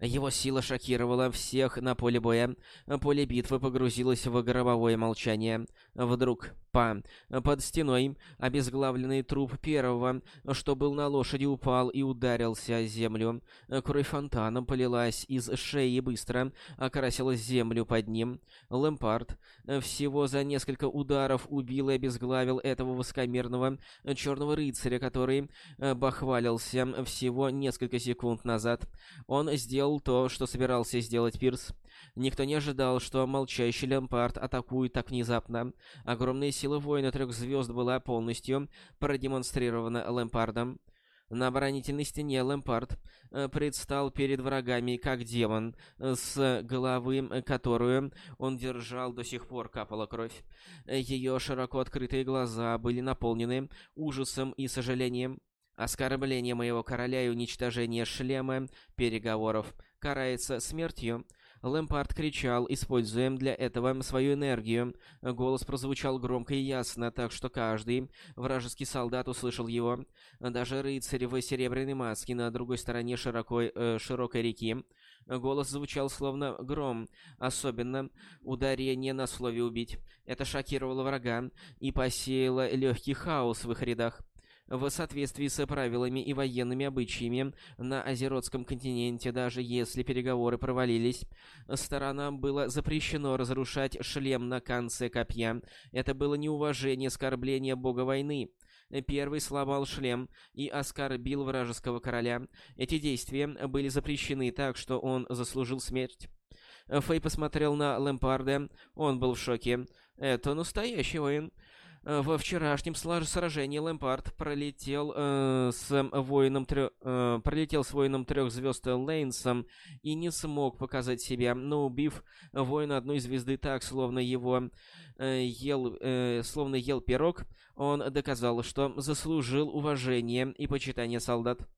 Его сила шокировала всех на поле боя. Поле битвы погрузилось в гробовое молчание. Вдруг, па, под стеной, обезглавленный труп первого, что был на лошади, упал и ударился о землю. Кровь фонтаном полилась из шеи быстро, окрасила землю под ним. Лэмпард всего за несколько ударов убил и обезглавил этого высокомерного черного рыцаря, который бахвалился всего несколько секунд назад. Он сделал то, что собирался сделать Пирс. Никто не ожидал, что молчащий Лэмпард атакует так внезапно. Огромная сила воина трех звезд была полностью продемонстрирована Лэмпардом. На оборонительной стене Лэмпард э, предстал перед врагами как демон, с головы которую он держал до сих пор капала кровь. Ее широко открытые глаза были наполнены ужасом и сожалением. Оскорбление моего короля и уничтожение шлема переговоров карается смертью. Лэмпард кричал, используя для этого свою энергию. Голос прозвучал громко и ясно, так что каждый вражеский солдат услышал его. Даже рыцарь в серебряной маске на другой стороне широкой, э, широкой реки. Голос звучал словно гром, особенно ударение на слове «убить». Это шокировало врага и посеяло легкий хаос в их рядах. В соответствии с правилами и военными обычаями на Азеротском континенте, даже если переговоры провалились, сторонам было запрещено разрушать шлем на конце копья. Это было неуважение, оскорбление бога войны. Первый сломал шлем и оскорбил вражеского короля. Эти действия были запрещены так, что он заслужил смерть. Фэй посмотрел на Лэмпарда. Он был в шоке. «Это настоящий воин». Во вчерашнем сражении Лэмпард пролетел э, с воином трё... э, пролетел с воином трех звезд Лейнсом и не смог показать себя, но убив воина одной звезды так, словно его э, ел, э, словно ел пирог, он доказал, что заслужил уважение и почитание солдат.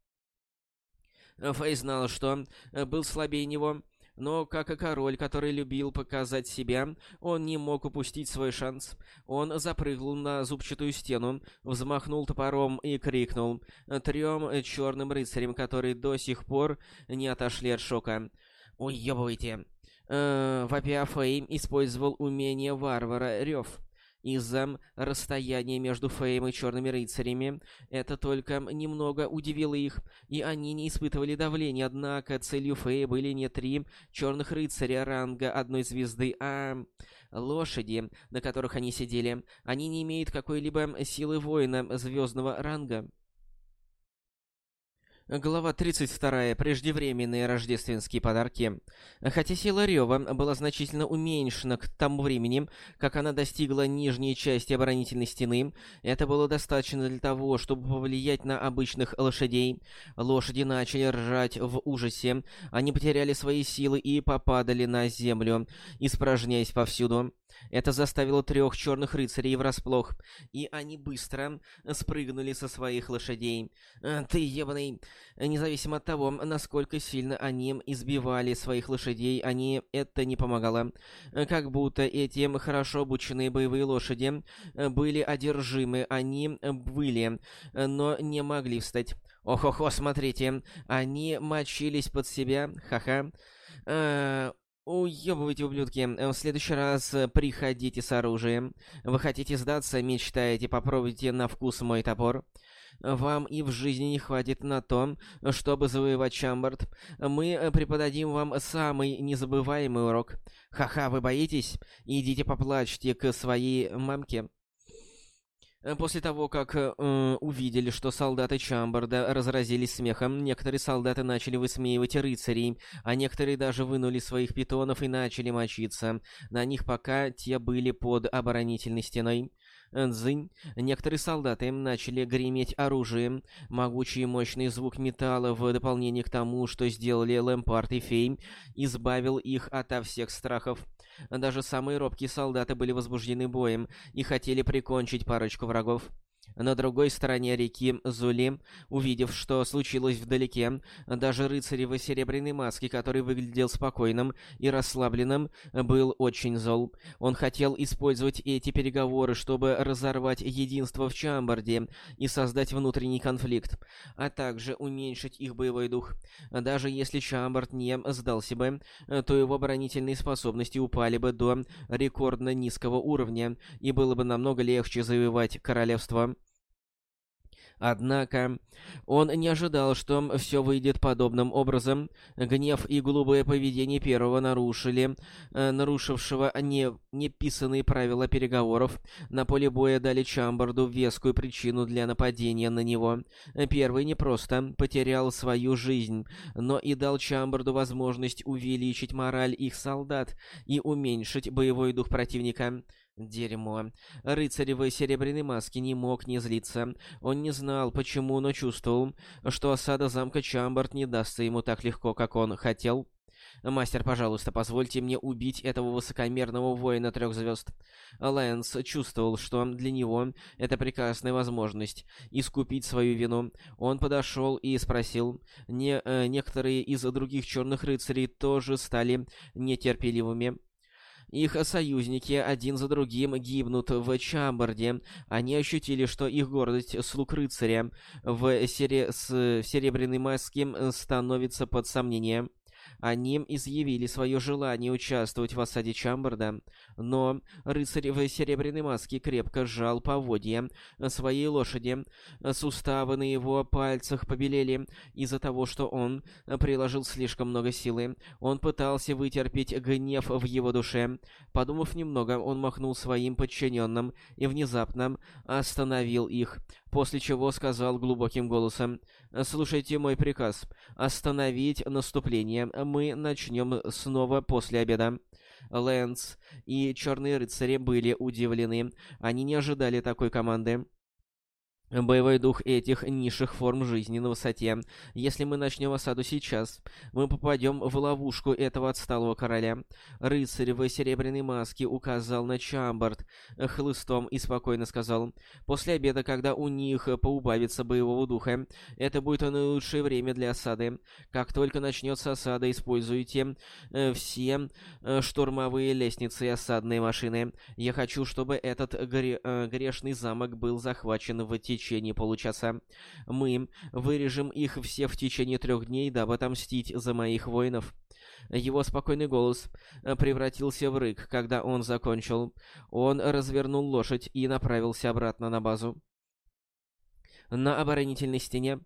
Фэй знал, что был слабее него, но, как и король, который любил показать себя, он не мог упустить свой шанс. Он запрыгнул на зубчатую стену, взмахнул топором и крикнул трем черным рыцарям, которые до сих пор не отошли от шока. «Уёбывайте!» э, Вопя Фейм использовал умение варвара Рев. Из-за расстояния между Фейм и Черными Рыцарями это только немного удивило их, и они не испытывали давления, однако целью Фея были не три Черных Рыцаря ранга одной звезды, а лошади, на которых они сидели. Они не имеют какой-либо силы воина звездного ранга. Глава 32. Преждевременные рождественские подарки. Хотя сила Рёва была значительно уменьшена к тому времени, как она достигла нижней части оборонительной стены, это было достаточно для того, чтобы повлиять на обычных лошадей. Лошади начали ржать в ужасе, они потеряли свои силы и попадали на землю, испражняясь повсюду. Это заставило трех черных рыцарей врасплох, и они быстро спрыгнули со своих лошадей. «Э, «Ты, ебаный...» Независимо от того, насколько сильно они избивали своих лошадей, они это не помогало. Как будто эти хорошо обученные боевые лошади были одержимы, они были, но не могли встать. Ох-охо, смотрите, они мочились под себя, ха-ха. Э, Уёбывайте, ублюдки. В следующий раз приходите с оружием. Вы хотите сдаться, мечтаете, попробуйте на вкус мой топор. Вам и в жизни не хватит на то, чтобы завоевать Чамбард. Мы преподадим вам самый незабываемый урок. Ха-ха, вы боитесь? Идите поплачьте к своей мамке. Э, после того, как э, увидели, что солдаты Чамбарда разразились смехом, некоторые солдаты начали высмеивать рыцарей, а некоторые даже вынули своих питонов и начали мочиться на них, пока те были под оборонительной стеной. Дзынь. Некоторые солдаты начали греметь оружием. Могучий и мощный звук металла в дополнение к тому, что сделали Лэмпард и Фей, избавил их ото всех страхов. Даже самые робкие солдаты были возбуждены боем и хотели прикончить парочку врагов. На другой стороне реки Зули, увидев, что случилось вдалеке, даже рыцарь в серебряной маске, который выглядел спокойным и расслабленным, был очень зол. Он хотел использовать эти переговоры, чтобы разорвать единство в Чамбарде и создать внутренний конфликт, а также уменьшить их боевой дух. Даже если Чамбард не сдался бы, то его оборонительные способности упали бы до рекордно низкого уровня, и было бы намного легче завоевать королевство. Однако он не ожидал, что все выйдет подобным образом. Гнев и глупое поведение первого нарушили, э, нарушившего не, неписанные правила переговоров. На поле боя дали Чамбарду вескую причину для нападения на него. Первый не просто потерял свою жизнь, но и дал Чамбарду возможность увеличить мораль их солдат и уменьшить боевой дух противника. Дерьмо. Рыцарь в серебряной маске не мог не злиться. Он не знал, почему, но чувствовал, что осада замка Чамбард не дастся ему так легко, как он хотел. «Мастер, пожалуйста, позвольте мне убить этого высокомерного воина трех звезд». Лэнс чувствовал, что для него это прекрасная возможность искупить свою вину. Он подошел и спросил. Не, э, некоторые из других черных рыцарей тоже стали нетерпеливыми. Их союзники один за другим гибнут в Чамбарде. Они ощутили, что их гордость слуг рыцаря в, сере... с... в серебряной маске становится под сомнение. Они изъявили свое желание участвовать в осаде Чамбарда, но рыцарь в серебряной маске крепко сжал поводья своей лошади. Суставы на его пальцах побелели из-за того, что он приложил слишком много силы. Он пытался вытерпеть гнев в его душе. Подумав немного, он махнул своим подчиненным и внезапно остановил их, после чего сказал глубоким голосом «Слушайте мой приказ. Остановить наступление. Мы начнем снова после обеда». Лэнс и Черные Рыцари были удивлены. Они не ожидали такой команды. Боевой дух этих низших форм жизни на высоте. Если мы начнем осаду сейчас, мы попадем в ловушку этого отсталого короля. Рыцарь в серебряной маске указал на Чамбард хлыстом и спокойно сказал, «После обеда, когда у них поубавится боевого духа, это будет наилучшее время для осады. Как только начнется осада, используйте э, все э, штурмовые лестницы и осадные машины. Я хочу, чтобы этот гре э, грешный замок был захвачен в течение течение получаса. Мы вырежем их все в течение трех дней, дабы отомстить за моих воинов». Его спокойный голос э, превратился в рык, когда он закончил. Он развернул лошадь и направился обратно на базу. На оборонительной стене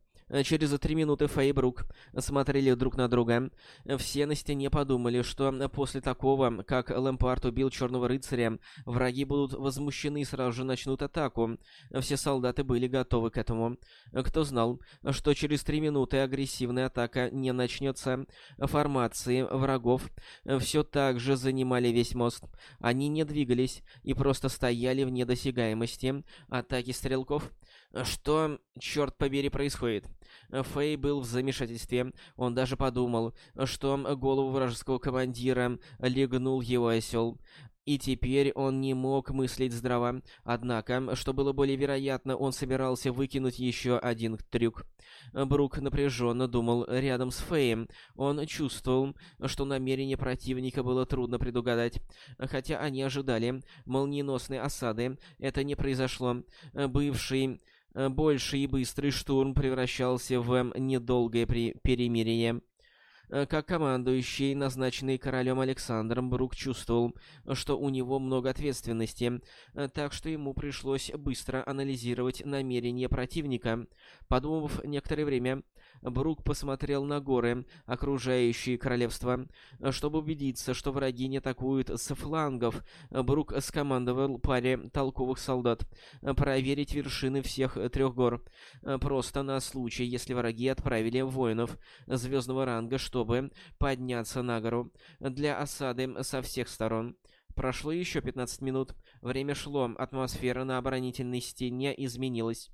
через три минуты Фэй и Брук смотрели друг на друга. Все на стене подумали, что после такого, как Лэмпард убил Черного Рыцаря, враги будут возмущены и сразу же начнут атаку. Все солдаты были готовы к этому. Кто знал, что через три минуты агрессивная атака не начнется. Формации врагов все так же занимали весь мост. Они не двигались и просто стояли в недосягаемости. Атаки стрелков что, черт побери, происходит? Фэй был в замешательстве. Он даже подумал, что голову вражеского командира легнул его осел. И теперь он не мог мыслить здраво. Однако, что было более вероятно, он собирался выкинуть еще один трюк. Брук напряженно думал рядом с Феем. Он чувствовал, что намерение противника было трудно предугадать. Хотя они ожидали молниеносной осады, это не произошло. Бывший Э, больший и быстрый штурм превращался в недолгое перемирие. Э, как командующий, назначенный королем Александром, Брук чувствовал, что у него много ответственности, э, так что ему пришлось быстро анализировать намерения противника. Подумав некоторое время, Брук посмотрел на горы, окружающие королевство. Чтобы убедиться, что враги не атакуют с флангов, Брук скомандовал паре толковых солдат проверить вершины всех трех гор. Просто на случай, если враги отправили воинов звездного ранга, чтобы подняться на гору для осады со всех сторон. Прошло еще 15 минут. Время шло, атмосфера на оборонительной стене изменилась.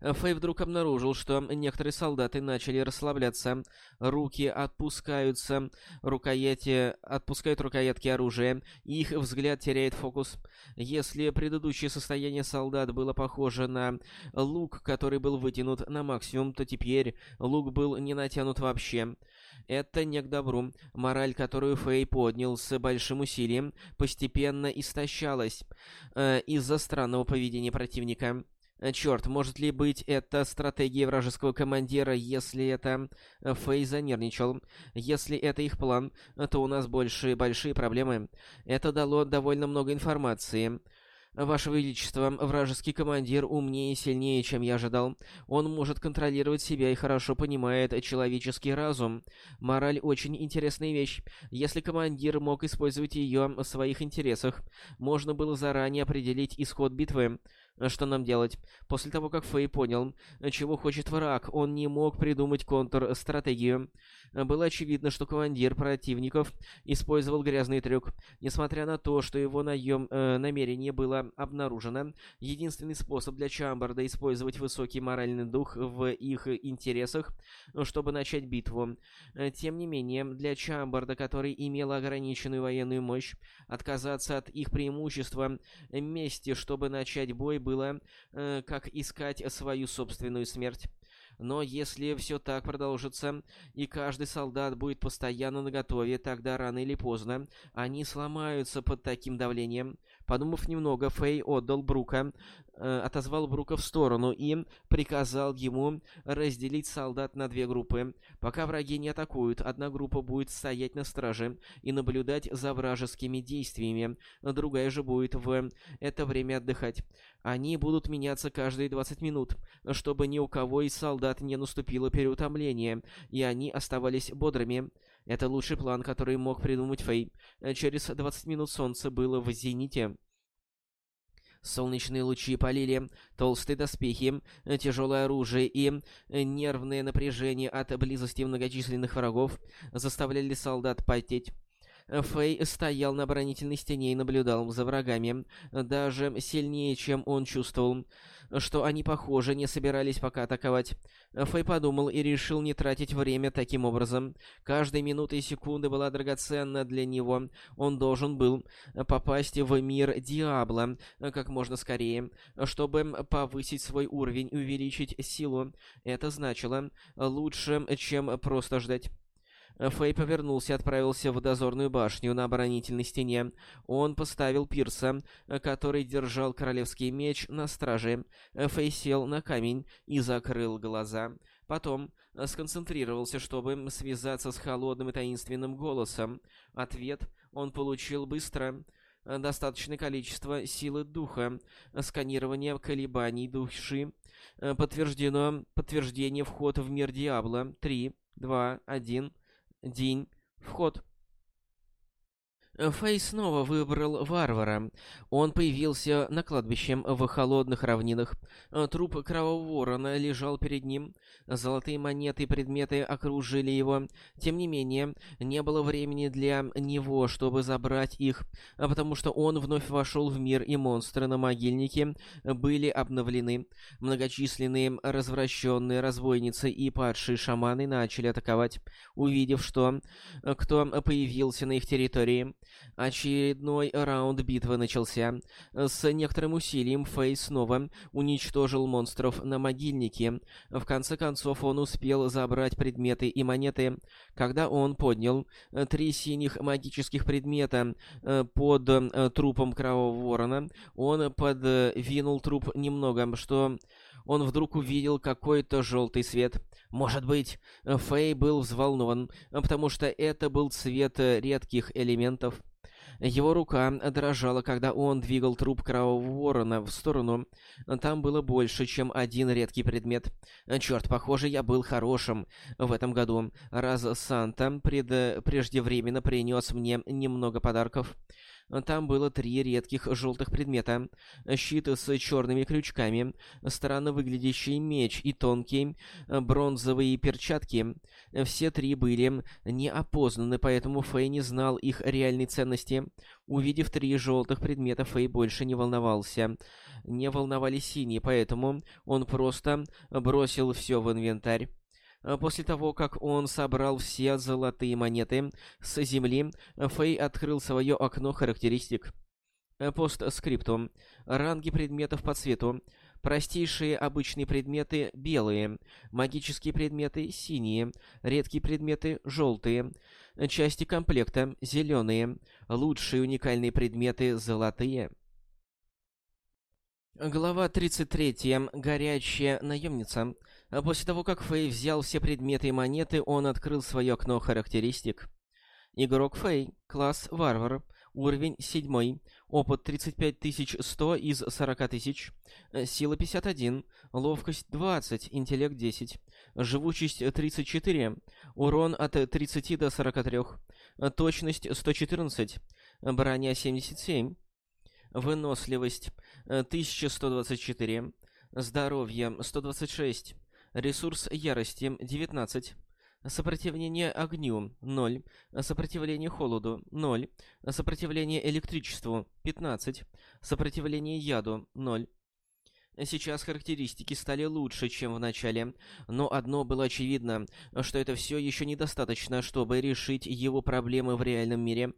Фэй вдруг обнаружил, что некоторые солдаты начали расслабляться, руки отпускаются, рукояти отпускают рукоятки оружия, их взгляд теряет фокус. Если предыдущее состояние солдат было похоже на лук, который был вытянут на максимум, то теперь лук был не натянут вообще. Это не к добру. Мораль, которую Фэй поднял с большим усилием, постепенно истощалась э, из-за странного поведения противника. Э, Черт, может ли быть это стратегия вражеского командира, если это... Э, Фэй занервничал. Если это их план, то у нас больше большие проблемы. Это дало довольно много информации. Ваше Величество, вражеский командир умнее и сильнее, чем я ожидал. Он может контролировать себя и хорошо понимает человеческий разум. Мораль очень интересная вещь. Если командир мог использовать ее в своих интересах, можно было заранее определить исход битвы. Что нам делать? После того, как Фэй понял, чего хочет враг, он не мог придумать контр-стратегию. Было очевидно, что командир противников использовал грязный трюк. Несмотря на то, что его наем, э, намерение было обнаружено, единственный способ для Чамбарда использовать высокий моральный дух в их интересах, чтобы начать битву. Тем не менее, для Чамбарда, который имел ограниченную военную мощь, отказаться от их преимущества мести, чтобы начать бой, было э, как искать свою собственную смерть. Но если все так продолжится, и каждый солдат будет постоянно наготове, тогда рано или поздно они сломаются под таким давлением. Подумав немного, Фэй отдал Брука, э, отозвал Брука в сторону и приказал ему разделить солдат на две группы. Пока враги не атакуют, одна группа будет стоять на страже и наблюдать за вражескими действиями, другая же будет в это время отдыхать. Они будут меняться каждые 20 минут, чтобы ни у кого из солдат не наступило переутомление, и они оставались бодрыми. Это лучший план, который мог придумать Фэй. Через 20 минут солнце было в зените. Солнечные лучи полили толстые доспехи, тяжелое оружие и нервное напряжение от близости многочисленных врагов заставляли солдат потеть. Фэй стоял на оборонительной стене и наблюдал за врагами, даже сильнее, чем он чувствовал, что они, похоже, не собирались пока атаковать. Фэй подумал и решил не тратить время таким образом. Каждая минута и секунда была драгоценна для него. Он должен был попасть в мир Диабло как можно скорее, чтобы повысить свой уровень и увеличить силу. Это значило лучше, чем просто ждать. Фэй повернулся и отправился в дозорную башню на оборонительной стене. Он поставил Пирса, который держал королевский меч, на страже. Фэй сел на камень и закрыл глаза. Потом сконцентрировался, чтобы связаться с холодным и таинственным голосом. Ответ он получил быстро. Достаточное количество силы духа, сканирование колебаний души, подтверждено подтверждение вход в мир Диабло. 3, 2, 1 день, вход. Фэй снова выбрал варвара. Он появился на кладбище в холодных равнинах. Труп кровавого ворона лежал перед ним. Золотые монеты и предметы окружили его. Тем не менее, не было времени для него, чтобы забрать их, потому что он вновь вошел в мир, и монстры на могильнике были обновлены. Многочисленные развращенные разбойницы и падшие шаманы начали атаковать, увидев, что кто появился на их территории. Очередной раунд битвы начался. С некоторым усилием Фэй снова уничтожил монстров на могильнике. В конце концов он успел забрать предметы и монеты. Когда он поднял три синих магических предмета э, под э, трупом Кровавого Ворона, он подвинул труп немного, что он вдруг увидел какой-то желтый свет. Может быть, Фэй был взволнован, потому что это был цвет редких элементов. Его рука дрожала, когда он двигал труп Кровавого Ворона в сторону. Там было больше, чем один редкий предмет. Черт, похоже, я был хорошим в этом году, раз Санта пред... преждевременно принес мне немного подарков. Там было три редких желтых предмета. Щит с черными крючками, странно выглядящий меч и тонкие бронзовые перчатки. Все три были неопознаны, поэтому Фэй не знал их реальной ценности. Увидев три желтых предмета, Фэй больше не волновался. Не волновали синие, поэтому он просто бросил все в инвентарь. Э, после того, как он собрал все золотые монеты с земли, Фэй открыл свое окно характеристик. Э, постскриптум. Ранги предметов по цвету. Простейшие обычные предметы – белые, магические предметы – синие, редкие предметы – желтые, части комплекта – зеленые, лучшие уникальные предметы – золотые. Глава 33. Горячая наемница. А после того, как Фэй взял все предметы и монеты, он открыл свое окно характеристик. Игрок Фэй, класс Варвар, уровень 7, опыт 35100 из 40 тысяч, сила 51, ловкость 20, интеллект 10, живучесть 34, урон от 30 до 43, точность 114, броня 77, выносливость 1124, здоровье 126, Ресурс ярости 19. Сопротивление огню 0. Сопротивление холоду 0. Сопротивление электричеству 15. Сопротивление яду 0. Сейчас характеристики стали лучше, чем в начале, но одно было очевидно, что это все еще недостаточно, чтобы решить его проблемы в реальном мире.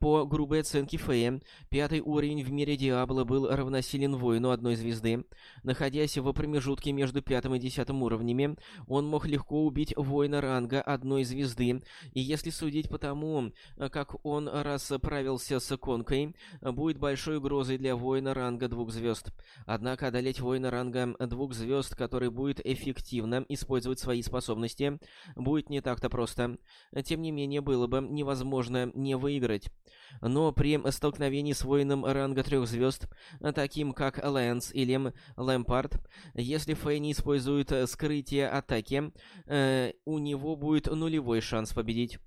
По грубой оценке Фея, пятый уровень в мире Диабло был равносилен воину одной звезды. Находясь в промежутке между пятым и десятым уровнями, он мог легко убить воина ранга одной звезды, и если судить по тому, как он расправился с Конкой, будет большой угрозой для воина ранга двух звезд. Однако одолеть воина ранга двух звезд, который будет эффективно использовать свои способности, будет не так-то просто. Тем не менее, было бы невозможно не выиграть. Но при столкновении с воином ранга трех звезд, таким как Лэнс или Лэмпард, если Фэй использует скрытие атаки, э, у него будет нулевой шанс победить.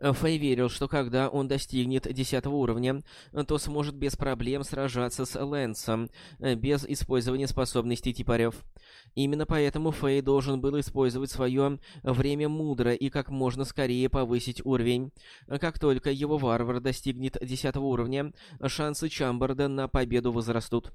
Фэй верил, что когда он достигнет 10 уровня, то сможет без проблем сражаться с Лэнсом, э, без использования способностей типарев. Именно поэтому Фэй должен был использовать свое время мудро и как можно скорее повысить уровень. Как только его варвар достигнет 10 уровня, шансы Чамбарда на победу возрастут.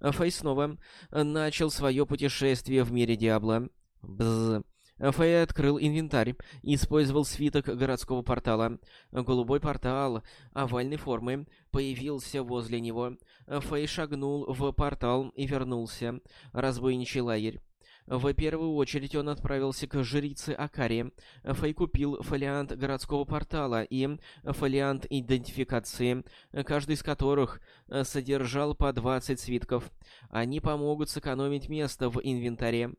Фэй снова начал свое путешествие в мире Диабло. Бзз. Фэй открыл инвентарь и использовал свиток городского портала. Голубой портал овальной формы появился возле него. Фэй шагнул в портал и вернулся. Разбойничий лагерь. В первую очередь он отправился к жрице Акари. Фэй купил фолиант городского портала и фолиант идентификации, каждый из которых содержал по 20 свитков. Они помогут сэкономить место в инвентаре.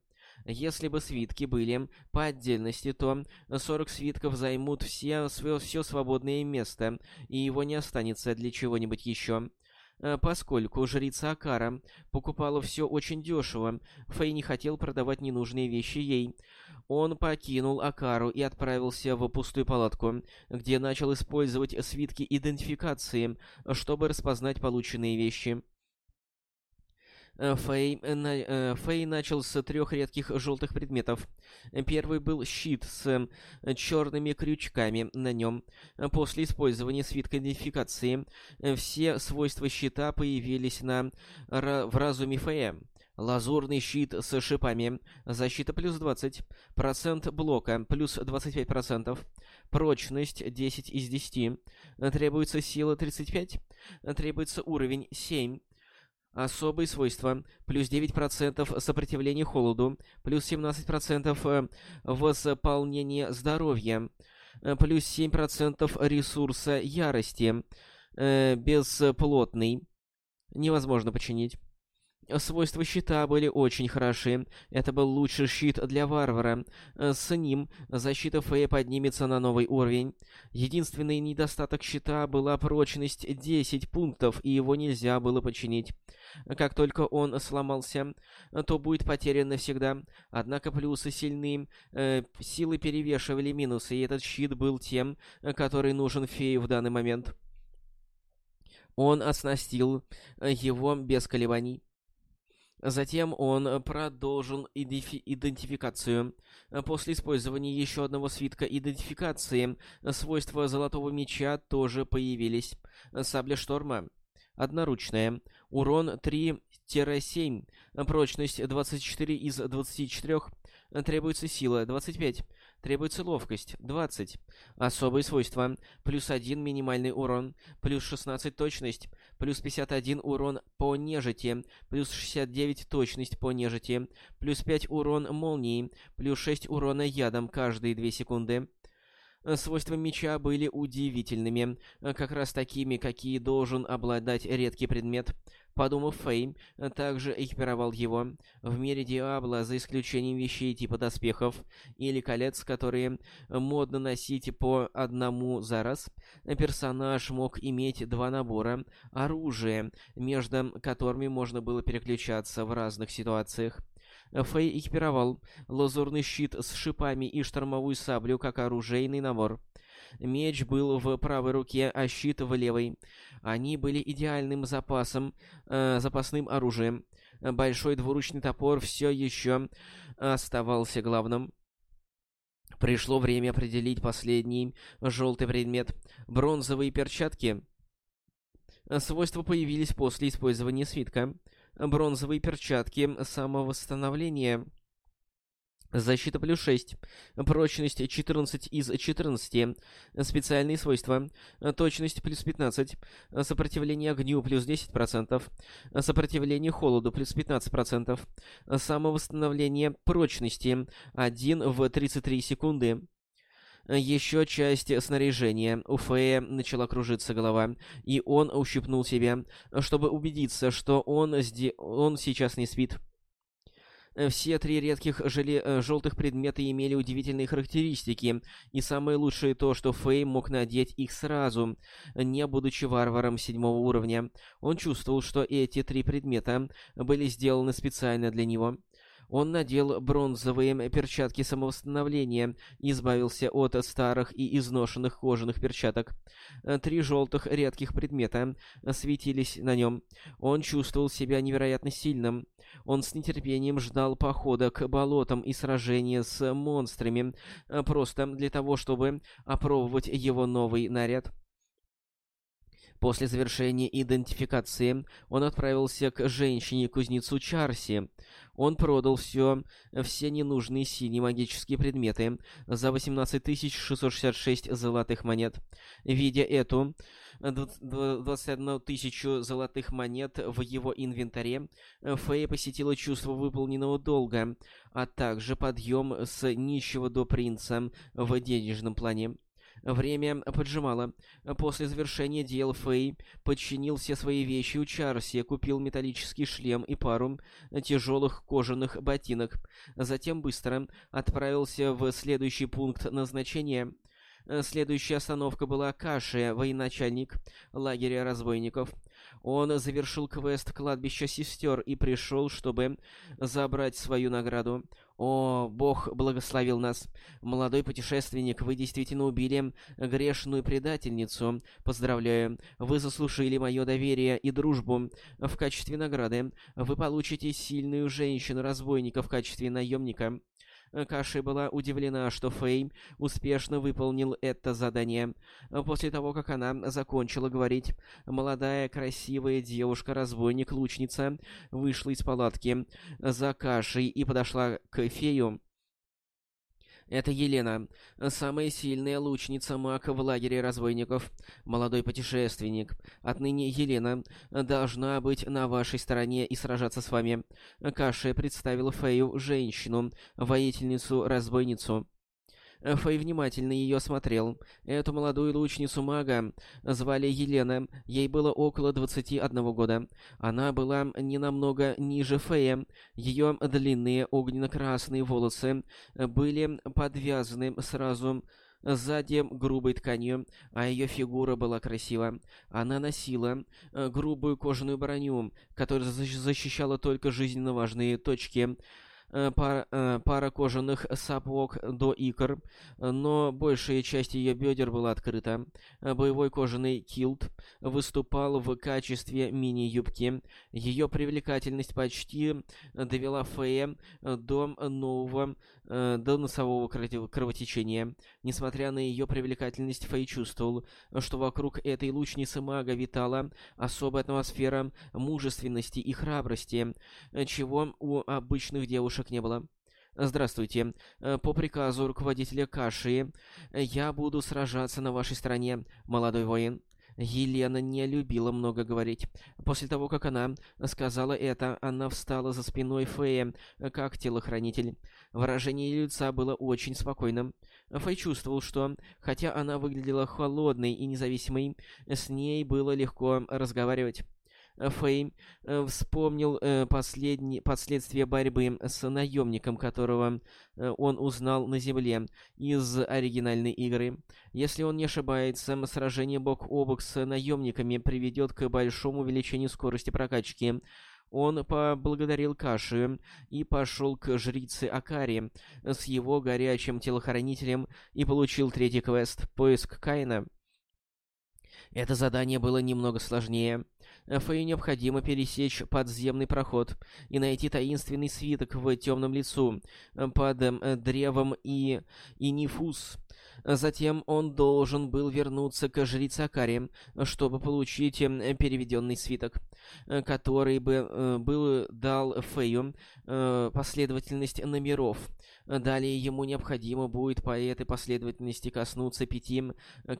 Если бы свитки были по отдельности, то 40 свитков займут все, все, все свободное место, и его не останется для чего-нибудь еще. Э, поскольку жрица Акара покупала все очень дешево, Фэй не хотел продавать ненужные вещи ей. Он покинул Акару и отправился в пустую палатку, где начал использовать свитки идентификации, чтобы распознать полученные вещи. Э, Фэй, э, э, Фэй начал с трех редких желтых предметов. Первый был щит с черными крючками на нем. После использования свитка идентификации все свойства щита появились на, в разуме Фэя. Лазурный щит с шипами. Защита плюс 20. Процент блока плюс 25%. Прочность 10 из 10. Требуется сила 35. Требуется уровень 7. Особые свойства. Плюс 9% сопротивления холоду. Плюс 17% э, восполнение здоровья. Э, плюс 7% ресурса ярости. Э, бесплотный. Невозможно починить. Свойства щита были очень хороши. Это был лучший щит для варвара. С ним защита Фея поднимется на новый уровень. Единственный недостаток щита была прочность 10 пунктов, и его нельзя было починить. Как только он сломался, то будет потерян навсегда. Однако плюсы сильны, э, силы перевешивали минусы, и этот щит был тем, который нужен фее в данный момент. Он оснастил его без колебаний. Затем он продолжил идентификацию. После использования еще одного свитка идентификации, свойства Золотого Меча тоже появились. Сабля Шторма. Одноручная. Урон 3-7. Прочность 24 из 24. Требуется сила 25. Требуется ловкость 20. Особые свойства. Плюс 1 минимальный урон. Плюс 16 точность. Плюс 51 урон по нежити. Плюс 69 точность по нежити. Плюс 5 урон молнии. Плюс 6 урона ядом каждые 2 секунды. Э, свойства меча были удивительными, э, как раз такими, какие должен обладать редкий предмет. Подумав, Фэй также экипировал его. В мире Диабло, за исключением вещей типа доспехов или колец, которые модно носить по одному за раз, персонаж мог иметь два набора оружия, между которыми можно было переключаться в разных ситуациях. Фэй экипировал лазурный щит с шипами и штормовую саблю как оружейный набор. Меч был в правой руке, а щит в левой. Они были идеальным запасом, э, запасным оружием. Большой двуручный топор все еще оставался главным. Пришло время определить последний желтый предмет. Бронзовые перчатки. Свойства появились после использования свитка. Бронзовые перчатки самовосстановления. Защита плюс 6. Прочность 14 из 14. Специальные свойства. Точность плюс 15. Сопротивление огню плюс 10%. Сопротивление холоду плюс 15%. Самовосстановление прочности 1 в 33 секунды. Еще часть снаряжения. У Фея начала кружиться голова, и он ущипнул себя, чтобы убедиться, что он, он сейчас не спит. Э, все три редких желе... Э, желтых предмета имели удивительные характеристики, и самое лучшее то, что Фэй мог надеть их сразу, не будучи варваром седьмого уровня. Он чувствовал, что эти три предмета были сделаны специально для него. Он надел бронзовые перчатки самовосстановления избавился от старых и изношенных кожаных перчаток. Три желтых редких предмета светились на нем. Он чувствовал себя невероятно сильным. Он с нетерпением ждал похода к болотам и сражения с монстрами, просто для того, чтобы опробовать его новый наряд. После завершения идентификации он отправился к женщине-кузнецу Чарси. Он продал все, все ненужные синие магические предметы за 18 666 золотых монет. Видя эту 21 тысячу золотых монет в его инвентаре, Фэй посетила чувство выполненного долга, а также подъем с нищего до принца в денежном плане. Время поджимало. После завершения дел Фэй подчинил все свои вещи у Чарси, купил металлический шлем и пару тяжелых кожаных ботинок. Затем быстро отправился в следующий пункт назначения. Следующая остановка была Каши, военачальник лагеря разбойников. Он завершил квест кладбища сестер и пришел, чтобы забрать свою награду. О, Бог благословил нас. Молодой путешественник, вы действительно убили грешную предательницу. Поздравляю, вы заслужили мое доверие и дружбу. В качестве награды вы получите сильную женщину-разбойника в качестве наемника. Каши была удивлена, что Фэй успешно выполнил это задание. После того, как она закончила говорить, молодая красивая девушка-разбойник-лучница вышла из палатки за Кашей и подошла к Фею. Это Елена, самая сильная лучница маг в лагере разбойников, молодой путешественник. Отныне Елена должна быть на вашей стороне и сражаться с вами. Каши представил Фею женщину, воительницу-разбойницу. Фэй внимательно ее смотрел. Эту молодую лучницу мага звали Елена, ей было около 21 года. Она была не намного ниже Фэя. Ее длинные огненно-красные волосы были подвязаны сразу сзади грубой тканью, а ее фигура была красива. Она носила грубую кожаную броню, которая защищала только жизненно важные точки Э, пара, э, пара кожаных сапог до икр, но большая часть ее бедер была открыта. Боевой кожаный килт выступал в качестве мини-юбки. Ее привлекательность почти довела Фея до нового, э, до носового кровотечения. Несмотря на ее привлекательность, Фэй чувствовал, что вокруг этой лучницы мага витала особая атмосфера мужественности и храбрости, чего у обычных девушек не было. «Здравствуйте. Э, по приказу руководителя Каши я буду сражаться на вашей стороне, молодой воин». Елена не любила много говорить. После того, как она сказала это, она встала за спиной Фея, как телохранитель. Выражение лица было очень спокойным. Фэй чувствовал, что, хотя она выглядела холодной и независимой, с ней было легко разговаривать. Фэй э, вспомнил э, последние последствия борьбы с наемником, которого э, он узнал на Земле из оригинальной игры. Если он не ошибается, сражение бок о бок с наемниками приведет к большому увеличению скорости прокачки. Он поблагодарил Каши и пошел к жрице Акари с его горячим телохранителем и получил третий квест — поиск Каина. Это задание было немного сложнее. Фэю необходимо пересечь подземный проход и найти таинственный свиток в темном лесу под э, древом и Инифус. Затем он должен был вернуться к жрице Акари, чтобы получить э, переведенный свиток, э, который бы был дал Фэю последовательность номеров. Далее ему необходимо будет по этой последовательности коснуться пяти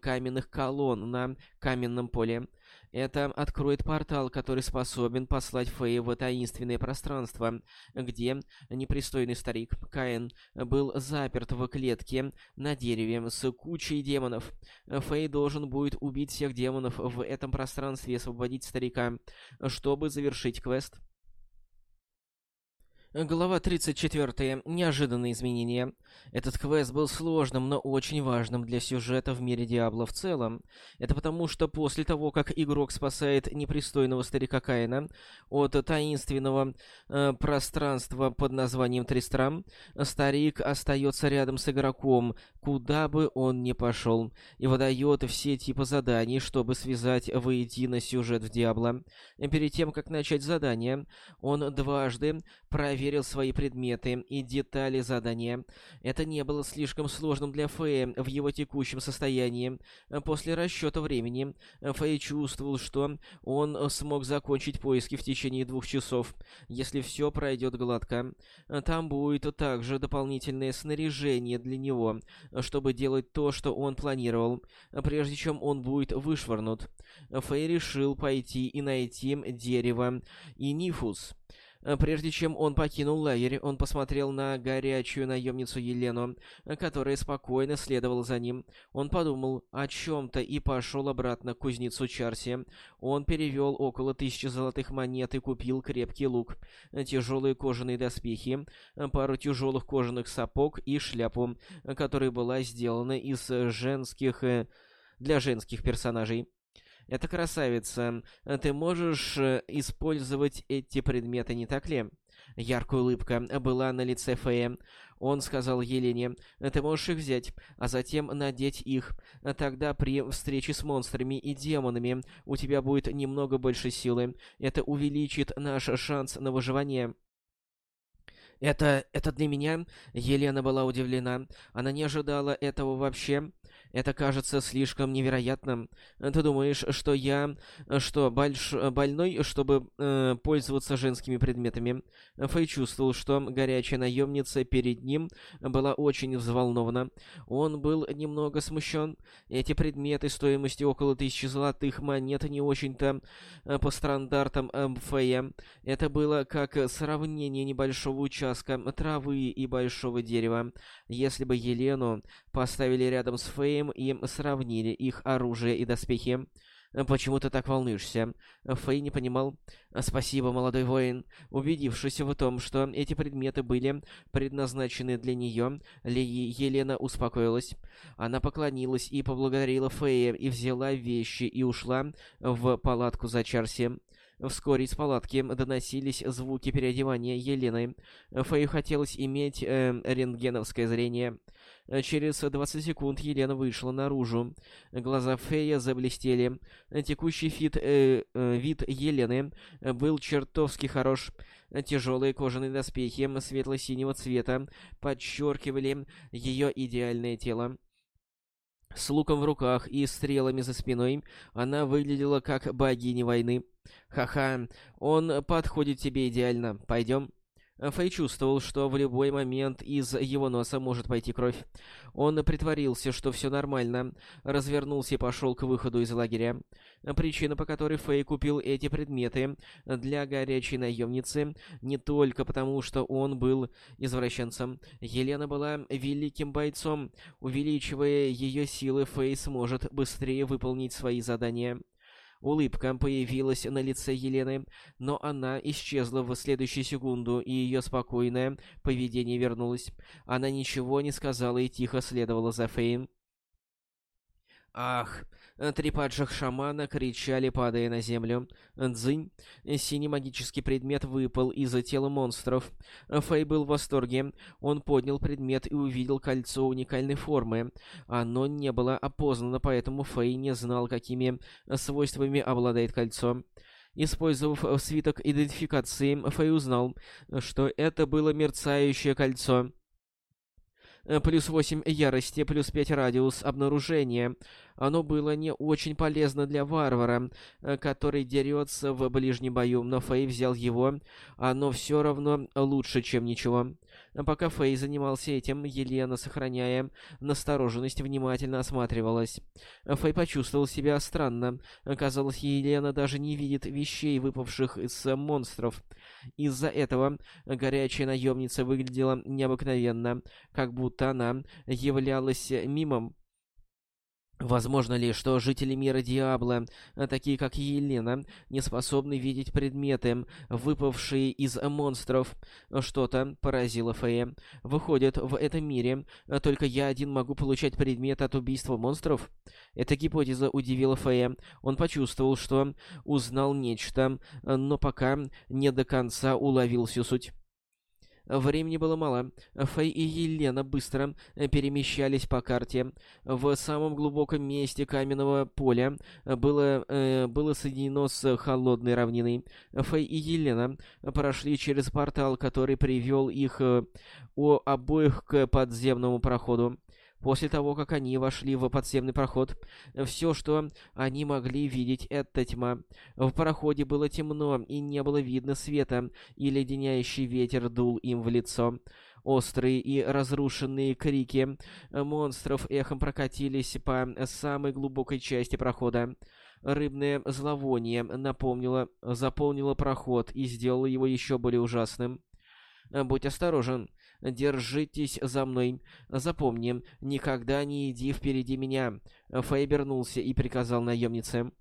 каменных колонн на каменном поле. Это откроет портал, который способен послать Фэй в таинственное пространство, где непристойный старик Каин был заперт в клетке на дереве с кучей демонов. Фэй должен будет убить всех демонов в этом пространстве и освободить старика, чтобы завершить квест. Глава 34. Неожиданные изменения. Этот квест был сложным, но очень важным для сюжета в мире Диабло в целом. Это потому, что после того, как игрок спасает непристойного старика Каина от таинственного э, пространства под названием Тристрам, старик остается рядом с игроком, куда бы он ни пошел, и выдает все типы заданий, чтобы связать воедино сюжет в Диабло. Перед тем, как начать задание, он дважды проверил свои предметы и детали задания. Это не было слишком сложным для Фэя в его текущем состоянии. После расчета времени Фэй чувствовал, что он смог закончить поиски в течение двух часов, если все пройдет гладко. Там будет также дополнительное снаряжение для него, чтобы делать то, что он планировал, прежде чем он будет вышвырнут. Фэй решил пойти и найти дерево и Нифус. Э, прежде чем он покинул лагерь, он посмотрел на горячую наемницу Елену, э, которая спокойно следовала за ним. Он подумал о чем-то и пошел обратно к кузнецу Чарси. Он перевел около тысячи золотых монет и купил крепкий лук, э, тяжелые кожаные доспехи, пару тяжелых кожаных сапог и шляпу, которая была сделана из женских... для женских персонажей. Это красавица. Ты можешь э, использовать эти предметы, не так ли? Яркая улыбка была на лице Фея. Он сказал Елене, «Ты можешь их взять, а затем надеть их. Тогда при встрече с монстрами и демонами у тебя будет немного больше силы. Это увеличит наш шанс на выживание». «Это... это для меня?» Елена была удивлена. Она не ожидала этого вообще. Это кажется слишком невероятным. Ты думаешь, что я... что, больш... больной, чтобы э, пользоваться женскими предметами? Фэй чувствовал, что горячая наемница перед ним была очень взволнована. Он был немного смущен. Эти предметы стоимостью около тысячи золотых монет не очень-то э, по стандартам э, Фэя. Это было как сравнение небольшого участка травы и большого дерева. Если бы Елену поставили рядом с Фэем и сравнили их оружие и доспехи. «Почему ты так волнуешься?» Фэй не понимал. «Спасибо, молодой воин». Убедившись в том, что эти предметы были предназначены для нее, Ли Елена успокоилась. Она поклонилась и поблагодарила Фэя, и взяла вещи, и ушла в палатку за Чарси. Вскоре из палатки доносились звуки переодевания Елены. Фэю хотелось иметь э, рентгеновское зрение. Через 20 секунд Елена вышла наружу. Глаза Фея заблестели. Текущий фит, э, э, вид Елены был чертовски хорош. Тяжелые кожаные доспехи светло-синего цвета подчеркивали ее идеальное тело. С луком в руках и стрелами за спиной она выглядела как богиня войны. «Ха-ха, он подходит тебе идеально. Пойдем?» Фэй чувствовал, что в любой момент из его носа может пойти кровь. Он притворился, что все нормально, развернулся и пошел к выходу из лагеря. Причина, по которой Фэй купил эти предметы для горячей наемницы, не только потому, что он был извращенцем. Елена была великим бойцом. Увеличивая ее силы, Фэй сможет быстрее выполнить свои задания. Улыбка появилась на лице Елены, но она исчезла в следующую секунду, и ее спокойное поведение вернулось. Она ничего не сказала и тихо следовала за Фейн. «Ах!» Три падших шамана кричали, падая на землю. Дзынь. Синий магический предмет выпал из тела монстров. Фэй был в восторге. Он поднял предмет и увидел кольцо уникальной формы. Оно не было опознано, поэтому Фэй не знал, какими свойствами обладает кольцо. Использовав свиток идентификации, Фэй узнал, что это было мерцающее кольцо. Плюс 8 ярости, плюс 5 радиус обнаружения. Оно было не очень полезно для варвара, э, который дерется в ближнем бою, но Фэй взял его. Оно все равно лучше, чем ничего. Пока Фэй занимался этим, Елена, сохраняя настороженность, внимательно осматривалась. Фэй почувствовал себя странно. Казалось, Елена даже не видит вещей, выпавших из монстров. Из-за этого горячая наемница выглядела необыкновенно, как будто она являлась мимом Возможно ли, что жители мира Диабло, э, такие как Елена, не способны видеть предметы, выпавшие из монстров? Что-то поразило Фея. Выходит, в этом мире э, только я один могу получать предметы от убийства монстров? Эта гипотеза удивила Фея. Он почувствовал, что узнал нечто, э, но пока не до конца уловил всю суть. Времени было мало. Фэй и Елена быстро э, перемещались по карте. В самом глубоком месте каменного поля было, э, было соединено с холодной равниной. Фэй и Елена прошли через портал, который привел их э, у обоих к подземному проходу. После того, как они вошли в подземный проход, все, что они могли видеть, это тьма. В проходе было темно, и не было видно света, и леденящий ветер дул им в лицо. Острые и разрушенные крики монстров эхом прокатились по самой глубокой части прохода. Рыбное зловоние напомнило, заполнило проход и сделало его еще более ужасным. «Будь осторожен», Держитесь за мной. Запомни, никогда не иди впереди меня. Фэй обернулся и приказал наемнице.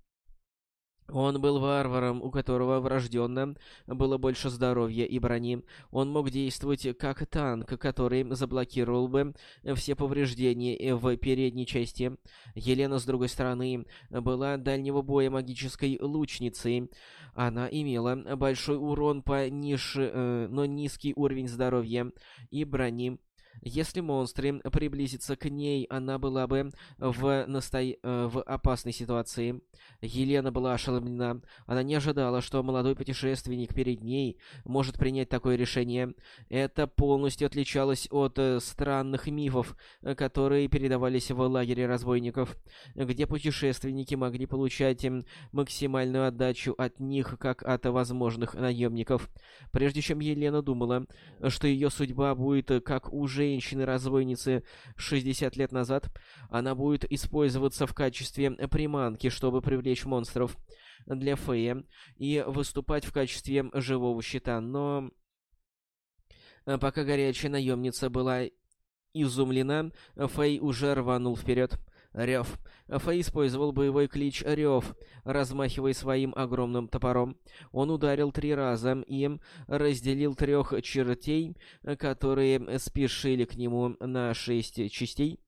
Он был варваром, у которого врожденно было больше здоровья и брони. Он мог действовать как танк, который заблокировал бы все повреждения в передней части. Елена, с другой стороны, была дальнего боя магической лучницей. Она имела большой урон по нише, э, но низкий уровень здоровья и брони. Если монстры приблизятся к ней, она была бы в, насто... Э, в опасной ситуации. Елена была ошеломлена. Она не ожидала, что молодой путешественник перед ней может принять такое решение. Это полностью отличалось от э, странных мифов, э, которые передавались в лагере разбойников, где путешественники могли получать э, максимальную отдачу от них, как от возможных наемников. Прежде чем Елена думала, что ее судьба будет как у женщины-разбойницы 60 лет назад, она будет использоваться в качестве приманки, чтобы привлечь монстров для Фея и выступать в качестве живого щита, но... Э, пока горячая наемница была изумлена, Фэй уже рванул вперед. Рев. Фэй использовал боевой клич Рев, размахивая своим огромным топором. Он ударил три раза и разделил трех чертей, которые спешили к нему на шесть частей.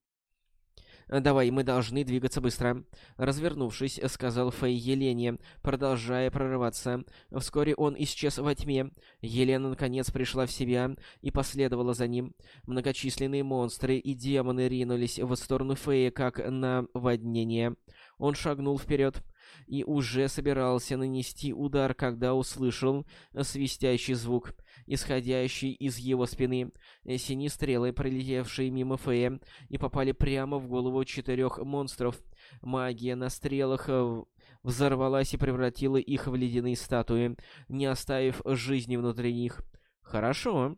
Э, «Давай, мы должны двигаться быстро», — развернувшись, сказал Фэй Елене, продолжая прорываться. Вскоре он исчез во тьме. Елена, наконец, пришла в себя и последовала за ним. Многочисленные монстры и демоны ринулись в сторону Фэя, как на воднение. Он шагнул вперед и уже собирался нанести удар, когда услышал свистящий звук исходящий из его спины. Синие стрелы, пролетевшие мимо Фея, и попали прямо в голову четырех монстров. Магия на стрелах э, взорвалась и превратила их в ледяные статуи, не оставив жизни внутри них. «Хорошо»,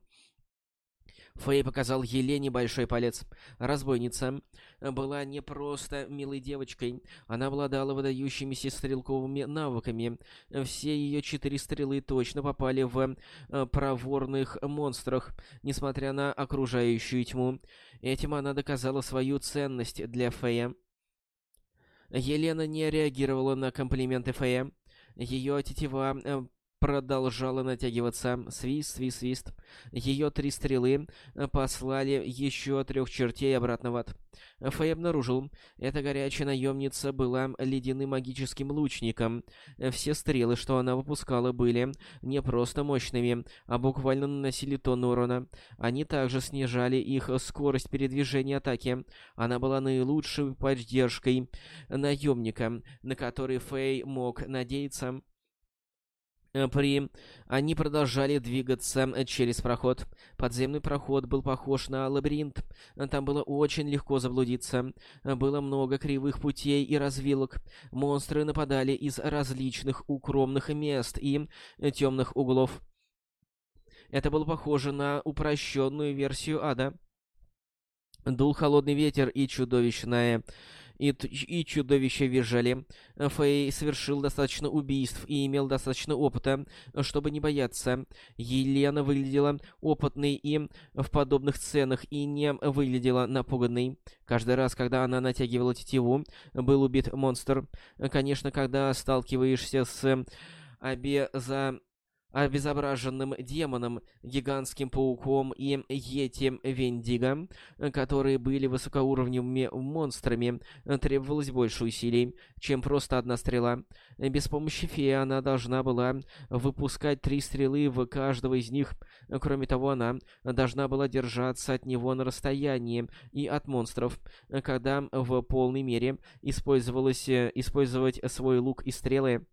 Фэй показал Елене большой палец. Разбойница была не просто милой девочкой, она обладала выдающимися стрелковыми навыками. Все ее четыре стрелы точно попали в э, проворных монстрах, несмотря на окружающую тьму. Этим она доказала свою ценность для Фэя. Елена не реагировала на комплименты Фэя. Ее тетива э, продолжала натягиваться. Свист, свист, свист. Ее три стрелы послали еще трех чертей обратно в ад. Фэй обнаружил, эта горячая наемница была ледяным магическим лучником. Все стрелы, что она выпускала, были не просто мощными, а буквально наносили тонну урона. Они также снижали их скорость передвижения атаки. Она была наилучшей поддержкой наемника, на который Фэй мог надеяться. Э, при... Они продолжали двигаться э, через проход. Подземный проход был похож на лабиринт. Там было очень легко заблудиться. Было много кривых путей и развилок. Монстры нападали из различных укромных мест и э, темных углов. Это было похоже на упрощенную версию ада. Дул холодный ветер и чудовищная и, и чудовища визжали. Фэй совершил достаточно убийств и имел достаточно опыта, чтобы не бояться. Елена выглядела опытной и в подобных сценах и не выглядела напуганной. Каждый раз, когда она натягивала тетиву, был убит монстр. Конечно, когда сталкиваешься с обеза обезображенным демоном, гигантским пауком и Йети Вендиго, которые были высокоуровневыми монстрами, требовалось больше усилий, чем просто одна стрела. Без помощи феи она должна была выпускать три стрелы в каждого из них. Кроме того, она должна была держаться от него на расстоянии и от монстров, когда в полной мере использовалось использовать свой лук и стрелы.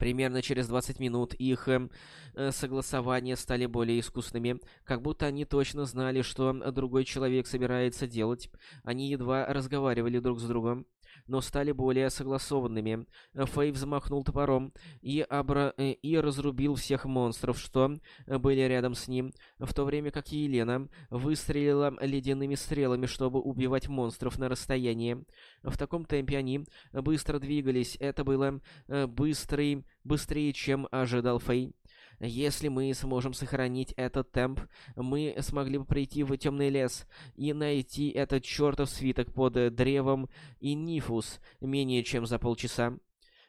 Примерно через 20 минут их эм, э, согласования стали более искусными, как будто они точно знали, что другой человек собирается делать. Они едва разговаривали друг с другом но стали более согласованными. Фэй взмахнул топором и, обра... Э, и разрубил всех монстров, что были рядом с ним, в то время как Елена выстрелила ледяными стрелами, чтобы убивать монстров на расстоянии. В таком темпе они быстро двигались. Это было э, быстрый, быстрее, чем ожидал Фэй. Если мы сможем сохранить этот темп, мы смогли бы прийти в темный лес и найти этот чертов свиток под древом и Нифус менее чем за полчаса.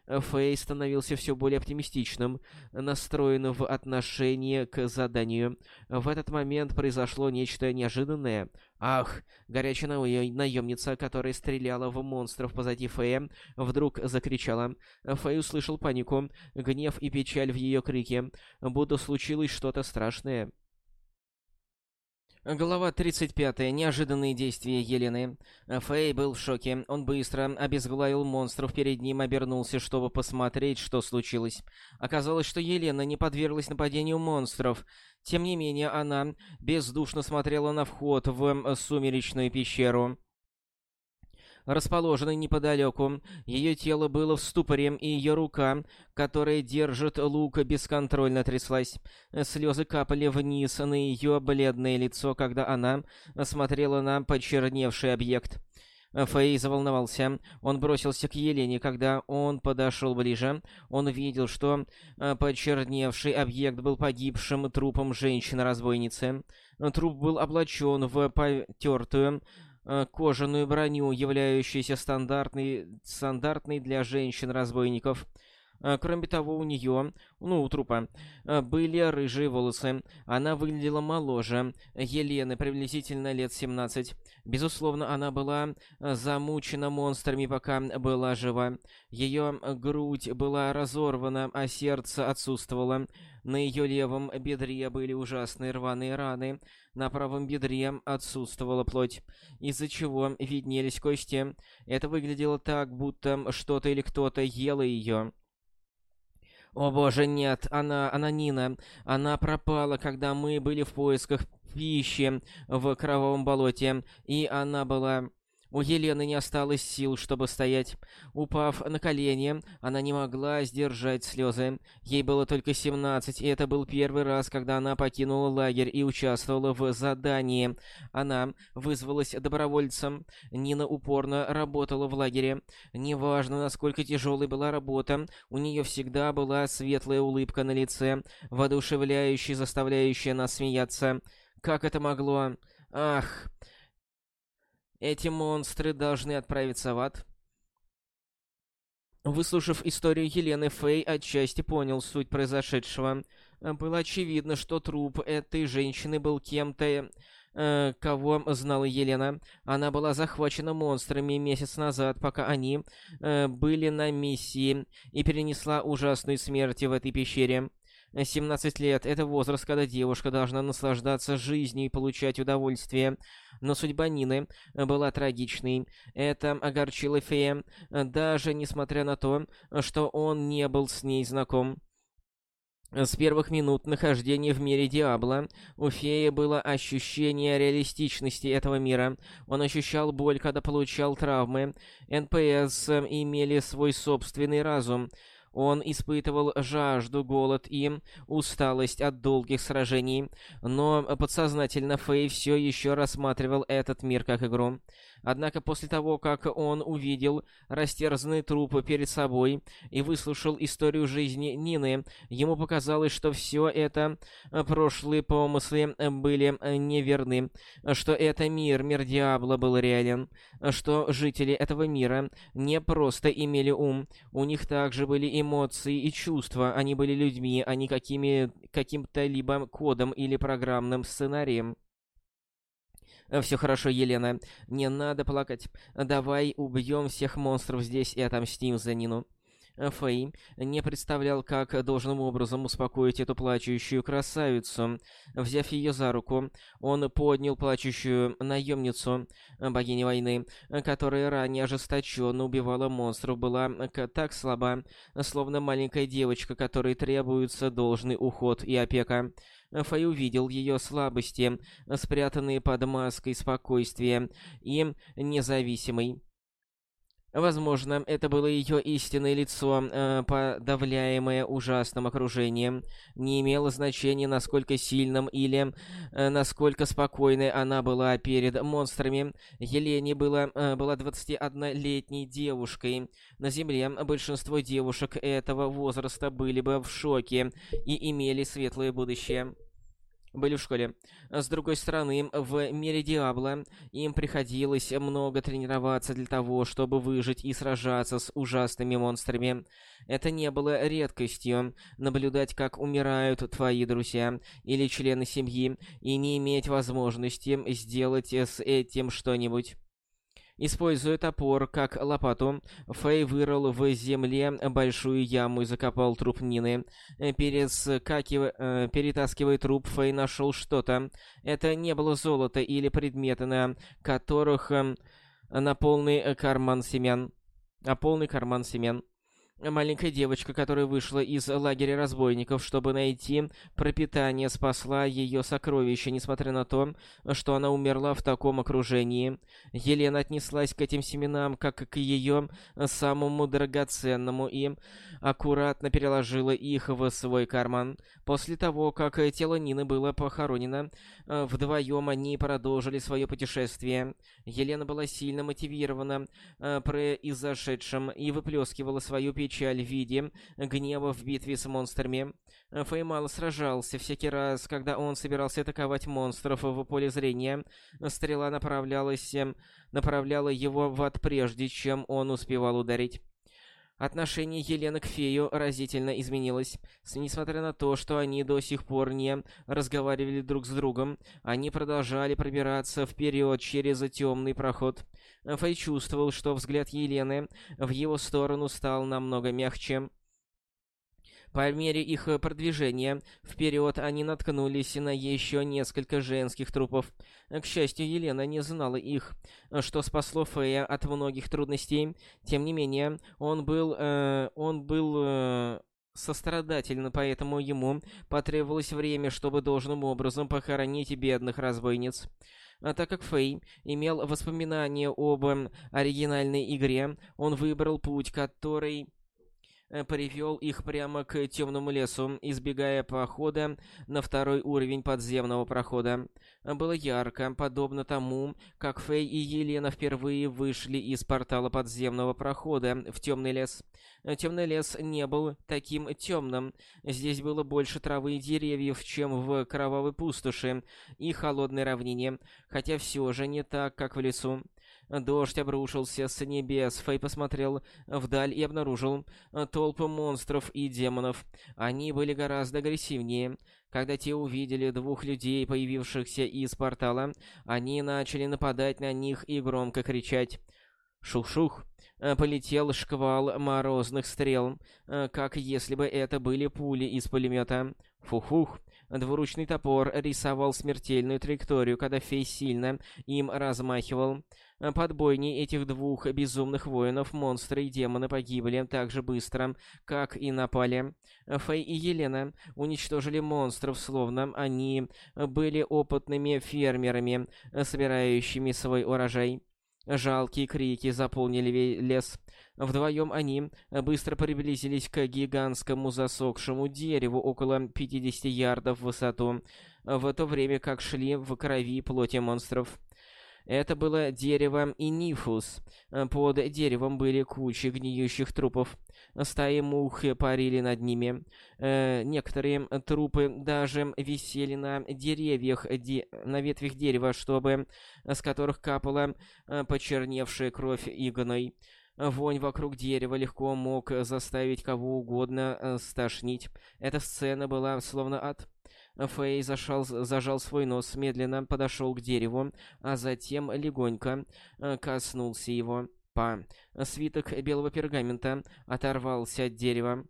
Фэй становился все более оптимистичным, настроенным в отношении к заданию. В этот момент произошло нечто неожиданное. Ах, горячая наемница, которая стреляла в монстров позади Фэя, вдруг закричала. Фэй услышал панику, гнев и печаль в ее крике, будто случилось что-то страшное. Глава 35. Неожиданные действия Елены. Фэй был в шоке. Он быстро обезглавил монстров перед ним, обернулся, чтобы посмотреть, что случилось. Оказалось, что Елена не подверглась нападению монстров. Тем не менее, она бездушно смотрела на вход в сумеречную пещеру расположенной неподалеку. Ее тело было в ступоре, и ее рука, которая держит лук, бесконтрольно тряслась. Слезы капали вниз на ее бледное лицо, когда она смотрела на почерневший объект. Фэй заволновался. Он бросился к Елене. Когда он подошел ближе, он видел, что почерневший объект был погибшим трупом женщины-разбойницы. Труп был облачен в потертую Э, кожаную броню, являющуюся стандартной, стандартной для женщин-разбойников. Э, кроме того, у нее, ну, у трупа, э, были рыжие волосы. Она выглядела моложе Елены, приблизительно лет 17. Безусловно, она была замучена монстрами, пока была жива. Ее грудь была разорвана, а сердце отсутствовало. На ее левом бедре были ужасные рваные раны, на правом бедре отсутствовала плоть, из-за чего виднелись кости. Это выглядело так, будто что-то или кто-то ел ее. О боже, нет, она, она Нина. Она пропала, когда мы были в поисках пищи в кровавом болоте, и она была у Елены не осталось сил, чтобы стоять. Упав на колени, она не могла сдержать слезы. Ей было только 17, и это был первый раз, когда она покинула лагерь и участвовала в задании. Она вызвалась добровольцем. Нина упорно работала в лагере. Неважно, насколько тяжелой была работа, у нее всегда была светлая улыбка на лице, воодушевляющая, заставляющая нас смеяться. Как это могло... Ах... Эти монстры должны отправиться в ад. Выслушав историю Елены, Фэй отчасти понял суть произошедшего. Было очевидно, что труп этой женщины был кем-то, э, кого знала Елена. Она была захвачена монстрами месяц назад, пока они э, были на миссии, и перенесла ужасную смерть в этой пещере. 17 лет — это возраст, когда девушка должна наслаждаться жизнью и получать удовольствие. Но судьба Нины была трагичной. Это огорчило Фея, даже несмотря на то, что он не был с ней знаком. С первых минут нахождения в мире Диабло у Феи было ощущение реалистичности этого мира. Он ощущал боль, когда получал травмы. НПС имели свой собственный разум — он испытывал жажду, голод и усталость от долгих сражений, но подсознательно Фэй все еще рассматривал этот мир как игру. Однако после того, как он увидел растерзанный труп перед собой и выслушал историю жизни Нины, ему показалось, что все это э, прошлые помыслы э, были э, неверны, что это мир, мир Диабло был реален, что жители этого мира не просто имели ум, у них также были эмоции и чувства, они были людьми, а не каким-то либо кодом или программным сценарием. «Все хорошо, Елена. Не надо плакать. Давай убьем всех монстров здесь и отомстим за Нину». Фэй не представлял, как должным образом успокоить эту плачущую красавицу. Взяв ее за руку, он поднял плачущую наемницу, богини войны, которая ранее ожесточенно убивала монстров, была так слаба, словно маленькая девочка, которой требуется должный уход и опека. Фэй увидел ее слабости, спрятанные под маской спокойствия и независимой. Возможно, это было ее истинное лицо, э, подавляемое ужасным окружением. Не имело значения, насколько сильным или э, насколько спокойной она была перед монстрами. Елене было, э, была 21-летней девушкой. На Земле большинство девушек этого возраста были бы в шоке и имели светлое будущее были в школе. С другой стороны, в мире Диабло им приходилось много тренироваться для того, чтобы выжить и сражаться с ужасными монстрами. Это не было редкостью наблюдать, как умирают твои друзья или члены семьи, и не иметь возможности сделать с этим что-нибудь. Используя топор как лопату, Фэй вырыл в земле большую яму и закопал труп Нины. Перескакивая, э, перетаскивая труп, Фэй нашел что-то. Это не было золото или предметы, на которых э, на полный карман семян. А полный карман семян. Маленькая девочка, которая вышла из лагеря разбойников, чтобы найти пропитание, спасла ее сокровище, несмотря на то, что она умерла в таком окружении. Елена отнеслась к этим семенам, как к ее самому драгоценному, и аккуратно переложила их в свой карман. После того, как тело Нины было похоронено, вдвоем они продолжили свое путешествие. Елена была сильно мотивирована э, произошедшим и выплескивала свою печаль печаль в виде гнева в битве с монстрами. Феймал сражался всякий раз, когда он собирался атаковать монстров в поле зрения. Стрела направлялась, направляла его в ад прежде, чем он успевал ударить. Отношение Елены к Фею разительно изменилось. Несмотря на то, что они до сих пор не разговаривали друг с другом, они продолжали пробираться вперед через темный проход. Фэй чувствовал, что взгляд Елены в его сторону стал намного мягче. По мере их продвижения вперед они наткнулись на еще несколько женских трупов. К счастью, Елена не знала их, что спасло Фея от многих трудностей. Тем не менее, он был... Э, он был... Э, сострадательно, поэтому ему потребовалось время, чтобы должным образом похоронить бедных разбойниц. А так как Фэй имел воспоминания об оригинальной игре, он выбрал путь, который Э, привел их прямо к темному лесу, избегая похода на второй уровень подземного прохода. Было ярко, подобно тому, как Фэй и Елена впервые вышли из портала подземного прохода в темный лес. Темный лес не был таким темным. Здесь было больше травы и деревьев, чем в кровавой пустоши и холодной равнине, хотя все же не так, как в лесу. Дождь обрушился с небес. Фэй посмотрел вдаль и обнаружил толпы монстров и демонов. Они были гораздо агрессивнее. Когда те увидели двух людей, появившихся из портала, они начали нападать на них и громко кричать. Шух-шух. Полетел шквал морозных стрел, как если бы это были пули из пулемета. Фух-фух. Двуручный топор рисовал смертельную траекторию, когда Фей сильно им размахивал. Под бойней этих двух безумных воинов монстры и демоны погибли так же быстро, как и напали. Фэй и Елена уничтожили монстров, словно они были опытными фермерами, собирающими свой урожай. Жалкие крики заполнили лес. Вдвоем они быстро приблизились к гигантскому засохшему дереву около 50 ярдов в высоту, в то время как шли в крови плоти монстров. Это было дерево Инифус. Под деревом были кучи гниющих трупов. Стаи мух парили над ними. Э, некоторые трупы даже висели на деревьях, де на ветвях дерева, чтобы с которых капала э, почерневшая кровь игной. Вонь вокруг дерева легко мог заставить кого угодно э, стошнить. Эта сцена была словно ад. Фэй зашал, зажал свой нос, медленно подошел к дереву, а затем легонько э, коснулся его. Па. Свиток белого пергамента оторвался от дерева.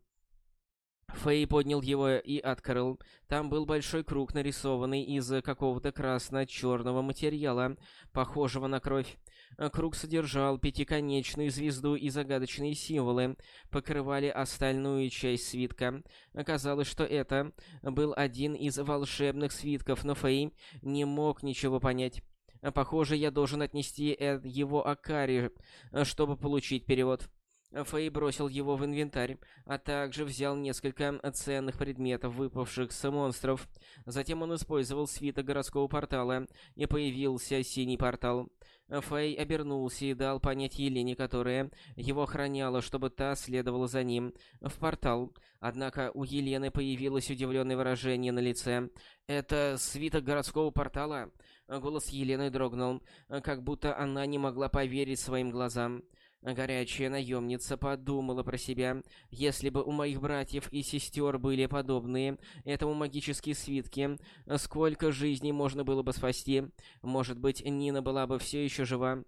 Фэй поднял его и открыл. Там был большой круг, нарисованный из какого-то красно-черного материала, похожего на кровь. Круг содержал пятиконечную звезду и загадочные символы, покрывали остальную часть свитка. Оказалось, что это был один из волшебных свитков, но Фэй не мог ничего понять. Похоже, я должен отнести э, его Акари, чтобы получить перевод. Фэй бросил его в инвентарь, а также взял несколько ценных предметов, выпавших с монстров. Затем он использовал свиток городского портала, и появился синий портал. Фэй обернулся и дал понять Елене, которая его охраняла, чтобы та следовала за ним, в портал. Однако у Елены появилось удивленное выражение на лице. «Это свиток городского портала?» Голос Елены дрогнул, как будто она не могла поверить своим глазам. Горячая наемница подумала про себя. Если бы у моих братьев и сестер были подобные этому магические свитки, сколько жизней можно было бы спасти? Может быть, Нина была бы все еще жива?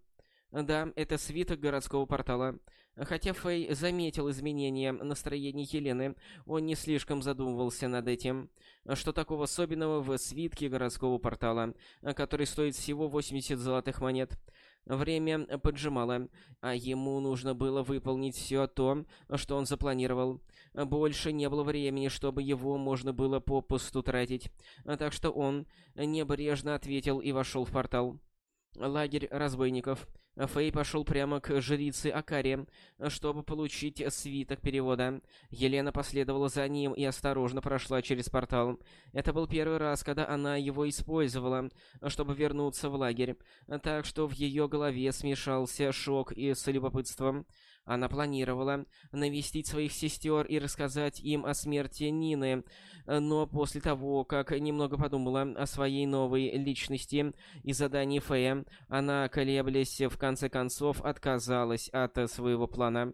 Да, это свиток городского портала. Хотя Фэй заметил изменения настроения Елены, он не слишком задумывался над этим. Что такого особенного в свитке городского портала, который стоит всего 80 золотых монет? Время поджимало, а ему нужно было выполнить все то, что он запланировал. Больше не было времени, чтобы его можно было попусту тратить, так что он небрежно ответил и вошел в портал. Лагерь разбойников. Фэй пошел прямо к жрице Акаре, чтобы получить свиток перевода. Елена последовала за ним и осторожно прошла через портал. Это был первый раз, когда она его использовала, чтобы вернуться в лагерь, так что в ее голове смешался шок и с любопытством. Она планировала навестить своих сестер и рассказать им о смерти Нины, но после того, как немного подумала о своей новой личности и задании Фея, она, колеблясь, в конце концов отказалась от своего плана.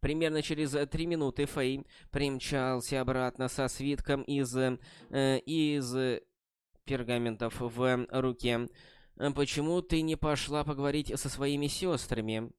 Примерно через три минуты Фэй примчался обратно со свитком из... Э, из пергаментов в руке. «Почему ты не пошла поговорить со своими сестрами?»